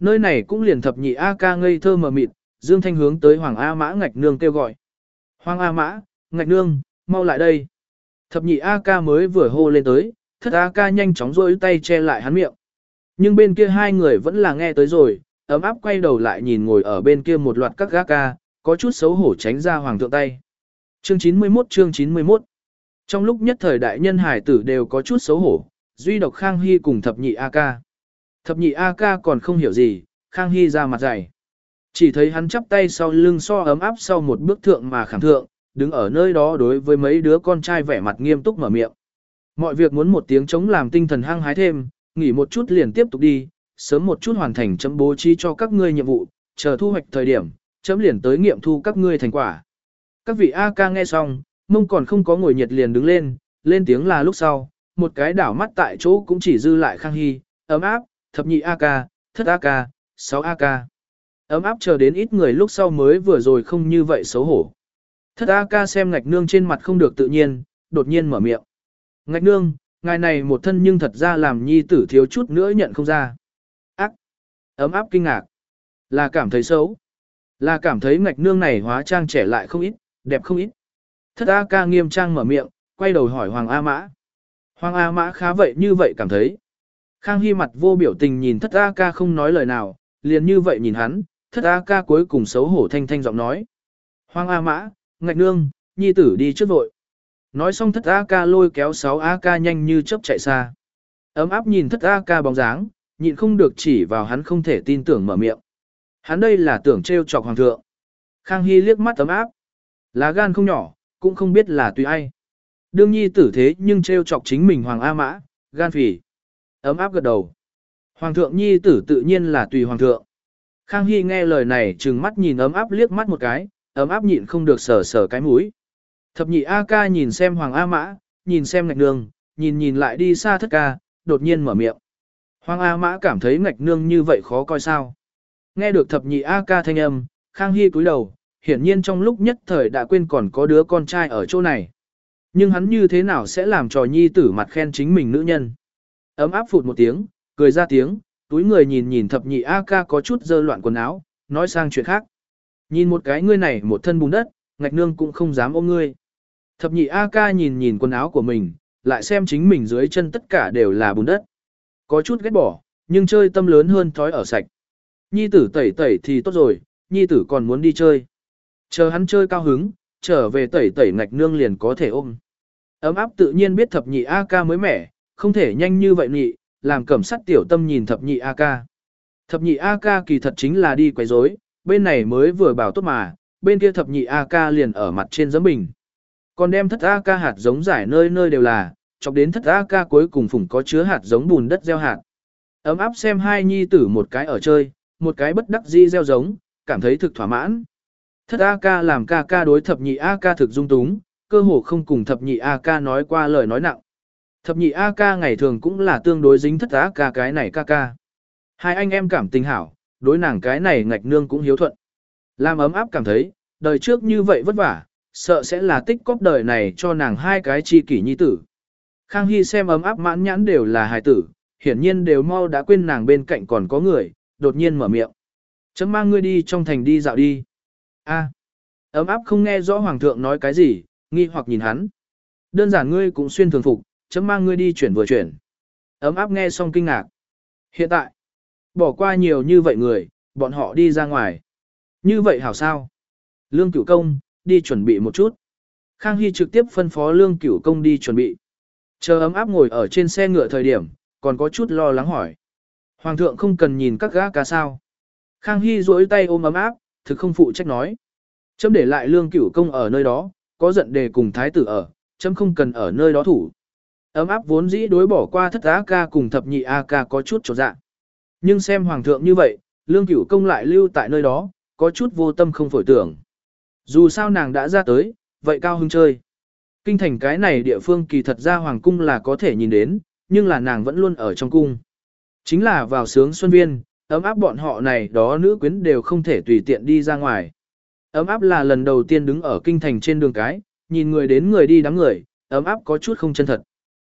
Nơi này cũng liền thập nhị A ca ngây thơ mờ mịt, Dương Thanh hướng tới Hoàng A Mã ngạch nương kêu gọi. Hoàng A Mã, ngạch nương, mau lại đây. Thập nhị A ca mới vừa hô lên tới, thất A ca nhanh chóng rôi tay che lại hắn miệng. Nhưng bên kia hai người vẫn là nghe tới rồi, ấm áp quay đầu lại nhìn ngồi ở bên kia một loạt các gã ca, có chút xấu hổ tránh ra hoàng thượng tay. Chương 91 chương 91 Trong lúc nhất thời đại nhân hải tử đều có chút xấu hổ, duy độc Khang Hy cùng thập nhị A ca. Thập nhị A ca còn không hiểu gì, Khang Hy ra mặt dày. Chỉ thấy hắn chắp tay sau lưng so ấm áp sau một bước thượng mà khảm thượng, đứng ở nơi đó đối với mấy đứa con trai vẻ mặt nghiêm túc mở miệng. Mọi việc muốn một tiếng chống làm tinh thần hăng hái thêm, nghỉ một chút liền tiếp tục đi, sớm một chút hoàn thành chấm bố trí cho các ngươi nhiệm vụ, chờ thu hoạch thời điểm, chấm liền tới nghiệm thu các ngươi thành quả. Các vị A ca nghe xong, mông còn không có ngồi nhiệt liền đứng lên, lên tiếng là lúc sau, một cái đảo mắt tại chỗ cũng chỉ dư lại khang hy, ấm áp, thập nhị A ca, thất A ca, sáu A ca. Ấm áp chờ đến ít người lúc sau mới vừa rồi không như vậy xấu hổ. Thất A ca xem ngạch nương trên mặt không được tự nhiên, đột nhiên mở miệng. Ngạch nương, ngài này một thân nhưng thật ra làm nhi tử thiếu chút nữa nhận không ra. Ác! Ấm áp kinh ngạc. Là cảm thấy xấu. Là cảm thấy ngạch nương này hóa trang trẻ lại không ít, đẹp không ít. Thất A ca nghiêm trang mở miệng, quay đầu hỏi Hoàng A Mã. Hoàng A Mã khá vậy như vậy cảm thấy. Khang Hy mặt vô biểu tình nhìn thất A ca không nói lời nào, liền như vậy nhìn hắn, thất A ca cuối cùng xấu hổ thanh thanh giọng nói. Hoàng A Mã, ngạch nương, nhi tử đi trước vội. Nói xong thất A ca lôi kéo 6 A ca nhanh như chớp chạy xa. Ấm áp nhìn thất A ca bóng dáng, nhịn không được chỉ vào hắn không thể tin tưởng mở miệng. Hắn đây là tưởng trêu chọc hoàng thượng. Khang Hy liếc mắt ấm áp. Lá gan không nhỏ, cũng không biết là tùy ai. Đương nhi tử thế nhưng trêu chọc chính mình hoàng A mã, gan phỉ. Ấm áp gật đầu. Hoàng thượng nhi tử tự nhiên là tùy hoàng thượng. Khang Hy nghe lời này trừng mắt nhìn ấm áp liếc mắt một cái, ấm áp nhịn không được sờ sờ cái mũi. Thập nhị A ca nhìn xem Hoàng A Mã, nhìn xem ngạch nương, nhìn nhìn lại đi xa thất ca, đột nhiên mở miệng. Hoàng A Mã cảm thấy ngạch nương như vậy khó coi sao. Nghe được thập nhị A ca thanh âm, Khang Hy cúi đầu, hiển nhiên trong lúc nhất thời đã quên còn có đứa con trai ở chỗ này. Nhưng hắn như thế nào sẽ làm trò nhi tử mặt khen chính mình nữ nhân. Ấm áp phụt một tiếng, cười ra tiếng, túi người nhìn nhìn thập nhị A ca có chút dơ loạn quần áo, nói sang chuyện khác. Nhìn một cái ngươi này một thân bùn đất, ngạch nương cũng không dám ôm ngươi. Thập nhị A ca nhìn nhìn quần áo của mình, lại xem chính mình dưới chân tất cả đều là bùn đất. Có chút ghét bỏ, nhưng chơi tâm lớn hơn thói ở sạch. Nhi tử tẩy tẩy thì tốt rồi, nhi tử còn muốn đi chơi. Chờ hắn chơi cao hứng, trở về tẩy tẩy ngạch nương liền có thể ôm. Ấm áp tự nhiên biết thập nhị A ca mới mẻ, không thể nhanh như vậy nhị, làm cẩm sắt tiểu tâm nhìn thập nhị A ca. Thập nhị A ca kỳ thật chính là đi quấy rối, bên này mới vừa bảo tốt mà, bên kia thập nhị A ca liền ở mặt trên giấm bình. Còn đem thất A ca hạt giống giải nơi nơi đều là, chọc đến thất A ca cuối cùng phủng có chứa hạt giống bùn đất gieo hạt. Ấm áp xem hai nhi tử một cái ở chơi, một cái bất đắc di gieo giống, cảm thấy thực thỏa mãn. Thất A ca làm ca ca đối thập nhị A ca thực dung túng, cơ hồ không cùng thập nhị A ca nói qua lời nói nặng. Thập nhị A ca ngày thường cũng là tương đối dính thất A ca cái này ca ca. Hai anh em cảm tình hảo, đối nàng cái này ngạch nương cũng hiếu thuận. Làm ấm áp cảm thấy, đời trước như vậy vất vả, sợ sẽ là tích cóp đời này cho nàng hai cái chi kỷ nhi tử. Khang Hy xem ấm áp mãn nhãn đều là hài tử, hiển nhiên đều mau đã quên nàng bên cạnh còn có người, đột nhiên mở miệng. Chấm mang ngươi đi trong thành đi dạo đi. A. ấm áp không nghe rõ hoàng thượng nói cái gì, nghi hoặc nhìn hắn. Đơn giản ngươi cũng xuyên thường phục, chấm mang ngươi đi chuyển vừa chuyển. Ấm áp nghe xong kinh ngạc. Hiện tại, bỏ qua nhiều như vậy người, bọn họ đi ra ngoài. Như vậy hảo sao? Lương cửu công, đi chuẩn bị một chút. Khang Hy trực tiếp phân phó lương cửu công đi chuẩn bị. Chờ ấm áp ngồi ở trên xe ngựa thời điểm, còn có chút lo lắng hỏi. Hoàng thượng không cần nhìn các gã cá sao. Khang Hy duỗi tay ôm ấm áp, thực không phụ trách nói. Chấm để lại lương cửu công ở nơi đó, có giận đề cùng thái tử ở, chấm không cần ở nơi đó thủ. Ấm áp vốn dĩ đối bỏ qua thất á ca cùng thập nhị a ca có chút trột dạ. Nhưng xem hoàng thượng như vậy, lương cửu công lại lưu tại nơi đó, có chút vô tâm không phổi tưởng. Dù sao nàng đã ra tới, vậy cao hưng chơi. Kinh thành cái này địa phương kỳ thật ra hoàng cung là có thể nhìn đến, nhưng là nàng vẫn luôn ở trong cung. Chính là vào sướng xuân viên, ấm áp bọn họ này đó nữ quyến đều không thể tùy tiện đi ra ngoài. Ấm áp là lần đầu tiên đứng ở kinh thành trên đường cái, nhìn người đến người đi đám người, ấm áp có chút không chân thật.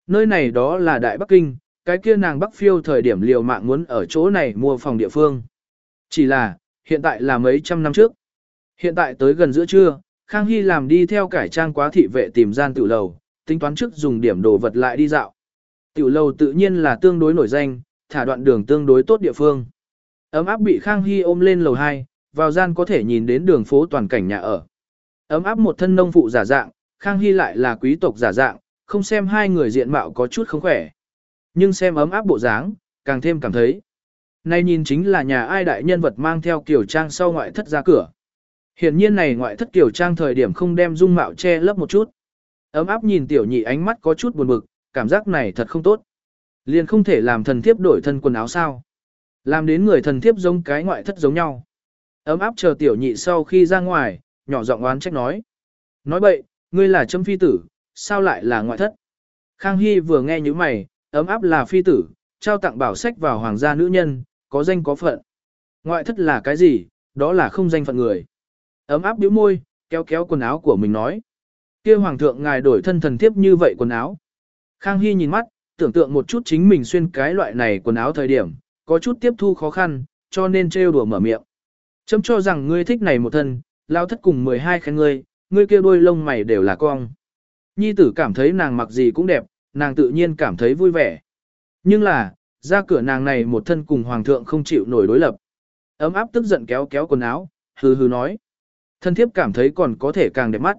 Nơi này đó là Đại Bắc Kinh, cái kia nàng Bắc phiêu thời điểm liều mạng muốn ở chỗ này mua phòng địa phương. Chỉ là, hiện tại là mấy trăm năm trước. Hiện tại tới gần giữa trưa, Khang Hy làm đi theo cải trang quá thị vệ tìm gian tiểu lầu, tính toán trước dùng điểm đồ vật lại đi dạo. Tiểu lầu tự nhiên là tương đối nổi danh, thả đoạn đường tương đối tốt địa phương. Ấm áp bị Khang Hy ôm lên lầu 2, vào gian có thể nhìn đến đường phố toàn cảnh nhà ở. Ấm áp một thân nông phụ giả dạng, Khang Hy lại là quý tộc giả dạng, không xem hai người diện mạo có chút không khỏe. Nhưng xem ấm áp bộ dáng, càng thêm cảm thấy. Nay nhìn chính là nhà ai đại nhân vật mang theo kiểu trang sau ngoại thất ra cửa. Hiển nhiên này ngoại thất kiểu trang thời điểm không đem dung mạo che lấp một chút. Ấm áp nhìn tiểu nhị ánh mắt có chút buồn bực, cảm giác này thật không tốt. Liền không thể làm thần thiếp đổi thân quần áo sao. Làm đến người thần thiếp giống cái ngoại thất giống nhau. Ấm áp chờ tiểu nhị sau khi ra ngoài, nhỏ giọng oán trách nói. Nói bậy, ngươi là châm phi tử, sao lại là ngoại thất? Khang Hy vừa nghe như mày, ấm áp là phi tử, trao tặng bảo sách vào hoàng gia nữ nhân, có danh có phận. Ngoại thất là cái gì, đó là không danh phận người. Ấm áp bĩu môi, kéo kéo quần áo của mình nói. kia hoàng thượng ngài đổi thân thần thiếp như vậy quần áo. Khang Hy nhìn mắt, tưởng tượng một chút chính mình xuyên cái loại này quần áo thời điểm, có chút tiếp thu khó khăn, cho nên trêu đùa mở miệng. Chấm cho rằng ngươi thích này một thân, lao thất cùng 12 khen ngươi, ngươi kia đôi lông mày đều là cong. Nhi tử cảm thấy nàng mặc gì cũng đẹp, nàng tự nhiên cảm thấy vui vẻ. Nhưng là, ra cửa nàng này một thân cùng hoàng thượng không chịu nổi đối lập. Ấm áp tức giận kéo kéo quần áo, hừ hừ nói. Thân thiếp cảm thấy còn có thể càng đẹp mắt.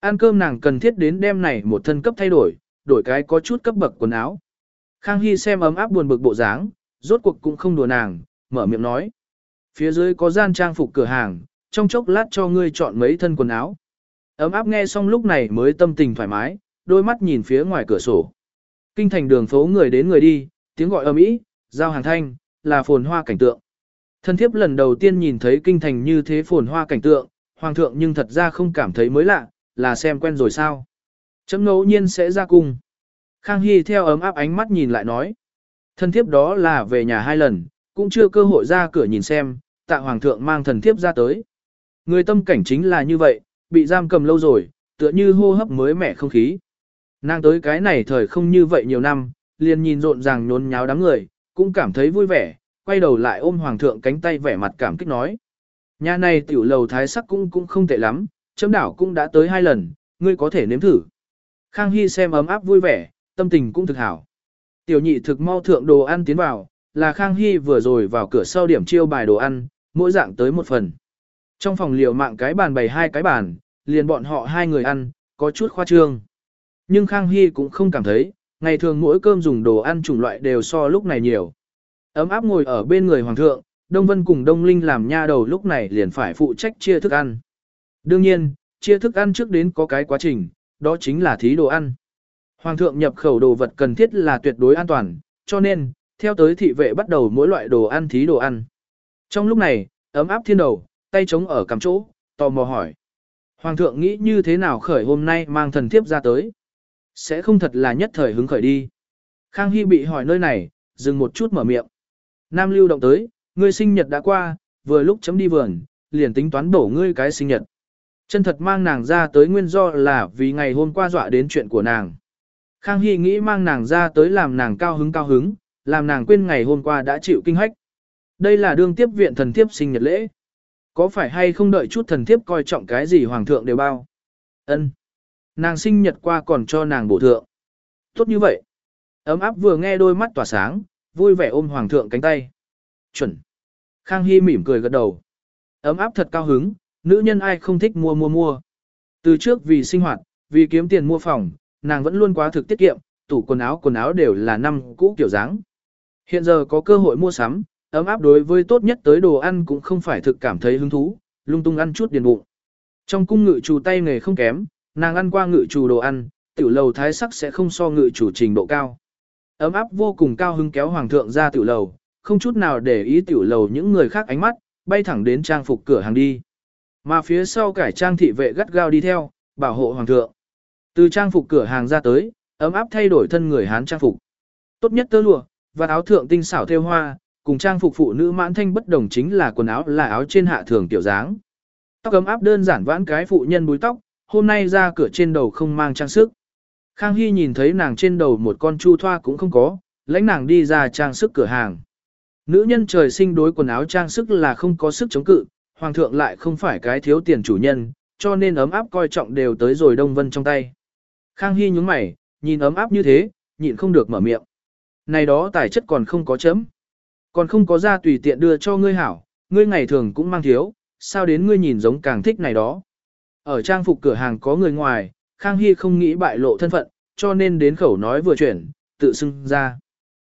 Ăn cơm nàng cần thiết đến đêm này một thân cấp thay đổi, đổi cái có chút cấp bậc quần áo. Khang Hy xem ấm áp buồn bực bộ dáng, rốt cuộc cũng không đùa nàng, mở miệng nói. Phía dưới có gian trang phục cửa hàng, trong chốc lát cho ngươi chọn mấy thân quần áo. Ấm áp nghe xong lúc này mới tâm tình thoải mái, đôi mắt nhìn phía ngoài cửa sổ. Kinh thành đường phố người đến người đi, tiếng gọi ầm ĩ, giao hàng thanh, là phồn hoa cảnh tượng. Thân thiếp lần đầu tiên nhìn thấy kinh thành như thế phồn hoa cảnh tượng, hoàng thượng nhưng thật ra không cảm thấy mới lạ, là xem quen rồi sao. Chấm ngẫu nhiên sẽ ra cung. Khang Hy theo ấm áp ánh mắt nhìn lại nói thần thiếp đó là về nhà hai lần, cũng chưa cơ hội ra cửa nhìn xem, tạ hoàng thượng mang thần thiếp ra tới. Người tâm cảnh chính là như vậy, bị giam cầm lâu rồi, tựa như hô hấp mới mẻ không khí. Nàng tới cái này thời không như vậy nhiều năm, liền nhìn rộn ràng nhốn nháo đám người, cũng cảm thấy vui vẻ, quay đầu lại ôm hoàng thượng cánh tay vẻ mặt cảm kích nói. Nhà này tiểu lầu thái sắc cũng cũng không tệ lắm, chấm đảo cũng đã tới hai lần, ngươi có thể nếm thử. Khang Hy xem ấm áp vui vẻ, tâm tình cũng thực hảo. Tiểu nhị thực mau thượng đồ ăn tiến vào, là Khang Hy vừa rồi vào cửa sau điểm chiêu bài đồ ăn, mỗi dạng tới một phần. Trong phòng liều mạng cái bàn bày hai cái bàn, liền bọn họ hai người ăn, có chút khoa trương. Nhưng Khang Hy cũng không cảm thấy, ngày thường mỗi cơm dùng đồ ăn chủng loại đều so lúc này nhiều. Ấm áp ngồi ở bên người hoàng thượng, Đông Vân cùng Đông Linh làm nha đầu lúc này liền phải phụ trách chia thức ăn. Đương nhiên, chia thức ăn trước đến có cái quá trình, đó chính là thí đồ ăn. Hoàng thượng nhập khẩu đồ vật cần thiết là tuyệt đối an toàn, cho nên, theo tới thị vệ bắt đầu mỗi loại đồ ăn thí đồ ăn. Trong lúc này, ấm áp thiên đầu, tay chống ở cằm chỗ, tò mò hỏi. Hoàng thượng nghĩ như thế nào khởi hôm nay mang thần thiếp ra tới? Sẽ không thật là nhất thời hứng khởi đi. Khang Hy bị hỏi nơi này, dừng một chút mở miệng. Nam lưu động tới, ngươi sinh nhật đã qua, vừa lúc chấm đi vườn, liền tính toán bổ ngươi cái sinh nhật. Chân thật mang nàng ra tới nguyên do là vì ngày hôm qua dọa đến chuyện của nàng. Khang Hy nghĩ mang nàng ra tới làm nàng cao hứng cao hứng, làm nàng quên ngày hôm qua đã chịu kinh hách. Đây là đương tiếp viện thần thiếp sinh nhật lễ. Có phải hay không đợi chút thần thiếp coi trọng cái gì hoàng thượng đều bao? Ân. Nàng sinh nhật qua còn cho nàng bổ thượng. Tốt như vậy. Ấm áp vừa nghe đôi mắt tỏa sáng, vui vẻ ôm hoàng thượng cánh tay. Chuẩn. Khang Hy mỉm cười gật đầu. Ấm áp thật cao hứng, nữ nhân ai không thích mua mua mua. Từ trước vì sinh hoạt, vì kiếm tiền mua phòng, nàng vẫn luôn quá thực tiết kiệm, tủ quần áo quần áo đều là năm cũ kiểu dáng. Hiện giờ có cơ hội mua sắm, ấm áp đối với tốt nhất tới đồ ăn cũng không phải thực cảm thấy hứng thú, lung tung ăn chút điền bụng. Trong cung ngự chủ tay nghề không kém, nàng ăn qua ngự chủ đồ ăn, tiểu lầu thái sắc sẽ không so ngự chủ trình độ cao. Ấm áp vô cùng cao hứng kéo hoàng thượng ra tiểu lầu, không chút nào để ý tiểu lầu những người khác ánh mắt, bay thẳng đến trang phục cửa hàng đi. Mà phía sau cải trang thị vệ gắt gao đi theo, bảo hộ hoàng thượng. Từ trang phục cửa hàng ra tới, ấm áp thay đổi thân người Hán trang phục. Tốt nhất tơ lụa, và áo thượng tinh xảo theo hoa, cùng trang phục phụ nữ mãn thanh bất đồng chính là quần áo là áo trên hạ thường tiểu dáng. Tóc ấm áp đơn giản vãn cái phụ nhân búi tóc, hôm nay ra cửa trên đầu không mang trang sức. Khang Hy nhìn thấy nàng trên đầu một con chu thoa cũng không có, lãnh nàng đi ra trang sức cửa hàng. Nữ nhân trời sinh đối quần áo trang sức là không có sức chống cự, hoàng thượng lại không phải cái thiếu tiền chủ nhân, cho nên ấm áp coi trọng đều tới rồi Đông Vân trong tay. Khang Hy nhúng mày, nhìn ấm áp như thế, nhịn không được mở miệng. Này đó tài chất còn không có chấm. Còn không có ra tùy tiện đưa cho ngươi hảo, ngươi ngày thường cũng mang thiếu, sao đến ngươi nhìn giống càng thích này đó. Ở trang phục cửa hàng có người ngoài, Khang Hy không nghĩ bại lộ thân phận, cho nên đến khẩu nói vừa chuyển, tự xưng ra.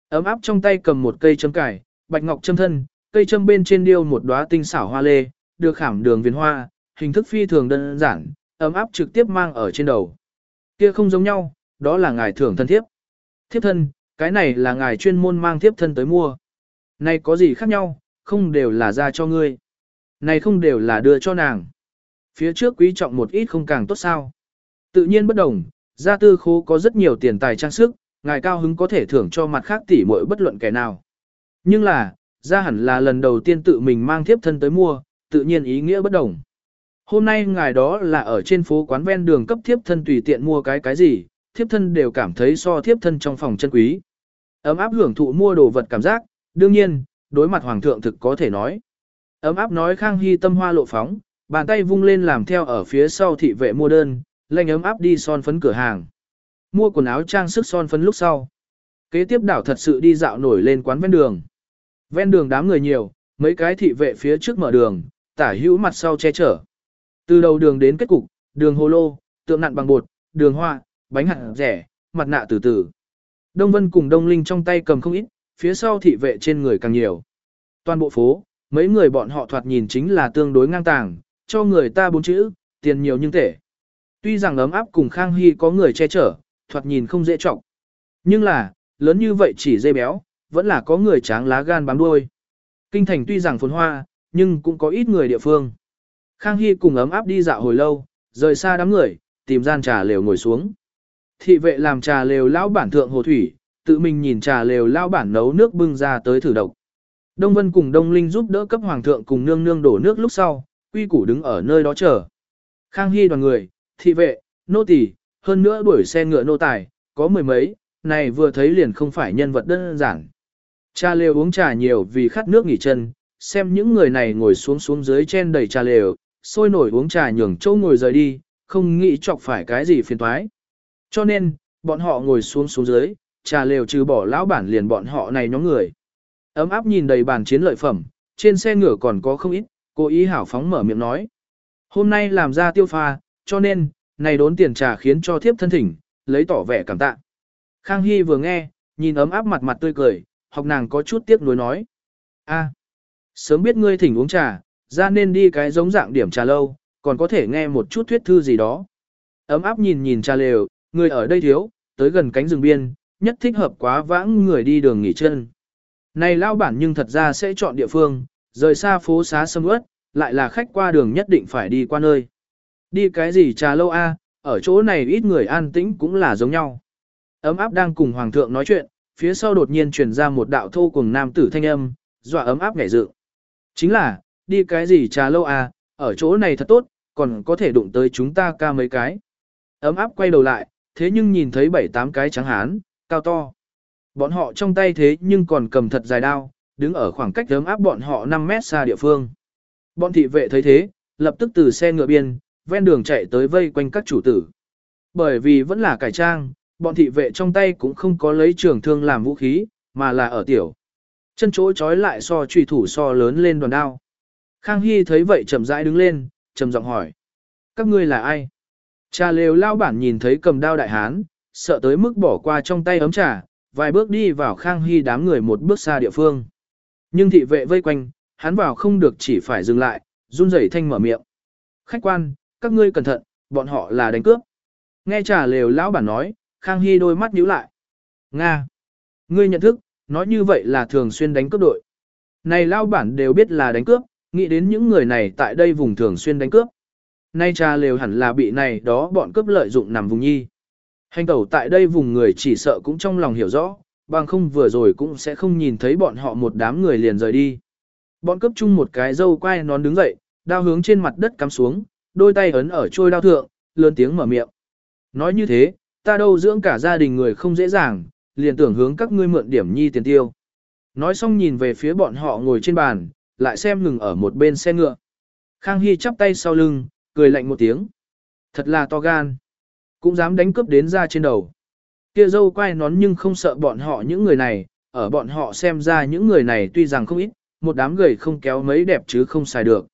Ấm áp trong tay cầm một cây châm cải, bạch ngọc châm thân, cây châm bên trên điêu một đóa tinh xảo hoa lê, được khảm đường viền hoa, hình thức phi thường đơn giản, ấm áp trực tiếp mang ở trên đầu. Kia không giống nhau, đó là ngài thưởng thân thiếp. Thiếp thân, cái này là ngài chuyên môn mang thiếp thân tới mua. Này có gì khác nhau, không đều là ra cho ngươi. Này không đều là đưa cho nàng. Phía trước quý trọng một ít không càng tốt sao. Tự nhiên bất đồng, gia tư khố có rất nhiều tiền tài trang sức, ngài cao hứng có thể thưởng cho mặt khác tỷ muội bất luận kẻ nào. Nhưng là, ra hẳn là lần đầu tiên tự mình mang thiếp thân tới mua, tự nhiên ý nghĩa bất đồng. Hôm nay ngài đó là ở trên phố quán ven đường cấp thiếp thân tùy tiện mua cái cái gì, thiếp thân đều cảm thấy so thiếp thân trong phòng chân quý. Ấm áp hưởng thụ mua đồ vật cảm giác, đương nhiên, đối mặt hoàng thượng thực có thể nói. Ấm áp nói Khang Hy tâm hoa lộ phóng, bàn tay vung lên làm theo ở phía sau thị vệ mua đơn, lệnh ấm áp đi son phấn cửa hàng. Mua quần áo trang sức son phấn lúc sau. Kế tiếp đảo thật sự đi dạo nổi lên quán ven đường. Ven đường đám người nhiều, mấy cái thị vệ phía trước mở đường, tả hữu mặt sau che chở. Từ đầu đường đến kết cục, đường hồ lô, tượng nặn bằng bột, đường hoa, bánh hạt rẻ, mặt nạ từ từ. Đông Vân cùng Đông Linh trong tay cầm không ít, phía sau thị vệ trên người càng nhiều. Toàn bộ phố, mấy người bọn họ thoạt nhìn chính là tương đối ngang tàng, cho người ta bốn chữ, tiền nhiều nhưng tệ. Tuy rằng ấm áp cùng Khang Hy có người che chở, thoạt nhìn không dễ trọng. Nhưng là, lớn như vậy chỉ dây béo, vẫn là có người tráng lá gan bám đuôi. Kinh thành tuy rằng phồn hoa, nhưng cũng có ít người địa phương. Khang Hy cùng ấm áp đi dạo hồi lâu, rời xa đám người, tìm gian trà lều ngồi xuống. Thị vệ làm trà lều lão bản thượng hồ thủy, tự mình nhìn trà lều lão bản nấu nước bưng ra tới thử độc. Đông Vân cùng Đông Linh giúp đỡ cấp hoàng thượng cùng nương nương đổ nước lúc sau, quy củ đứng ở nơi đó chờ. Khang Hy đoàn người, thị vệ, nô tỳ, hơn nữa đuổi xe ngựa nô tài, có mười mấy, này vừa thấy liền không phải nhân vật đơn giản. Trà lều uống trà nhiều vì khát nước nghỉ chân, xem những người này ngồi xuống xuống dưới chen đầy trà lều, sôi nổi uống trà nhường châu ngồi rời đi, không nghĩ chọc phải cái gì phiền toái. Cho nên, bọn họ ngồi xuống xuống dưới, trà lều trừ bỏ lão bản liền bọn họ này nhóm người. Ấm áp nhìn đầy bàn chiến lợi phẩm, trên xe ngựa còn có không ít, cô ý hảo phóng mở miệng nói. Hôm nay làm ra tiêu pha, cho nên, này đốn tiền trà khiến cho thiếp thân thỉnh, lấy tỏ vẻ cảm tạ. Khang Hy vừa nghe, nhìn ấm áp mặt mặt tươi cười, học nàng có chút tiếc nuối nói. a sớm biết ngươi thỉnh uống trà, ra nên đi cái giống dạng điểm trà lâu, còn có thể nghe một chút thuyết thư gì đó. Ấm áp nhìn nhìn trà lều, người ở đây thiếu, tới gần cánh rừng biên, nhất thích hợp quá vãng người đi đường nghỉ chân. Này lao bản nhưng thật ra sẽ chọn địa phương, rời xa phố xá sâm ướt, lại là khách qua đường nhất định phải đi qua nơi. Đi cái gì trà lâu a, ở chỗ này ít người an tĩnh cũng là giống nhau. Ấm áp đang cùng hoàng thượng nói chuyện, phía sau đột nhiên truyền ra một đạo thô cùng nam tử thanh âm, dọa ấm áp nhảy dự. Chính là, đi cái gì trà lâu à? ở chỗ này thật tốt, còn có thể đụng tới chúng ta ca mấy cái. Ấm áp quay đầu lại, thế nhưng nhìn thấy bảy tám cái trắng hán, cao to. Bọn họ trong tay thế nhưng còn cầm thật dài đao, đứng ở khoảng cách ấm áp bọn họ 5 mét xa địa phương. Bọn thị vệ thấy thế, lập tức từ xe ngựa biên, ven đường chạy tới vây quanh các chủ tử. Bởi vì vẫn là cải trang, bọn thị vệ trong tay cũng không có lấy trường thương làm vũ khí, mà là ở tiểu. Chân chỗ trói lại so trùy thủ so lớn lên đoàn đao. Khang Hy thấy vậy chậm rãi đứng lên, trầm giọng hỏi. Các ngươi là ai? Trà lều lao bản nhìn thấy cầm đao đại hán, sợ tới mức bỏ qua trong tay ấm trà, vài bước đi vào Khang Hy đám người một bước xa địa phương. Nhưng thị vệ vây quanh, hắn vào không được chỉ phải dừng lại, run rẩy thanh mở miệng. Khách quan, các ngươi cẩn thận, bọn họ là đánh cướp. Nghe trà lều lão bản nói, Khang Hy đôi mắt nhíu lại. Nga! Ngươi nhận thức, nói như vậy là thường xuyên đánh cướp đội. Này lão bản đều biết là đánh cướp, nghĩ đến những người này tại đây vùng thường xuyên đánh cướp. Nay trà lều hẳn là bị này đó bọn cướp lợi dụng nằm vùng nhi. Hành tẩu tại đây vùng người chỉ sợ cũng trong lòng hiểu rõ, bằng không vừa rồi cũng sẽ không nhìn thấy bọn họ một đám người liền rời đi. Bọn cướp chung một cái dâu quay nón đứng dậy, đao hướng trên mặt đất cắm xuống, đôi tay ấn ở trôi đao thượng, lớn tiếng mở miệng. Nói như thế, ta đâu dưỡng cả gia đình người không dễ dàng, liền tưởng hướng các ngươi mượn điểm nhi tiền tiêu. Nói xong nhìn về phía bọn họ ngồi trên bàn, lại xem ngừng ở một bên xe ngựa. Khang Hy chắp tay sau lưng, cười lạnh một tiếng. Thật là to gan. Cũng dám đánh cướp đến ra trên đầu. Kia dâu quay nón nhưng không sợ bọn họ những người này, ở bọn họ xem ra những người này tuy rằng không ít, một đám gầy không kéo mấy đẹp chứ không xài được.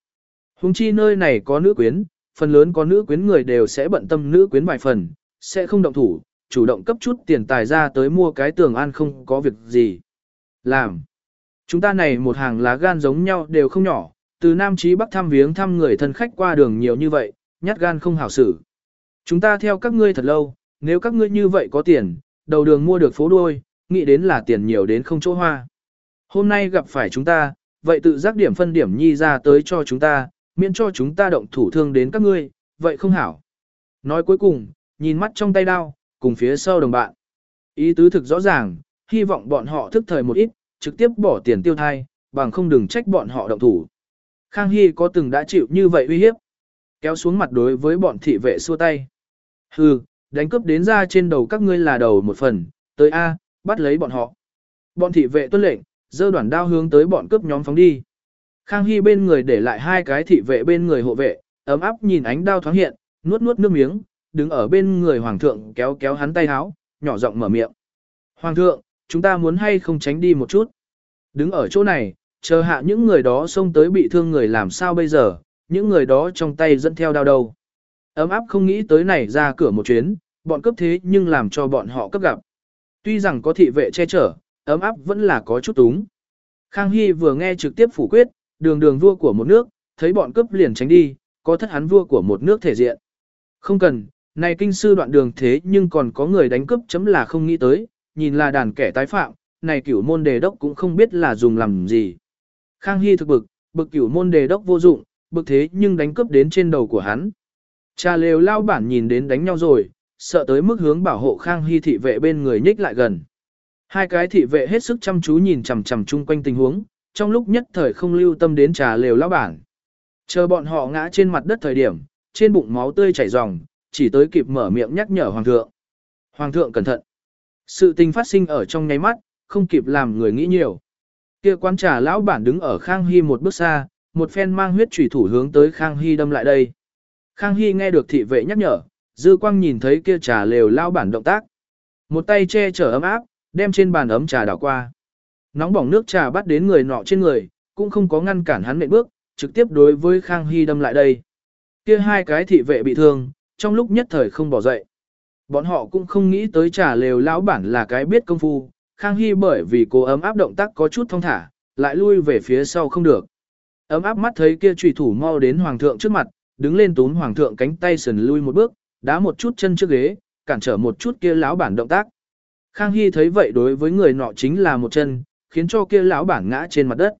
Hùng chi nơi này có nữ quyến, phần lớn có nữ quyến người đều sẽ bận tâm nữ quyến vài phần, sẽ không động thủ, chủ động cấp chút tiền tài ra tới mua cái tường an không có việc gì. Làm. Chúng ta này một hàng lá gan giống nhau đều không nhỏ, từ Nam Chí Bắc thăm viếng thăm người thân khách qua đường nhiều như vậy, nhát gan không hảo xử. Chúng ta theo các ngươi thật lâu, nếu các ngươi như vậy có tiền, đầu đường mua được phố đuôi, nghĩ đến là tiền nhiều đến không chỗ hoa. Hôm nay gặp phải chúng ta, vậy tự giác điểm phân điểm nhi ra tới cho chúng ta, miễn cho chúng ta động thủ thương đến các ngươi, vậy không hảo. Nói cuối cùng, nhìn mắt trong tay đao, cùng phía sau đồng bạn. Ý tứ thực rõ ràng, hy vọng bọn họ thức thời một ít, trực tiếp bỏ tiền tiêu thai, bằng không đừng trách bọn họ động thủ. Khang Hy có từng đã chịu như vậy uy hiếp. Kéo xuống mặt đối với bọn thị vệ xua tay. Hừ, đánh cướp đến ra trên đầu các ngươi là đầu một phần, tới A, bắt lấy bọn họ. Bọn thị vệ tuân lệnh, dơ đoạn đao hướng tới bọn cướp nhóm phóng đi. Khang Hy bên người để lại hai cái thị vệ bên người hộ vệ, ấm áp nhìn ánh đao thoáng hiện, nuốt nuốt nước miếng, đứng ở bên người hoàng thượng kéo kéo hắn tay háo, nhỏ giọng mở miệng. Hoàng thượng, chúng ta muốn hay không tránh đi một chút. Đứng ở chỗ này, chờ hạ những người đó xông tới bị thương người làm sao bây giờ, những người đó trong tay dẫn theo đao đầu. Ấm áp không nghĩ tới này ra cửa một chuyến, bọn cấp thế nhưng làm cho bọn họ cấp gặp. Tuy rằng có thị vệ che chở, ấm áp vẫn là có chút túng. Khang Hy vừa nghe trực tiếp phủ quyết, đường đường vua của một nước, thấy bọn cướp liền tránh đi, có thất hắn vua của một nước thể diện. Không cần, này kinh sư đoạn đường thế nhưng còn có người đánh cướp chấm là không nghĩ tới, nhìn là đàn kẻ tái phạm, này cửu môn đề đốc cũng không biết là dùng làm gì. Khang Hy thực bực, bực cửu môn đề đốc vô dụng, bực thế nhưng đánh cướp đến trên đầu của hắn. Cha lều lao bản nhìn đến đánh nhau rồi, sợ tới mức hướng bảo hộ Khang Hy thị vệ bên người nhích lại gần. Hai cái thị vệ hết sức chăm chú nhìn chằm chằm chung quanh tình huống, trong lúc nhất thời không lưu tâm đến trà lều lao bản. Chờ bọn họ ngã trên mặt đất thời điểm, trên bụng máu tươi chảy ròng, chỉ tới kịp mở miệng nhắc nhở hoàng thượng. Hoàng thượng cẩn thận. Sự tình phát sinh ở trong nháy mắt, không kịp làm người nghĩ nhiều. Kia quan trà lão bản đứng ở Khang Hy một bước xa, một phen mang huyết chủy thủ hướng tới Khang Hy đâm lại đây. Khang Hy nghe được thị vệ nhắc nhở, dư quang nhìn thấy kia trà lều lão bản động tác. Một tay che chở ấm áp, đem trên bàn ấm trà đảo qua. Nóng bỏng nước trà bắt đến người nọ trên người, cũng không có ngăn cản hắn nệm bước, trực tiếp đối với Khang Hy đâm lại đây. Kia hai cái thị vệ bị thương, trong lúc nhất thời không bỏ dậy. Bọn họ cũng không nghĩ tới trà lều lão bản là cái biết công phu, Khang Hy bởi vì cô ấm áp động tác có chút thông thả, lại lui về phía sau không được. Ấm áp mắt thấy kia trùy thủ mau đến hoàng thượng trước mặt, đứng lên túm hoàng thượng cánh tay sần lui một bước, đá một chút chân trước ghế, cản trở một chút kia lão bản động tác. Khang Hy thấy vậy đối với người nọ chính là một chân, khiến cho kia lão bản ngã trên mặt đất.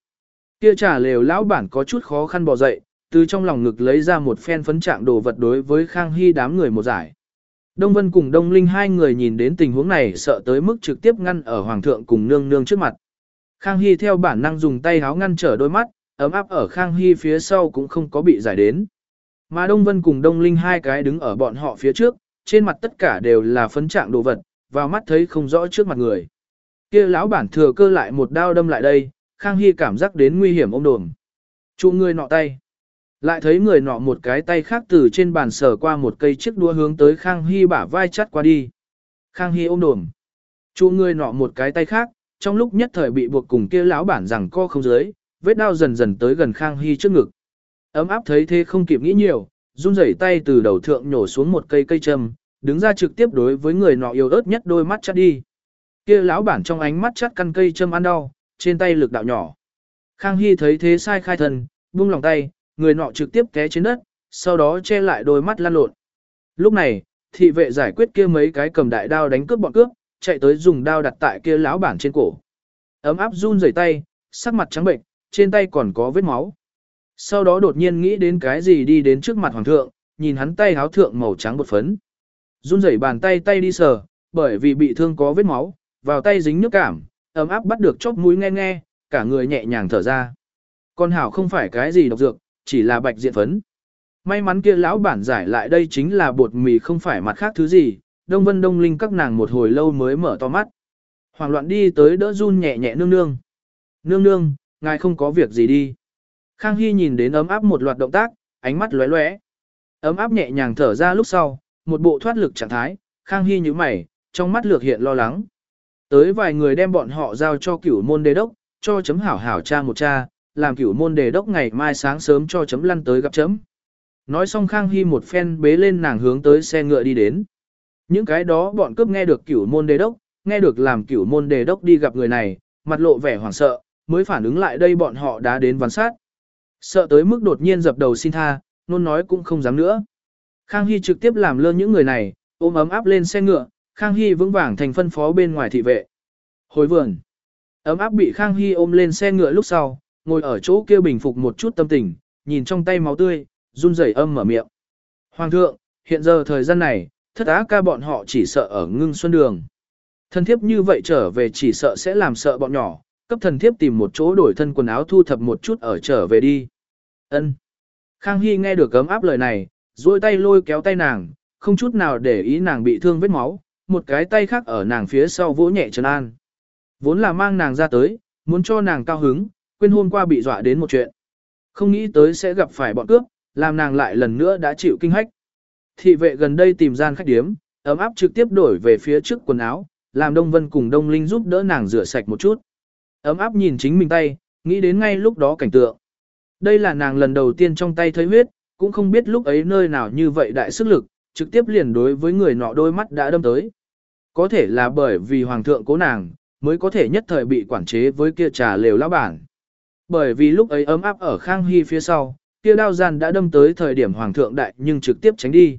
Kia trà lều lão bản có chút khó khăn bò dậy, từ trong lòng ngực lấy ra một phen phấn trạng đồ vật đối với Khang Hy đám người một giải. Đông Vân cùng Đông Linh hai người nhìn đến tình huống này sợ tới mức trực tiếp ngăn ở Hoàng thượng cùng nương nương trước mặt. Khang Hy theo bản năng dùng tay háo ngăn trở đôi mắt, ấm áp ở Khang Hy phía sau cũng không có bị giải đến. Mà Đông Vân cùng Đông Linh hai cái đứng ở bọn họ phía trước, trên mặt tất cả đều là phấn trạng đồ vật, vào mắt thấy không rõ trước mặt người. Kia lão bản thừa cơ lại một đao đâm lại đây, Khang Hy cảm giác đến nguy hiểm ôm đồm. Trụ người nọ tay. Lại thấy người nọ một cái tay khác từ trên bàn sờ qua một cây chiếc đua hướng tới Khang Hy bả vai chắt qua đi. Khang Hy ôm đồm. Chu người nọ một cái tay khác, trong lúc nhất thời bị buộc cùng kia lão bản rằng co không dưới, vết đao dần dần tới gần Khang Hy trước ngực. Ấm áp thấy thế không kịp nghĩ nhiều, run rẩy tay từ đầu thượng nhổ xuống một cây cây châm, đứng ra trực tiếp đối với người nọ yêu ớt nhất đôi mắt chắt đi. Kia lão bản trong ánh mắt chắt căn cây châm ăn đau, trên tay lực đạo nhỏ. Khang Hy thấy thế sai khai thần, buông lòng tay, người nọ trực tiếp té trên đất, sau đó che lại đôi mắt lăn lộn. Lúc này, thị vệ giải quyết kia mấy cái cầm đại đao đánh cướp bọn cướp, chạy tới dùng đao đặt tại kia lão bản trên cổ. Ấm áp run rẩy tay, sắc mặt trắng bệnh, trên tay còn có vết máu. Sau đó đột nhiên nghĩ đến cái gì đi đến trước mặt hoàng thượng, nhìn hắn tay háo thượng màu trắng bột phấn. Run rẩy bàn tay tay đi sờ, bởi vì bị thương có vết máu, vào tay dính nước cảm, ấm áp bắt được chóp mũi nghe nghe, cả người nhẹ nhàng thở ra. Con hảo không phải cái gì độc dược, chỉ là bạch diện phấn. May mắn kia lão bản giải lại đây chính là bột mì không phải mặt khác thứ gì, đông vân đông linh các nàng một hồi lâu mới mở to mắt. Hoàng loạn đi tới đỡ run nhẹ nhẹ nương nương. Nương nương, ngài không có việc gì đi. Khang Hy nhìn đến ấm áp một loạt động tác, ánh mắt lóe lóe. Ấm áp nhẹ nhàng thở ra lúc sau, một bộ thoát lực trạng thái, Khang Hy như mày, trong mắt lược hiện lo lắng. Tới vài người đem bọn họ giao cho cửu môn đề đốc, cho chấm hảo hảo cha một cha, làm cửu môn đề đốc ngày mai sáng sớm cho chấm lăn tới gặp chấm. Nói xong Khang Hy một phen bế lên nàng hướng tới xe ngựa đi đến. Những cái đó bọn cướp nghe được cửu môn đề đốc, nghe được làm cửu môn đề đốc đi gặp người này, mặt lộ vẻ hoảng sợ, mới phản ứng lại đây bọn họ đã đến văn sát. Sợ tới mức đột nhiên dập đầu xin tha, nôn nói cũng không dám nữa. Khang Hy trực tiếp làm lơ những người này, ôm ấm áp lên xe ngựa, Khang Hy vững vàng thành phân phó bên ngoài thị vệ. Hồi vườn, ấm áp bị Khang Hy ôm lên xe ngựa lúc sau, ngồi ở chỗ kia bình phục một chút tâm tình, nhìn trong tay máu tươi, run rẩy âm mở miệng. Hoàng thượng, hiện giờ thời gian này, thất á ca bọn họ chỉ sợ ở ngưng xuân đường. Thân thiếp như vậy trở về chỉ sợ sẽ làm sợ bọn nhỏ, cấp thần thiếp tìm một chỗ đổi thân quần áo thu thập một chút ở trở về đi. Ân. Khang Hy nghe được cấm áp lời này, duỗi tay lôi kéo tay nàng, không chút nào để ý nàng bị thương vết máu, một cái tay khác ở nàng phía sau vỗ nhẹ trấn an. Vốn là mang nàng ra tới, muốn cho nàng cao hứng, quên hôm qua bị dọa đến một chuyện. Không nghĩ tới sẽ gặp phải bọn cướp, làm nàng lại lần nữa đã chịu kinh hách. Thị vệ gần đây tìm gian khách điếm, ấm áp trực tiếp đổi về phía trước quần áo, làm Đông Vân cùng Đông Linh giúp đỡ nàng rửa sạch một chút. Ấm áp nhìn chính mình tay, nghĩ đến ngay lúc đó cảnh tượng. Đây là nàng lần đầu tiên trong tay thấy huyết, cũng không biết lúc ấy nơi nào như vậy đại sức lực, trực tiếp liền đối với người nọ đôi mắt đã đâm tới. Có thể là bởi vì hoàng thượng cố nàng, mới có thể nhất thời bị quản chế với kia trà lều lão bản. Bởi vì lúc ấy ấm áp ở Khang Hy phía sau, kia đao gian đã đâm tới thời điểm hoàng thượng đại nhưng trực tiếp tránh đi.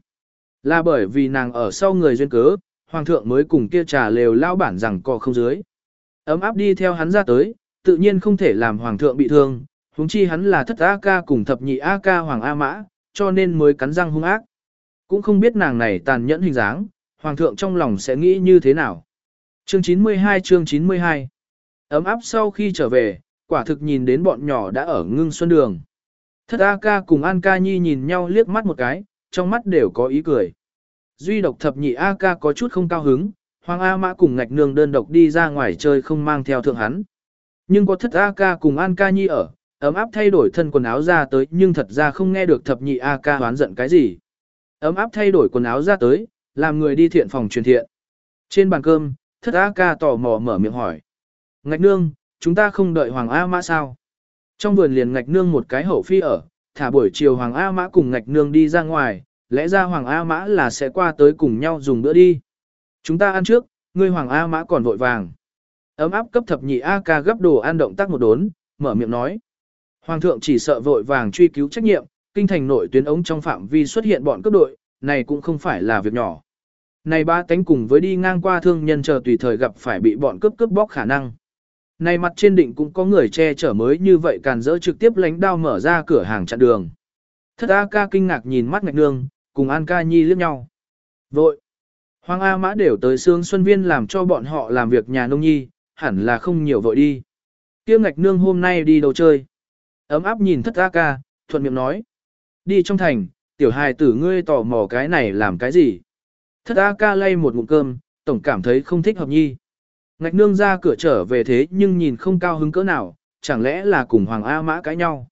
Là bởi vì nàng ở sau người duyên cớ, hoàng thượng mới cùng kia trà lều lão bản rằng co không dưới. Ấm áp đi theo hắn ra tới, tự nhiên không thể làm hoàng thượng bị thương, huống chi hắn là thất A ca cùng thập nhị A ca hoàng A mã, cho nên mới cắn răng hung ác. Cũng không biết nàng này tàn nhẫn hình dáng, hoàng thượng trong lòng sẽ nghĩ như thế nào. Chương 92 chương 92 Ấm áp sau khi trở về, quả thực nhìn đến bọn nhỏ đã ở ngưng xuân đường. Thất A ca cùng An ca nhi nhìn nhau liếc mắt một cái, trong mắt đều có ý cười. Duy độc thập nhị A ca có chút không cao hứng, Hoàng A Mã cùng ngạch nương đơn độc đi ra ngoài chơi không mang theo thượng hắn. Nhưng có thất A ca cùng An ca nhi ở, ấm áp thay đổi thân quần áo ra tới nhưng thật ra không nghe được thập nhị A ca hoán giận cái gì. Ấm áp thay đổi quần áo ra tới, làm người đi thiện phòng truyền thiện. Trên bàn cơm, thất A ca tò mò mở miệng hỏi. Ngạch nương, chúng ta không đợi Hoàng A Mã sao? Trong vườn liền ngạch nương một cái hậu phi ở, thả buổi chiều Hoàng A Mã cùng ngạch nương đi ra ngoài, lẽ ra Hoàng A Mã là sẽ qua tới cùng nhau dùng bữa đi. Chúng ta ăn trước, ngươi Hoàng A Mã còn vội vàng. Ấm áp cấp thập nhị A ca gấp đồ ăn động tác một đốn, mở miệng nói. Hoàng thượng chỉ sợ vội vàng truy cứu trách nhiệm, kinh thành nội tuyến ống trong phạm vi xuất hiện bọn cấp đội, này cũng không phải là việc nhỏ. Này ba tánh cùng với đi ngang qua thương nhân chờ tùy thời gặp phải bị bọn cướp cướp bóc khả năng. Này mặt trên định cũng có người che chở mới như vậy càn dỡ trực tiếp lánh đao mở ra cửa hàng chặn đường. Thất A ca kinh ngạc nhìn mắt ngạch nương, cùng An ca nhi liếc nhau. Vội. Hoàng A mã đều tới Sương Xuân Viên làm cho bọn họ làm việc nhà nông nhi, hẳn là không nhiều vội đi. Tiêu ngạch nương hôm nay đi đâu chơi. Ấm áp nhìn thất A ca, thuận miệng nói. Đi trong thành, tiểu hài tử ngươi tò mò cái này làm cái gì. Thất A ca lay một ngụm cơm, tổng cảm thấy không thích hợp nhi. Ngạch nương ra cửa trở về thế nhưng nhìn không cao hứng cỡ nào, chẳng lẽ là cùng Hoàng A Mã cãi nhau.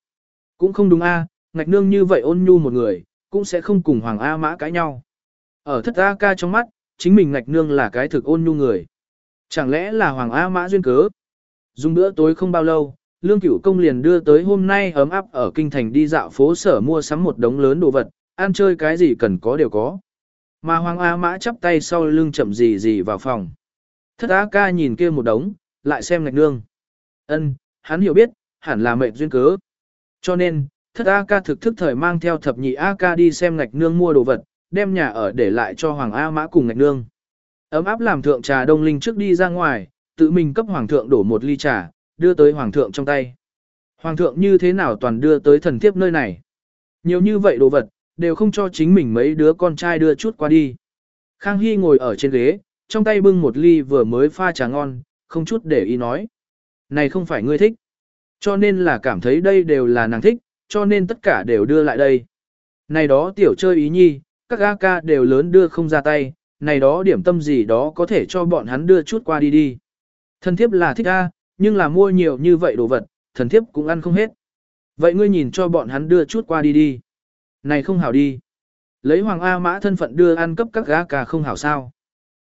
Cũng không đúng a, ngạch nương như vậy ôn nhu một người, cũng sẽ không cùng Hoàng A Mã cãi nhau. Ở thất A ca trong mắt, chính mình ngạch nương là cái thực ôn nhu người. Chẳng lẽ là Hoàng A Mã duyên cớ? Dùng bữa tối không bao lâu, Lương Cửu Công liền đưa tới hôm nay ấm áp ở kinh thành đi dạo phố sở mua sắm một đống lớn đồ vật, ăn chơi cái gì cần có đều có. Mà Hoàng A Mã chắp tay sau lưng chậm gì gì vào phòng. Thất A ca nhìn kia một đống, lại xem ngạch nương. Ân, hắn hiểu biết, hẳn là mệnh duyên cớ. Cho nên, thất A ca thực thức thời mang theo thập nhị A ca đi xem ngạch nương mua đồ vật, đem nhà ở để lại cho Hoàng A Mã cùng ngạch nương. Ấm áp làm thượng trà đông linh trước đi ra ngoài, tự mình cấp Hoàng thượng đổ một ly trà, đưa tới Hoàng thượng trong tay. Hoàng thượng như thế nào toàn đưa tới thần thiếp nơi này. Nhiều như vậy đồ vật, đều không cho chính mình mấy đứa con trai đưa chút qua đi. Khang Hy ngồi ở trên ghế, trong tay bưng một ly vừa mới pha trà ngon, không chút để ý nói. Này không phải ngươi thích. Cho nên là cảm thấy đây đều là nàng thích, cho nên tất cả đều đưa lại đây. Này đó tiểu chơi ý nhi, các ga ca đều lớn đưa không ra tay, này đó điểm tâm gì đó có thể cho bọn hắn đưa chút qua đi đi. Thần thiếp là thích a, nhưng là mua nhiều như vậy đồ vật, thần thiếp cũng ăn không hết. Vậy ngươi nhìn cho bọn hắn đưa chút qua đi đi. Này không hảo đi. Lấy Hoàng A Mã thân phận đưa ăn cấp các gã ca không hảo sao.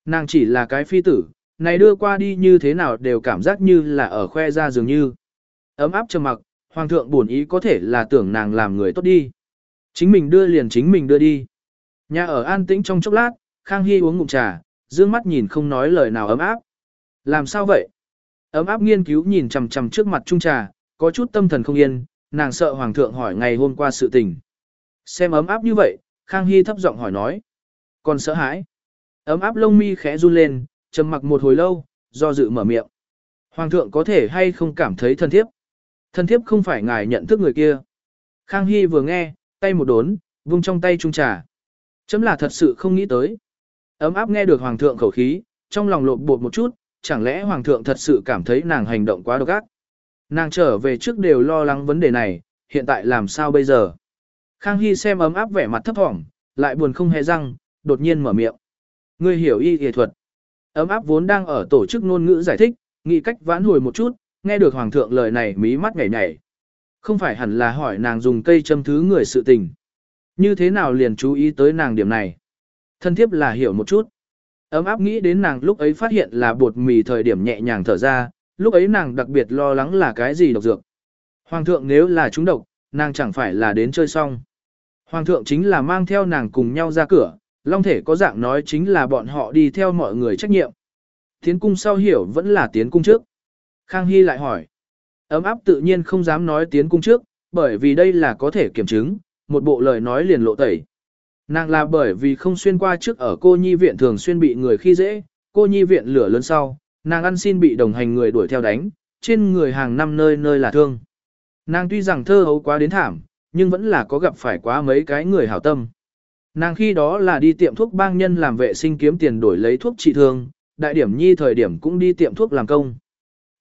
Nàng chỉ là cái phi tử, này đưa qua đi như thế nào đều cảm giác như là ở khoe ra dường như. Ấm áp trầm mặc, Hoàng thượng buồn ý có thể là tưởng nàng làm người tốt đi. Chính mình đưa liền chính mình đưa đi. Nhà ở an tĩnh trong chốc lát, Khang Hy uống ngụm trà, dương mắt nhìn không nói lời nào ấm áp. Làm sao vậy? Ấm áp nghiên cứu nhìn chằm chằm trước mặt trung trà, có chút tâm thần không yên, nàng sợ Hoàng thượng hỏi ngày hôm qua sự tình. Xem ấm áp như vậy, Khang Hy thấp giọng hỏi nói. Còn sợ hãi. Ấm áp lông mi khẽ run lên, trầm mặc một hồi lâu, do dự mở miệng. Hoàng thượng có thể hay không cảm thấy thân thiếp. Thân thiếp không phải ngài nhận thức người kia. Khang Hy vừa nghe, tay một đốn, vung trong tay trung trà. Chấm là thật sự không nghĩ tới. Ấm áp nghe được Hoàng thượng khẩu khí, trong lòng lộn bột một chút, chẳng lẽ Hoàng thượng thật sự cảm thấy nàng hành động quá độc ác. Nàng trở về trước đều lo lắng vấn đề này, hiện tại làm sao bây giờ? Khang Hy xem ấm áp vẻ mặt thấp thỏm, lại buồn không hề răng, đột nhiên mở miệng. Ngươi hiểu y y thuật. Ấm áp vốn đang ở tổ chức ngôn ngữ giải thích, nghĩ cách vãn hồi một chút, nghe được hoàng thượng lời này mí mắt nhảy nhảy. Không phải hẳn là hỏi nàng dùng cây châm thứ người sự tình. Như thế nào liền chú ý tới nàng điểm này. Thân thiếp là hiểu một chút. Ấm áp nghĩ đến nàng lúc ấy phát hiện là bột mì thời điểm nhẹ nhàng thở ra, lúc ấy nàng đặc biệt lo lắng là cái gì độc dược. Hoàng thượng nếu là chúng độc, nàng chẳng phải là đến chơi xong. Hoàng thượng chính là mang theo nàng cùng nhau ra cửa, Long thể có dạng nói chính là bọn họ đi theo mọi người trách nhiệm. Tiến cung sau hiểu vẫn là tiến cung trước. Khang Hy lại hỏi. Ấm áp tự nhiên không dám nói tiến cung trước, bởi vì đây là có thể kiểm chứng, một bộ lời nói liền lộ tẩy. Nàng là bởi vì không xuyên qua trước ở cô nhi viện thường xuyên bị người khi dễ, cô nhi viện lửa lớn sau, nàng ăn xin bị đồng hành người đuổi theo đánh, trên người hàng năm nơi nơi là thương. Nàng tuy rằng thơ hấu quá đến thảm, nhưng vẫn là có gặp phải quá mấy cái người hảo tâm. Nàng khi đó là đi tiệm thuốc bang nhân làm vệ sinh kiếm tiền đổi lấy thuốc trị thương, đại điểm nhi thời điểm cũng đi tiệm thuốc làm công.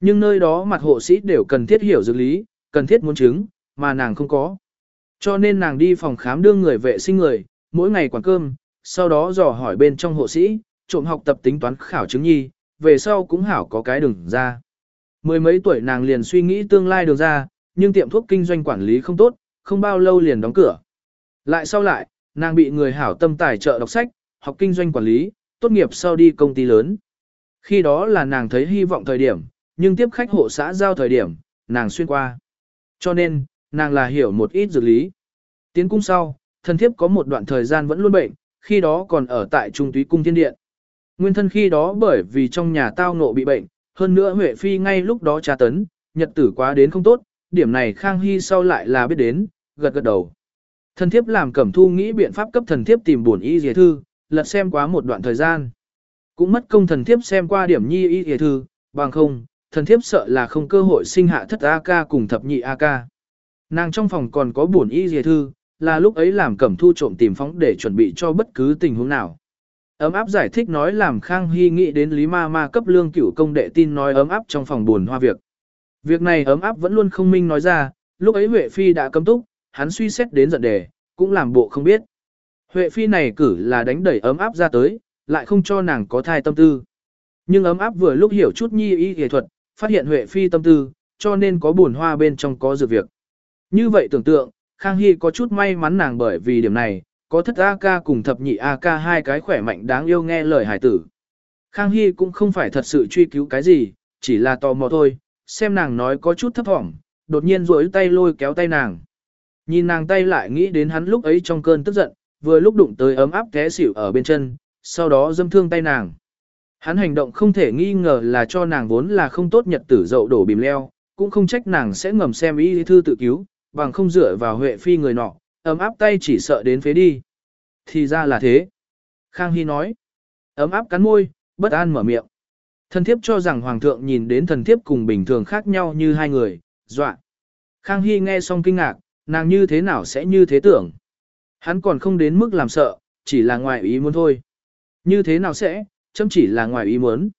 Nhưng nơi đó mặt hộ sĩ đều cần thiết hiểu dược lý, cần thiết muốn chứng, mà nàng không có. Cho nên nàng đi phòng khám đương người vệ sinh người, mỗi ngày quản cơm, sau đó dò hỏi bên trong hộ sĩ, trộm học tập tính toán khảo chứng nhi, về sau cũng hảo có cái đường ra. Mười mấy tuổi nàng liền suy nghĩ tương lai đường ra, nhưng tiệm thuốc kinh doanh quản lý không tốt, không bao lâu liền đóng cửa. Lại sau lại, nàng bị người hảo tâm tài trợ đọc sách, học kinh doanh quản lý, tốt nghiệp sau đi công ty lớn. Khi đó là nàng thấy hy vọng thời điểm, nhưng tiếp khách hộ xã giao thời điểm, nàng xuyên qua. Cho nên, nàng là hiểu một ít dược lý. Tiến cung sau, thân thiếp có một đoạn thời gian vẫn luôn bệnh, khi đó còn ở tại trung túy cung thiên điện. Nguyên thân khi đó bởi vì trong nhà tao ngộ bị bệnh, hơn nữa Huệ Phi ngay lúc đó tra tấn, nhật tử quá đến không tốt, điểm này Khang Hy sau lại là biết đến, gật gật đầu. Thần thiếp làm cẩm thu nghĩ biện pháp cấp thần thiếp tìm buồn y dìa thư, lật xem quá một đoạn thời gian. Cũng mất công thần thiếp xem qua điểm nhi y dìa thư, bằng không, thần thiếp sợ là không cơ hội sinh hạ thất A-ca cùng thập nhị A-ca. Nàng trong phòng còn có buồn y dìa thư, là lúc ấy làm cẩm thu trộm tìm phóng để chuẩn bị cho bất cứ tình huống nào. Ấm áp giải thích nói làm Khang Hy nghĩ đến Lý Ma Ma cấp lương cửu công đệ tin nói ấm áp trong phòng buồn hoa việc. Việc này ấm áp vẫn luôn không minh nói ra, lúc ấy Huệ Phi đã cấm túc, hắn suy xét đến giận đề, cũng làm bộ không biết. Huệ Phi này cử là đánh đẩy ấm áp ra tới, lại không cho nàng có thai tâm tư. Nhưng ấm áp vừa lúc hiểu chút nhi y y thuật, phát hiện Huệ Phi tâm tư, cho nên có buồn hoa bên trong có dược việc. Như vậy tưởng tượng, Khang Hy có chút may mắn nàng bởi vì điểm này, có thất A ca cùng thập nhị A ca hai cái khỏe mạnh đáng yêu nghe lời hải tử. Khang Hy cũng không phải thật sự truy cứu cái gì, chỉ là tò mò thôi, xem nàng nói có chút thấp thỏm, đột nhiên rối tay lôi kéo tay nàng. Nhìn nàng tay lại nghĩ đến hắn lúc ấy trong cơn tức giận, vừa lúc đụng tới ấm áp té xỉu ở bên chân, sau đó dâm thương tay nàng. Hắn hành động không thể nghi ngờ là cho nàng vốn là không tốt nhật tử dậu đổ bìm leo, cũng không trách nàng sẽ ngầm xem ý thư tự cứu, bằng không dựa vào Huệ Phi người nọ, ấm áp tay chỉ sợ đến phế đi. Thì ra là thế. Khang Hy nói. Ấm áp cắn môi, bất an mở miệng. Thần thiếp cho rằng Hoàng thượng nhìn đến thần thiếp cùng bình thường khác nhau như hai người, dọa. Khang Hy nghe xong kinh ngạc, nàng như thế nào sẽ như thế tưởng. Hắn còn không đến mức làm sợ, chỉ là ngoài ý muốn thôi. Như thế nào sẽ, chấm chỉ là ngoài ý muốn.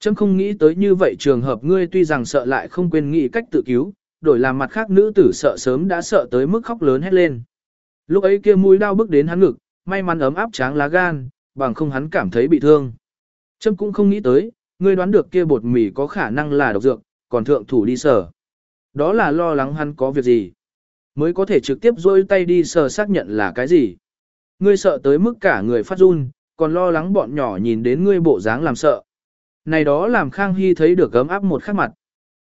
Chấm không nghĩ tới như vậy trường hợp ngươi tuy rằng sợ lại không quên nghĩ cách tự cứu, đổi làm mặt khác nữ tử sợ sớm đã sợ tới mức khóc lớn hết lên. Lúc ấy kia mũi đau bước đến hắn ngực, may mắn ấm áp tráng lá gan, bằng không hắn cảm thấy bị thương. Chấm cũng không nghĩ tới, ngươi đoán được kia bột mì có khả năng là độc dược, còn thượng thủ đi sở. Đó là lo lắng hắn có việc gì. Mới có thể trực tiếp rôi tay đi sờ xác nhận là cái gì. Ngươi sợ tới mức cả người phát run, còn lo lắng bọn nhỏ nhìn đến ngươi bộ dáng làm sợ. Này đó làm Khang Hy thấy được gấm áp một khắc mặt.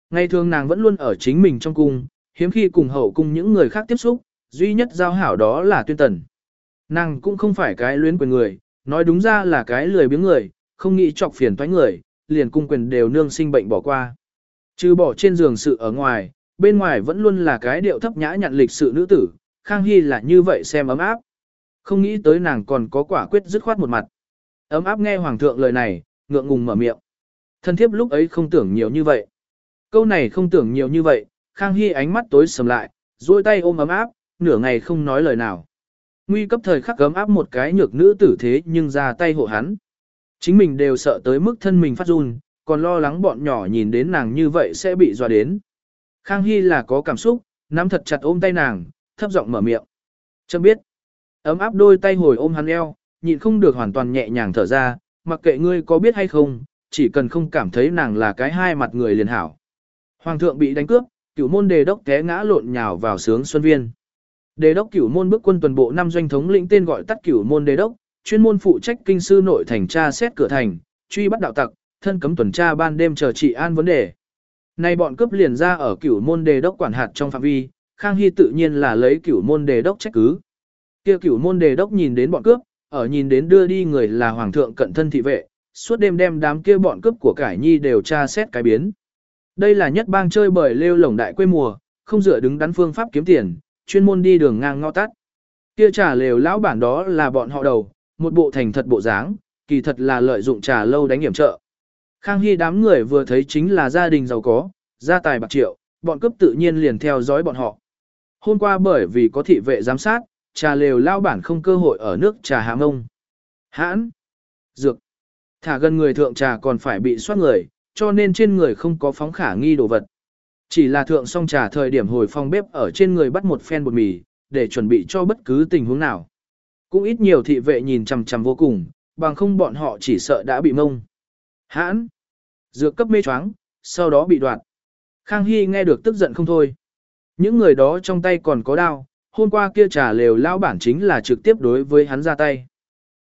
Ngày thường nàng vẫn luôn ở chính mình trong cung, hiếm khi cùng hậu cung những người khác tiếp xúc, duy nhất giao hảo đó là tuyên tần. Nàng cũng không phải cái luyến quyền người, nói đúng ra là cái lười biếng người, không nghĩ chọc phiền toái người, liền cung quyền đều nương sinh bệnh bỏ qua. Trừ bỏ trên giường sự ở ngoài, bên ngoài vẫn luôn là cái điệu thấp nhã nhặn lịch sự nữ tử, Khang Hy là như vậy xem ấm áp. Không nghĩ tới nàng còn có quả quyết dứt khoát một mặt. Ấm áp nghe hoàng thượng lời này, ngượng ngùng mở miệng. Thân thiếp lúc ấy không tưởng nhiều như vậy. Câu này không tưởng nhiều như vậy, Khang Hy ánh mắt tối sầm lại, duỗi tay ôm ấm áp, nửa ngày không nói lời nào. Nguy cấp thời khắc ấm áp một cái nhược nữ tử thế nhưng ra tay hộ hắn. Chính mình đều sợ tới mức thân mình phát run, còn lo lắng bọn nhỏ nhìn đến nàng như vậy sẽ bị dọa đến. Khang Hy là có cảm xúc, nắm thật chặt ôm tay nàng, thấp giọng mở miệng. Chấm biết. Ấm áp đôi tay hồi ôm hắn eo, nhịn không được hoàn toàn nhẹ nhàng thở ra, mặc kệ ngươi có biết hay không, chỉ cần không cảm thấy nàng là cái hai mặt người liền hảo. Hoàng thượng bị đánh cướp, cửu môn đề đốc té ngã lộn nhào vào sướng xuân viên. Đề đốc cửu môn bước quân tuần bộ năm doanh thống lĩnh tên gọi tắt cửu môn đề đốc, chuyên môn phụ trách kinh sư nội thành tra xét cửa thành, truy bắt đạo tặc, thân cấm tuần tra ban đêm chờ trị an vấn đề. Nay bọn cướp liền ra ở cửu môn đề đốc quản hạt trong phạm vi, Khang Hy tự nhiên là lấy cửu môn đề đốc trách cứ. Kia cửu môn đề đốc nhìn đến bọn cướp, ở nhìn đến đưa đi người là hoàng thượng cận thân thị vệ, suốt đêm đem đám kia bọn cướp của cải nhi đều tra xét cái biến. Đây là nhất bang chơi bời lêu lồng đại quê mùa, không dựa đứng đắn phương pháp kiếm tiền, chuyên môn đi đường ngang ngõ tắt. Kia trà lều lão bản đó là bọn họ đầu, một bộ thành thật bộ dáng, kỳ thật là lợi dụng trà lâu đánh hiểm trợ. Khang Hy đám người vừa thấy chính là gia đình giàu có, gia tài bạc triệu, bọn cướp tự nhiên liền theo dõi bọn họ. Hôm qua bởi vì có thị vệ giám sát, trà lều lao bản không cơ hội ở nước trà hạ ngông. Hãn, dược, thả gần người thượng trà còn phải bị soát người, cho nên trên người không có phóng khả nghi đồ vật. Chỉ là thượng xong trà thời điểm hồi phong bếp ở trên người bắt một phen bột mì, để chuẩn bị cho bất cứ tình huống nào. Cũng ít nhiều thị vệ nhìn chằm chằm vô cùng, bằng không bọn họ chỉ sợ đã bị mông. Hãn, dược cấp mê choáng, sau đó bị đoạt. Khang Hy nghe được tức giận không thôi. Những người đó trong tay còn có đao, hôm qua kia trà lều lao bản chính là trực tiếp đối với hắn ra tay.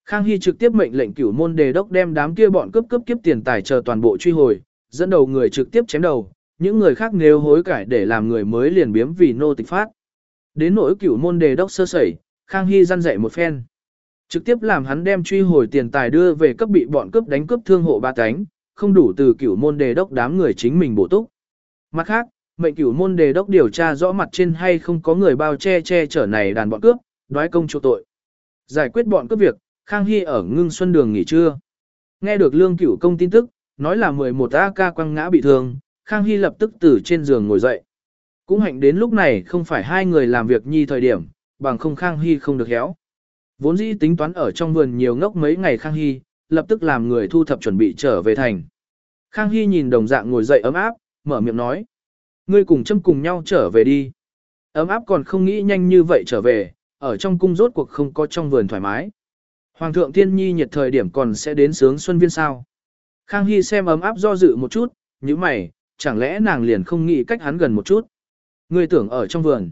Khang Hy trực tiếp mệnh lệnh cửu môn đề đốc đem đám kia bọn cướp cướp kiếp tiền tài chờ toàn bộ truy hồi, dẫn đầu người trực tiếp chém đầu, những người khác nếu hối cải để làm người mới liền biếm vì nô tịch phát. Đến nỗi cửu môn đề đốc sơ sẩy, Khang Hy răn dạy một phen. Trực tiếp làm hắn đem truy hồi tiền tài đưa về cấp bị bọn cướp đánh cướp thương hộ ba cánh, không đủ từ cửu môn đề đốc đám người chính mình bổ túc. Mặt khác, mệnh cửu môn đề đốc điều tra rõ mặt trên hay không có người bao che che chở này đàn bọn cướp, đoái công chỗ tội. Giải quyết bọn cướp việc, Khang Hy ở ngưng xuân đường nghỉ trưa. Nghe được lương cửu công tin tức, nói là 11 AK quăng ngã bị thương, Khang Hy lập tức từ trên giường ngồi dậy. Cũng hạnh đến lúc này không phải hai người làm việc nhi thời điểm, bằng không Khang Hy không được héo. Vốn dĩ tính toán ở trong vườn nhiều ngốc mấy ngày Khang Hy, lập tức làm người thu thập chuẩn bị trở về thành. Khang Hy nhìn đồng dạng ngồi dậy ấm áp, mở miệng nói. Ngươi cùng châm cùng nhau trở về đi. Ấm áp còn không nghĩ nhanh như vậy trở về, ở trong cung rốt cuộc không có trong vườn thoải mái. Hoàng thượng thiên nhi nhiệt thời điểm còn sẽ đến sướng xuân viên sao. Khang Hy xem ấm áp do dự một chút, như mày, chẳng lẽ nàng liền không nghĩ cách hắn gần một chút. Ngươi tưởng ở trong vườn.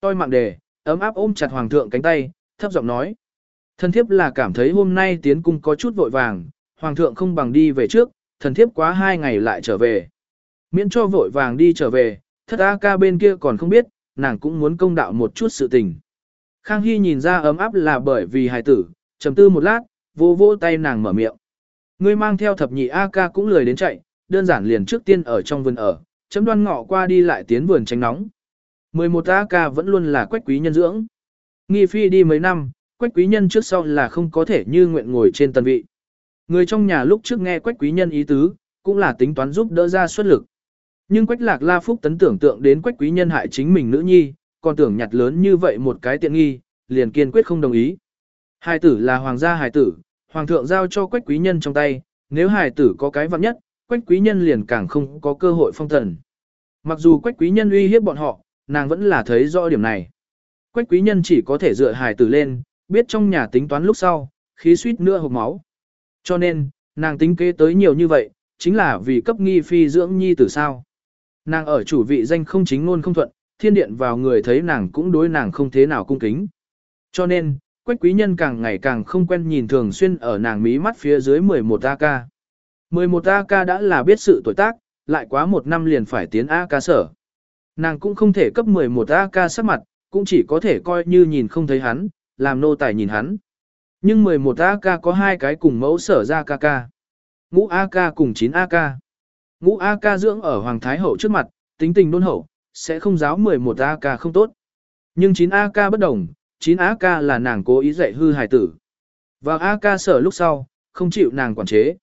Tôi mạng đề, ấm áp ôm chặt hoàng thượng cánh tay, thấp giọng nói. Thần thiếp là cảm thấy hôm nay tiến cung có chút vội vàng, hoàng thượng không bằng đi về trước, thần thiếp quá hai ngày lại trở về. Miễn cho vội vàng đi trở về, thất A ca bên kia còn không biết, nàng cũng muốn công đạo một chút sự tình. Khang Hy nhìn ra ấm áp là bởi vì hài tử, trầm tư một lát, vô vô tay nàng mở miệng. Ngươi mang theo thập nhị A ca cũng lười đến chạy, đơn giản liền trước tiên ở trong vườn ở, chấm đoan ngọ qua đi lại tiến vườn tránh nóng. 11 A ca vẫn luôn là quách quý nhân dưỡng. Nghi phi đi mấy năm, quách quý nhân trước sau là không có thể như nguyện ngồi trên tần vị. Người trong nhà lúc trước nghe quách quý nhân ý tứ, cũng là tính toán giúp đỡ ra xuất lực. Nhưng quách lạc la phúc tấn tưởng tượng đến quách quý nhân hại chính mình nữ nhi, còn tưởng nhặt lớn như vậy một cái tiện nghi, liền kiên quyết không đồng ý. Hài tử là hoàng gia hài tử, hoàng thượng giao cho quách quý nhân trong tay, nếu hài tử có cái vặn nhất, quách quý nhân liền càng không có cơ hội phong thần. Mặc dù quách quý nhân uy hiếp bọn họ, nàng vẫn là thấy rõ điểm này. Quách quý nhân chỉ có thể dựa hài tử lên, biết trong nhà tính toán lúc sau, khí suýt nữa hộp máu. Cho nên, nàng tính kế tới nhiều như vậy, chính là vì cấp nghi phi dưỡng nhi tử sao. Nàng ở chủ vị danh không chính ngôn không thuận, thiên điện vào người thấy nàng cũng đối nàng không thế nào cung kính. Cho nên, quách quý nhân càng ngày càng không quen nhìn thường xuyên ở nàng mí mắt phía dưới 11 AK. 11 AK đã là biết sự tuổi tác, lại quá một năm liền phải tiến AK sở. Nàng cũng không thể cấp 11 AK sắc mặt, cũng chỉ có thể coi như nhìn không thấy hắn, làm nô tài nhìn hắn. Nhưng 11 AK có hai cái cùng mẫu sở ra KK. Ngũ AK cùng 9 AK. Ngũ AK dưỡng ở Hoàng Thái Hậu trước mặt, tính tình đôn hậu, sẽ không giáo 11 AK không tốt. Nhưng 9 AK bất đồng, 9 AK là nàng cố ý dạy hư hài tử. Và AK sở lúc sau, không chịu nàng quản chế.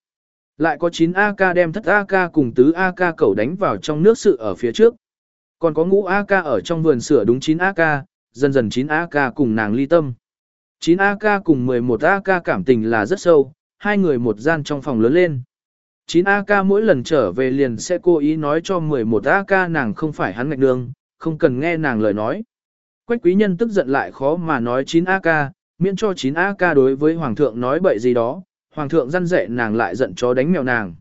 Lại có 9 AK đem thất AK cùng tứ AK cẩu đánh vào trong nước sự ở phía trước. Còn có ngũ AK ở trong vườn sửa đúng 9 AK, dần dần 9 AK cùng nàng ly tâm. 9 AK cùng 11 AK cảm tình là rất sâu, hai người một gian trong phòng lớn lên. 9 AK mỗi lần trở về liền sẽ cố ý nói cho 11 AK nàng không phải hắn ngạch đường, không cần nghe nàng lời nói. Quách quý nhân tức giận lại khó mà nói 9 AK, miễn cho 9 AK đối với hoàng thượng nói bậy gì đó, hoàng thượng răn dạy nàng lại giận chó đánh mèo nàng.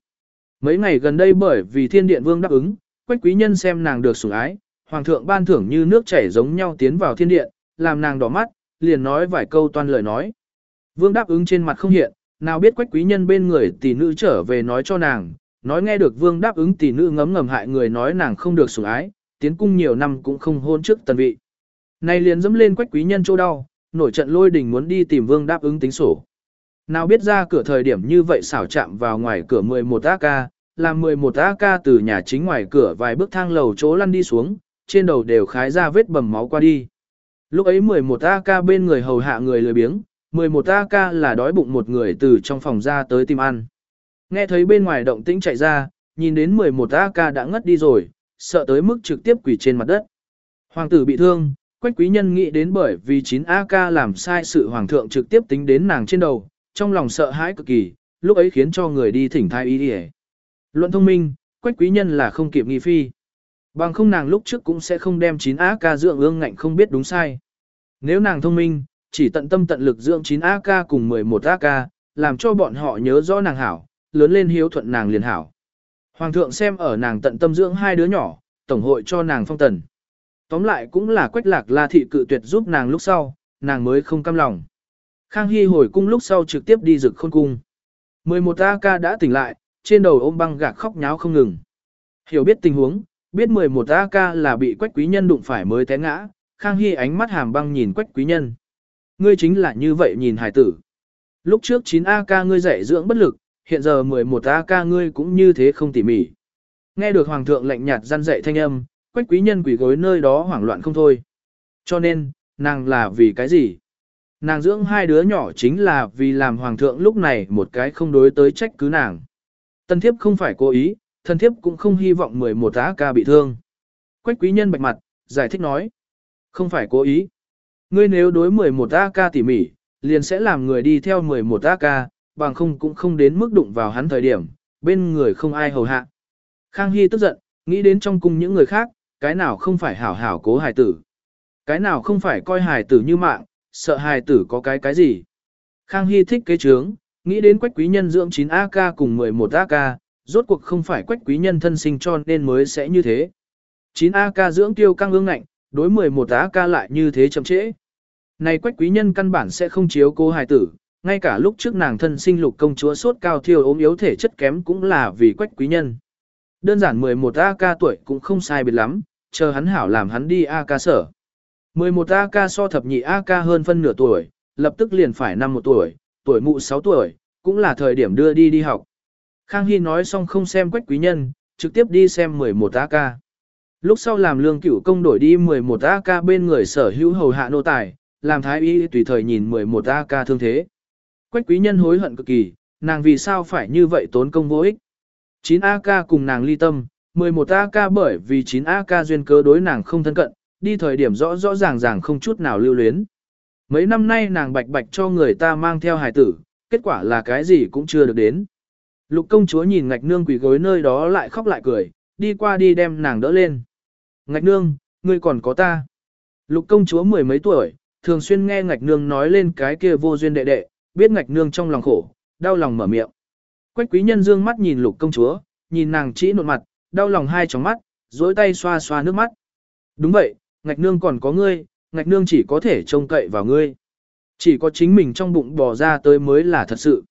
Mấy ngày gần đây bởi vì thiên điện vương đáp ứng, quách quý nhân xem nàng được sủng ái, hoàng thượng ban thưởng như nước chảy giống nhau tiến vào thiên điện, làm nàng đỏ mắt, liền nói vài câu toan lời nói. Vương đáp ứng trên mặt không hiện, nào biết quách quý nhân bên người tỷ nữ trở về nói cho nàng, nói nghe được vương đáp ứng tỷ nữ ngấm ngầm hại người nói nàng không được sủng ái, tiến cung nhiều năm cũng không hôn trước tần vị. Này liền dẫm lên quách quý nhân chỗ đau, nổi trận lôi đình muốn đi tìm vương đáp ứng tính sổ. Nào biết ra cửa thời điểm như vậy xảo chạm vào ngoài cửa 11 AK, làm 11 AK từ nhà chính ngoài cửa vài bước thang lầu chỗ lăn đi xuống, trên đầu đều khái ra vết bầm máu qua đi. Lúc ấy 11 AK bên người hầu hạ người lười biếng, 11 AK là đói bụng một người từ trong phòng ra tới tìm ăn. Nghe thấy bên ngoài động tĩnh chạy ra, nhìn đến 11 AK đã ngất đi rồi, sợ tới mức trực tiếp quỳ trên mặt đất. Hoàng tử bị thương, Quách quý nhân nghĩ đến bởi vì 9 AK làm sai sự hoàng thượng trực tiếp tính đến nàng trên đầu, trong lòng sợ hãi cực kỳ, lúc ấy khiến cho người đi thỉnh thai y đi Luận thông minh, Quách quý nhân là không kịp nghi phi. Bằng không nàng lúc trước cũng sẽ không đem 9 AK dưỡng ương ngạnh không biết đúng sai. Nếu nàng thông minh, chỉ tận tâm tận lực dưỡng 9 AK cùng 11 AK, làm cho bọn họ nhớ rõ nàng hảo, lớn lên hiếu thuận nàng liền hảo. Hoàng thượng xem ở nàng tận tâm dưỡng hai đứa nhỏ, tổng hội cho nàng phong tần. Tóm lại cũng là quách lạc la thị cự tuyệt giúp nàng lúc sau, nàng mới không cam lòng. Khang Hy hồi cung lúc sau trực tiếp đi rực khôn cung. 11 AK đã tỉnh lại, trên đầu ôm băng gạc khóc nháo không ngừng. Hiểu biết tình huống, biết 11 AK là bị quách quý nhân đụng phải mới té ngã, Khang Hy ánh mắt hàm băng nhìn quách quý nhân. Ngươi chính là như vậy nhìn hải tử. Lúc trước 9 AK ngươi dạy dưỡng bất lực, hiện giờ 11 AK ngươi cũng như thế không tỉ mỉ. Nghe được hoàng thượng lạnh nhạt gian dạy thanh âm, quách quý nhân quỷ gối nơi đó hoảng loạn không thôi. Cho nên, nàng là vì cái gì? Nàng dưỡng hai đứa nhỏ chính là vì làm hoàng thượng lúc này một cái không đối tới trách cứ nàng. Tân thiếp không phải cố ý, Thần thiếp cũng không hy vọng 11 tá ca bị thương. Quách quý nhân bạch mặt, giải thích nói. Không phải cố ý. Ngươi nếu đối 11 tá ca tỉ mỉ, liền sẽ làm người đi theo 11 tá ca, bằng không cũng không đến mức đụng vào hắn thời điểm, bên người không ai hầu hạ. Khang Hy tức giận, nghĩ đến trong cung những người khác, cái nào không phải hảo hảo cố hài tử. Cái nào không phải coi hài tử như mạng, sợ hài tử có cái cái gì. Khang Hy thích kế trướng, Nghĩ đến quách quý nhân dưỡng 9 AK cùng 11 AK, rốt cuộc không phải quách quý nhân thân sinh cho nên mới sẽ như thế. 9 AK dưỡng tiêu căng ương ngạnh, đối 11 AK lại như thế chậm trễ. Này quách quý nhân căn bản sẽ không chiếu cô hài tử, ngay cả lúc trước nàng thân sinh lục công chúa sốt cao thiêu ốm yếu thể chất kém cũng là vì quách quý nhân. Đơn giản 11 AK tuổi cũng không sai biệt lắm, chờ hắn hảo làm hắn đi AK sở. 11 AK so thập nhị AK hơn phân nửa tuổi, lập tức liền phải năm một tuổi, tuổi mụ 6 tuổi, cũng là thời điểm đưa đi đi học. Khang Hy nói xong không xem quách quý nhân, trực tiếp đi xem 11 AK. Lúc sau làm lương cửu công đổi đi 11 AK bên người sở hữu hầu hạ nô tài, làm thái y tùy thời nhìn 11 AK thương thế. Quách quý nhân hối hận cực kỳ, nàng vì sao phải như vậy tốn công vô ích. 9 AK cùng nàng ly tâm, 11 AK bởi vì 9 AK duyên cớ đối nàng không thân cận, đi thời điểm rõ rõ ràng ràng không chút nào lưu luyến. Mấy năm nay nàng bạch bạch cho người ta mang theo hài tử, kết quả là cái gì cũng chưa được đến. Lục công chúa nhìn ngạch nương quỷ gối nơi đó lại khóc lại cười, đi qua đi đem nàng đỡ lên. Ngạch nương, ngươi còn có ta. Lục công chúa mười mấy tuổi, thường xuyên nghe ngạch nương nói lên cái kia vô duyên đệ đệ, biết ngạch nương trong lòng khổ, đau lòng mở miệng. Quách quý nhân dương mắt nhìn lục công chúa, nhìn nàng chỉ nột mặt, đau lòng hai tròng mắt, dối tay xoa xoa nước mắt. Đúng vậy, ngạch nương còn có ngươi, ngạch nương chỉ có thể trông cậy vào ngươi. Chỉ có chính mình trong bụng bò ra tới mới là thật sự.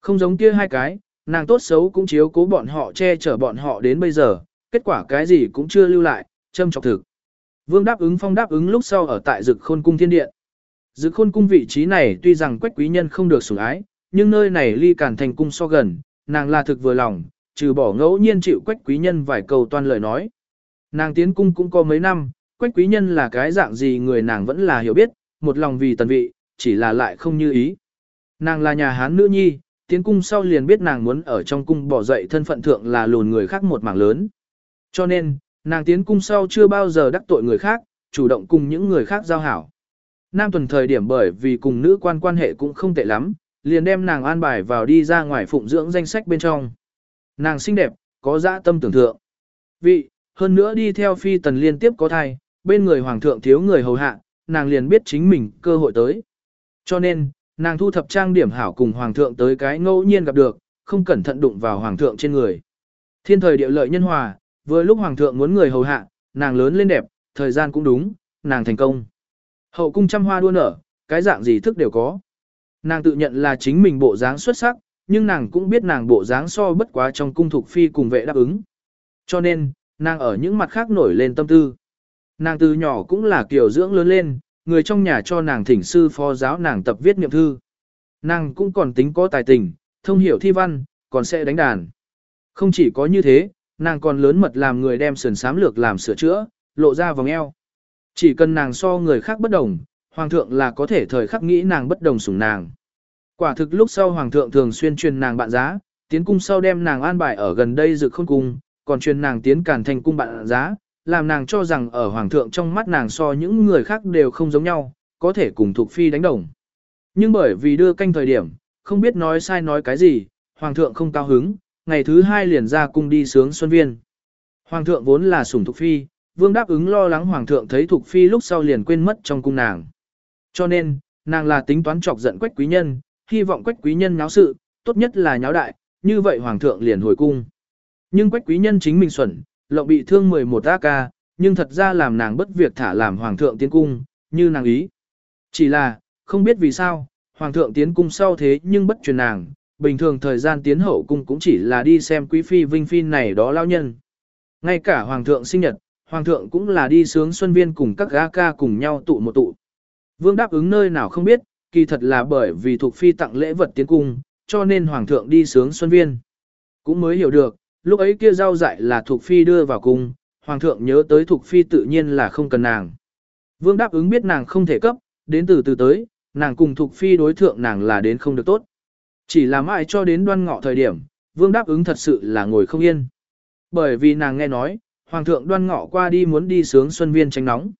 Không giống kia hai cái, nàng tốt xấu cũng chiếu cố bọn họ che chở bọn họ đến bây giờ, kết quả cái gì cũng chưa lưu lại, châm trọng thực. Vương đáp ứng phong đáp ứng lúc sau ở tại dực khôn cung thiên điện. Dực khôn cung vị trí này tuy rằng quách quý nhân không được sủng ái, nhưng nơi này ly cản thành cung so gần, nàng là thực vừa lòng, trừ bỏ ngẫu nhiên chịu quách quý nhân vài câu toan lời nói. Nàng tiến cung cũng có mấy năm, quách quý nhân là cái dạng gì người nàng vẫn là hiểu biết, một lòng vì tần vị, chỉ là lại không như ý. Nàng là nhà hán nữ nhi, tiến cung sau liền biết nàng muốn ở trong cung bỏ dậy thân phận thượng là lùn người khác một mảng lớn. Cho nên, nàng tiến cung sau chưa bao giờ đắc tội người khác, chủ động cùng những người khác giao hảo. Nam tuần thời điểm bởi vì cùng nữ quan quan hệ cũng không tệ lắm, liền đem nàng an bài vào đi ra ngoài phụng dưỡng danh sách bên trong. Nàng xinh đẹp, có dã tâm tưởng thượng. Vị, hơn nữa đi theo phi tần liên tiếp có thai, bên người hoàng thượng thiếu người hầu hạ, nàng liền biết chính mình cơ hội tới. Cho nên, nàng thu thập trang điểm hảo cùng hoàng thượng tới cái ngẫu nhiên gặp được, không cẩn thận đụng vào hoàng thượng trên người. Thiên thời địa lợi nhân hòa, vừa lúc hoàng thượng muốn người hầu hạ, nàng lớn lên đẹp, thời gian cũng đúng, nàng thành công. Hậu cung trăm hoa đua nở, cái dạng gì thức đều có. Nàng tự nhận là chính mình bộ dáng xuất sắc, nhưng nàng cũng biết nàng bộ dáng so bất quá trong cung thuộc phi cùng vệ đáp ứng. Cho nên, nàng ở những mặt khác nổi lên tâm tư. Nàng từ nhỏ cũng là kiểu dưỡng lớn lên, người trong nhà cho nàng thỉnh sư phó giáo nàng tập viết niệm thư. Nàng cũng còn tính có tài tình, thông hiểu thi văn, còn sẽ đánh đàn. Không chỉ có như thế, nàng còn lớn mật làm người đem sườn sám lược làm sửa chữa, lộ ra vòng eo. Chỉ cần nàng so người khác bất đồng, hoàng thượng là có thể thời khắc nghĩ nàng bất đồng sủng nàng. Quả thực lúc sau hoàng thượng thường xuyên truyền nàng bạn giá, tiến cung sau đem nàng an bài ở gần đây dự khôn cung, còn truyền nàng tiến càn thành cung bạn giá, làm nàng cho rằng ở hoàng thượng trong mắt nàng so những người khác đều không giống nhau, có thể cùng thuộc phi đánh đồng. Nhưng bởi vì đưa canh thời điểm, không biết nói sai nói cái gì, hoàng thượng không cao hứng, ngày thứ hai liền ra cung đi sướng xuân viên. Hoàng thượng vốn là sủng thuộc phi, vương đáp ứng lo lắng hoàng thượng thấy thuộc phi lúc sau liền quên mất trong cung nàng. Cho nên, nàng là tính toán chọc giận quách quý nhân, hy vọng quách quý nhân náo sự, tốt nhất là nháo đại, như vậy hoàng thượng liền hồi cung. Nhưng quách quý nhân chính mình xuẩn, lộng bị thương 11 AK, nhưng thật ra làm nàng bất việc thả làm hoàng thượng tiến cung, như nàng ý. Chỉ là, không biết vì sao, hoàng thượng tiến cung sau thế nhưng bất truyền nàng, bình thường thời gian tiến hậu cung cũng chỉ là đi xem quý phi vinh phi này đó lao nhân. Ngay cả hoàng thượng sinh nhật, hoàng thượng cũng là đi sướng xuân viên cùng các gã ca cùng nhau tụ một tụ. Vương đáp ứng nơi nào không biết, kỳ thật là bởi vì thuộc phi tặng lễ vật tiến cung, cho nên hoàng thượng đi sướng xuân viên. Cũng mới hiểu được, lúc ấy kia rau dại là thuộc phi đưa vào cung, hoàng thượng nhớ tới thuộc phi tự nhiên là không cần nàng. Vương đáp ứng biết nàng không thể cấp, đến từ từ tới, nàng cùng thuộc phi đối thượng nàng là đến không được tốt. Chỉ là mãi cho đến đoan ngọ thời điểm, vương đáp ứng thật sự là ngồi không yên. Bởi vì nàng nghe nói, hoàng thượng đoan ngọ qua đi muốn đi sướng xuân viên tránh nóng.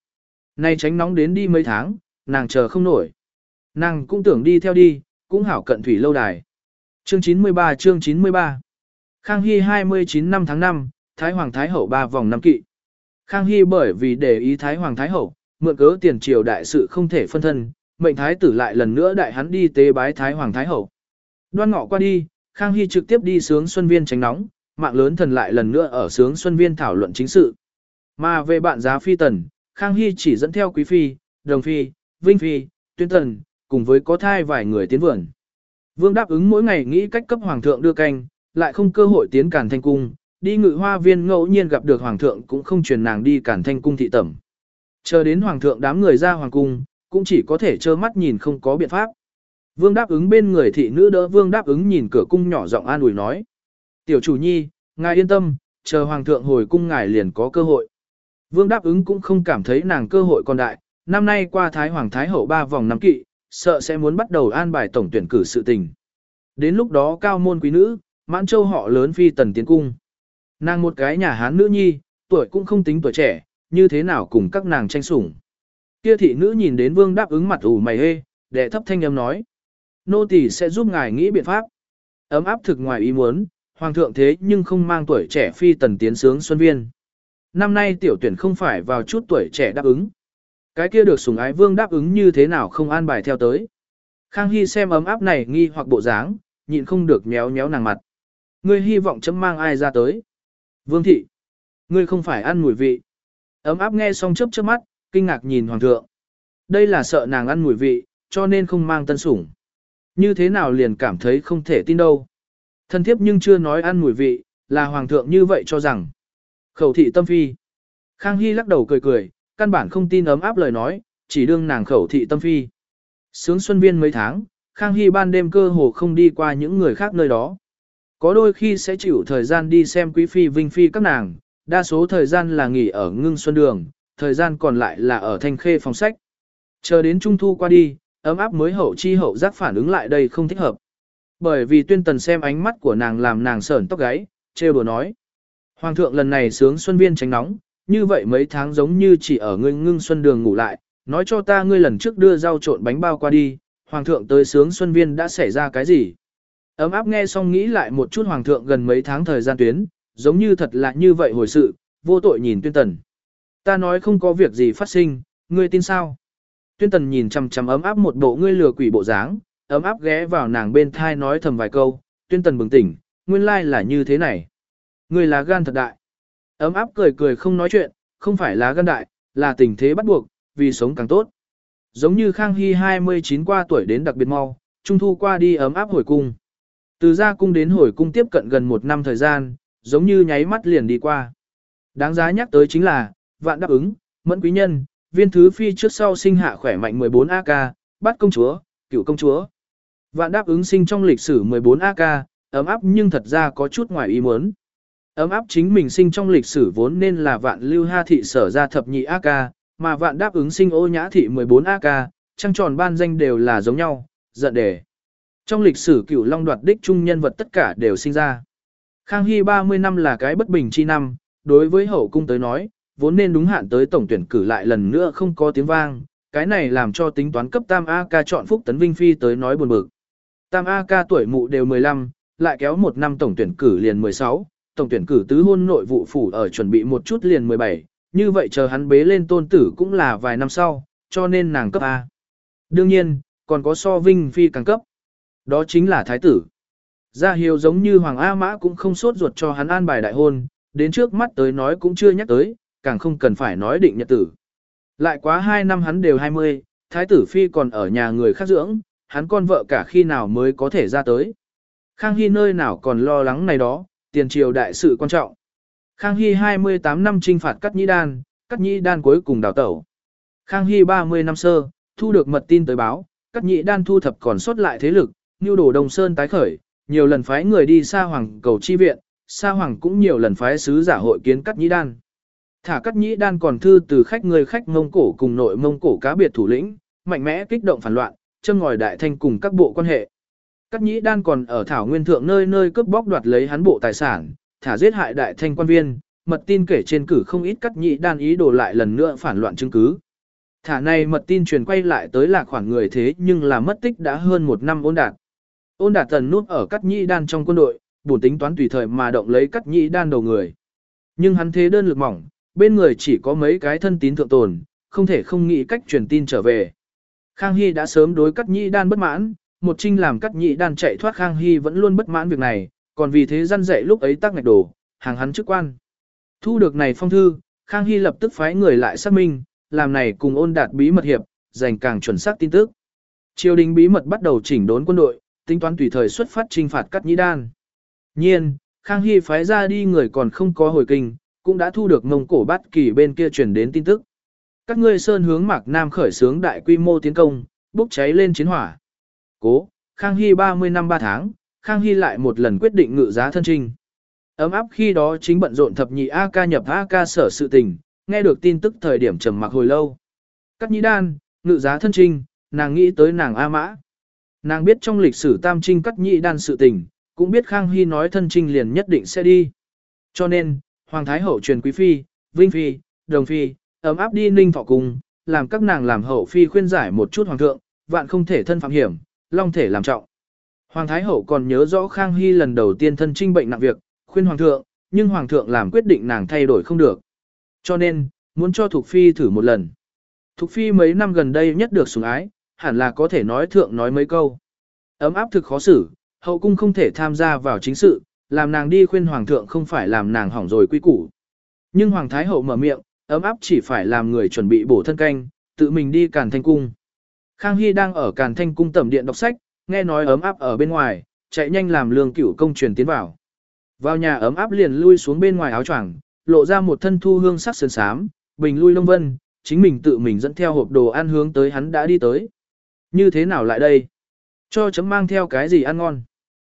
Nay tránh nóng đến đi mấy tháng, nàng chờ không nổi. Nàng cũng tưởng đi theo đi, cũng hảo cận thủy lâu đài. Chương 93 chương 93 Khang Hy 29 năm tháng 5, Thái Hoàng Thái Hậu ba vòng năm kỵ. Khang Hy bởi vì để ý Thái Hoàng Thái Hậu, mượn cớ tiền triều đại sự không thể phân thân, mệnh Thái tử lại lần nữa đại hắn đi tế bái Thái Hoàng Thái Hậu. Đoan ngọ qua đi, Khang Hy trực tiếp đi sướng Xuân Viên tránh nóng, mạng lớn thần lại lần nữa ở sướng Xuân Viên thảo luận chính sự. Mà về bạn giá phi tần, Khang Hy chỉ dẫn theo Quý Phi, Đồng Phi, Vinh Phi, Tuyên Tần, cùng với có thai vài người tiến vườn. Vương đáp ứng mỗi ngày nghĩ cách cấp Hoàng thượng đưa canh, lại không cơ hội tiến cản thanh cung, đi ngự hoa viên ngẫu nhiên gặp được Hoàng thượng cũng không truyền nàng đi cản thanh cung thị tẩm. Chờ đến Hoàng thượng đám người ra Hoàng cung, cũng chỉ có thể trơ mắt nhìn không có biện pháp. Vương đáp ứng bên người thị nữ đỡ vương đáp ứng nhìn cửa cung nhỏ giọng an ủi nói. Tiểu chủ nhi, ngài yên tâm, chờ hoàng thượng hồi cung ngài liền có cơ hội. Vương đáp ứng cũng không cảm thấy nàng cơ hội còn đại, năm nay qua Thái Hoàng Thái Hậu ba vòng năm kỵ, sợ sẽ muốn bắt đầu an bài tổng tuyển cử sự tình. Đến lúc đó cao môn quý nữ, mãn châu họ lớn phi tần tiến cung. Nàng một cái nhà hán nữ nhi, tuổi cũng không tính tuổi trẻ, như thế nào cùng các nàng tranh sủng. Kia thị nữ nhìn đến vương đáp ứng mặt ủ mày hê, đệ thấp thanh âm nói. Nô tỳ sẽ giúp ngài nghĩ biện pháp. Ấm áp thực ngoài ý muốn, hoàng thượng thế nhưng không mang tuổi trẻ phi tần tiến sướng xuân viên. Năm nay tiểu tuyển không phải vào chút tuổi trẻ đáp ứng. Cái kia được sủng ái vương đáp ứng như thế nào không an bài theo tới. Khang Hy xem ấm áp này nghi hoặc bộ dáng, nhịn không được méo méo nàng mặt. Ngươi hy vọng chấm mang ai ra tới. Vương thị. Ngươi không phải ăn mùi vị. Ấm áp nghe xong chớp chớp mắt, kinh ngạc nhìn hoàng thượng. Đây là sợ nàng ăn mùi vị, cho nên không mang tân sủng. Như thế nào liền cảm thấy không thể tin đâu. Thân thiếp nhưng chưa nói ăn mùi vị, là hoàng thượng như vậy cho rằng. Khẩu thị tâm phi. Khang Hy lắc đầu cười cười, căn bản không tin ấm áp lời nói, chỉ đương nàng khẩu thị tâm phi. Sướng xuân viên mấy tháng, Khang Hy ban đêm cơ hồ không đi qua những người khác nơi đó. Có đôi khi sẽ chịu thời gian đi xem quý phi vinh phi các nàng, đa số thời gian là nghỉ ở ngưng xuân đường, thời gian còn lại là ở thanh khê phòng sách. Chờ đến trung thu qua đi, ấm áp mới hậu chi hậu giác phản ứng lại đây không thích hợp. Bởi vì tuyên tần xem ánh mắt của nàng làm nàng sởn tóc gáy, trêu đùa nói. Hoàng thượng lần này sướng xuân viên tránh nóng, như vậy mấy tháng giống như chỉ ở ngươi ngưng xuân đường ngủ lại, nói cho ta ngươi lần trước đưa rau trộn bánh bao qua đi, hoàng thượng tới sướng xuân viên đã xảy ra cái gì. Ấm áp nghe xong nghĩ lại một chút hoàng thượng gần mấy tháng thời gian tuyến, giống như thật là như vậy hồi sự, vô tội nhìn tuyên tần. Ta nói không có việc gì phát sinh, ngươi tin sao? Tuyên tần nhìn chằm chằm ấm áp một bộ ngươi lừa quỷ bộ dáng, ấm áp ghé vào nàng bên thai nói thầm vài câu, tuyên tần bừng tỉnh, nguyên lai là như thế này. Ngươi là gan thật đại. Ấm áp cười cười không nói chuyện, không phải là gan đại, là tình thế bắt buộc, vì sống càng tốt. Giống như Khang Hy 29 qua tuổi đến đặc biệt mau, trung thu qua đi ấm áp hồi cung. Từ ra cung đến hồi cung tiếp cận gần một năm thời gian, giống như nháy mắt liền đi qua. Đáng giá nhắc tới chính là, vạn đáp ứng, mẫn quý nhân, viên thứ phi trước sau sinh hạ khỏe mạnh 14 AK, bắt công chúa, cựu công chúa. Vạn đáp ứng sinh trong lịch sử 14 AK, ấm áp nhưng thật ra có chút ngoài ý muốn. Ấm áp chính mình sinh trong lịch sử vốn nên là vạn lưu ha thị sở ra thập nhị AK, mà vạn đáp ứng sinh ô nhã thị 14 AK, trăng tròn ban danh đều là giống nhau, giận đề. Trong lịch sử cựu long đoạt đích trung nhân vật tất cả đều sinh ra. Khang Hy 30 năm là cái bất bình chi năm, đối với hậu cung tới nói, vốn nên đúng hạn tới tổng tuyển cử lại lần nữa không có tiếng vang, cái này làm cho tính toán cấp Tam A ca chọn Phúc Tấn Vinh Phi tới nói buồn bực. Tam A ca tuổi mụ đều 15, lại kéo một năm tổng tuyển cử liền 16, tổng tuyển cử tứ hôn nội vụ phủ ở chuẩn bị một chút liền 17, như vậy chờ hắn bế lên tôn tử cũng là vài năm sau, cho nên nàng cấp A. Đương nhiên, còn có so Vinh Phi càng cấp. Đó chính là thái tử. Gia Hiếu giống như Hoàng A Mã cũng không sốt ruột cho hắn an bài đại hôn, đến trước mắt tới nói cũng chưa nhắc tới, càng không cần phải nói định nhật tử. Lại quá 2 năm hắn đều 20, thái tử phi còn ở nhà người khác dưỡng, hắn con vợ cả khi nào mới có thể ra tới. Khang Hy nơi nào còn lo lắng này đó, tiền triều đại sự quan trọng. Khang Hy 28 năm trinh phạt Cắt Nhĩ Đan, Cắt Nhĩ Đan cuối cùng đào tẩu. Khang Hy 30 năm sơ, thu được mật tin tới báo, Cắt Nhĩ Đan thu thập còn sót lại thế lực, như đổ Đồng Sơn tái khởi, nhiều lần phái người đi xa hoàng cầu chi viện, xa hoàng cũng nhiều lần phái sứ giả hội kiến Cắt Nhĩ Đan. Thả Cắt Nhĩ Đan còn thư từ khách người khách Mông Cổ cùng nội Mông Cổ cá biệt thủ lĩnh, mạnh mẽ kích động phản loạn, châm ngòi đại thanh cùng các bộ quan hệ. Cắt Nhĩ Đan còn ở Thảo Nguyên Thượng nơi nơi cướp bóc đoạt lấy hắn bộ tài sản, thả giết hại đại thanh quan viên, mật tin kể trên cử không ít Cắt Nhĩ Đan ý đồ lại lần nữa phản loạn chứng cứ. Thả này mật tin truyền quay lại tới là khoản người thế nhưng là mất tích đã hơn một năm ôn đạt. Ôn đạt tần núp ở Cắt Nhĩ Đan trong quân đội, bổn tính toán tùy thời mà động lấy Cắt Nhĩ Đan đầu người. Nhưng hắn thế đơn lực mỏng, bên người chỉ có mấy cái thân tín thượng tồn, không thể không nghĩ cách truyền tin trở về. Khang Hy đã sớm đối Cắt Nhĩ Đan bất mãn, một trinh làm cắt Nhĩ đan chạy thoát Khang Hy vẫn luôn bất mãn việc này, còn vì thế răn dạy lúc ấy tác ngạch đổ, hàng hắn chức quan. Thu được này phong thư, Khang Hy lập tức phái người lại xác minh, làm này cùng ôn đạt bí mật hiệp, dành càng chuẩn xác tin tức. Triều đình bí mật bắt đầu chỉnh đốn quân đội, tính toán tùy thời xuất phát trinh phạt cắt nhĩ đan. Nhiên, Khang Hy phái ra đi người còn không có hồi kinh, cũng đã thu được mông cổ bát kỳ bên kia truyền đến tin tức. Các ngươi sơn hướng mạc nam khởi xướng đại quy mô tiến công, bốc cháy lên chiến hỏa. Cố, Khang Hy 30 năm 3 tháng, Khang Hy lại một lần quyết định ngự giá thân trinh. Ấm áp khi đó chính bận rộn thập nhị A ca nhập A ca sở sự tình, nghe được tin tức thời điểm trầm mặc hồi lâu. Cắt nhĩ đan, ngự giá thân trinh, nàng nghĩ tới nàng A mã. Nàng biết trong lịch sử tam trinh cắt nhị đan sự tình, cũng biết Khang Hy nói thân trinh liền nhất định sẽ đi. Cho nên, Hoàng Thái Hậu truyền Quý Phi, Vinh Phi, Đồng Phi, ấm áp đi ninh thọ cung, làm các nàng làm hậu phi khuyên giải một chút hoàng thượng, vạn không thể thân phạm hiểm, long thể làm trọng. Hoàng Thái Hậu còn nhớ rõ Khang Hy lần đầu tiên thân trinh bệnh nặng việc, khuyên hoàng thượng, nhưng hoàng thượng làm quyết định nàng thay đổi không được. Cho nên, muốn cho Thục Phi thử một lần. Thục Phi mấy năm gần đây nhất được sủng ái, hẳn là có thể nói thượng nói mấy câu. Ấm áp thực khó xử, hậu cung không thể tham gia vào chính sự, làm nàng đi khuyên hoàng thượng không phải làm nàng hỏng rồi quy củ. Nhưng hoàng thái hậu mở miệng, ấm áp chỉ phải làm người chuẩn bị bổ thân canh, tự mình đi càn thanh cung. Khang Hy đang ở càn thanh cung tẩm điện đọc sách, nghe nói ấm áp ở bên ngoài, chạy nhanh làm lương cửu công truyền tiến vào. Vào nhà ấm áp liền lui xuống bên ngoài áo choàng, lộ ra một thân thu hương sắc sơn sám, bình lui lông vân, chính mình tự mình dẫn theo hộp đồ ăn hướng tới hắn đã đi tới. Như thế nào lại đây? Cho chấm mang theo cái gì ăn ngon?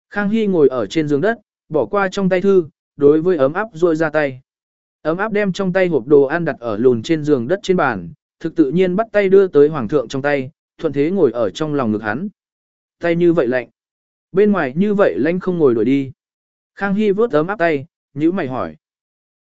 Khang Hy ngồi ở trên giường đất, bỏ qua trong tay thư, đối với ấm áp ruôi ra tay. Ấm áp đem trong tay hộp đồ ăn đặt ở lùn trên giường đất trên bàn, thực tự nhiên bắt tay đưa tới hoàng thượng trong tay, thuận thế ngồi ở trong lòng ngực hắn. Tay như vậy lạnh. Bên ngoài như vậy lạnh không ngồi đuổi đi. Khang Hy vớt ấm áp tay, nhíu mày hỏi.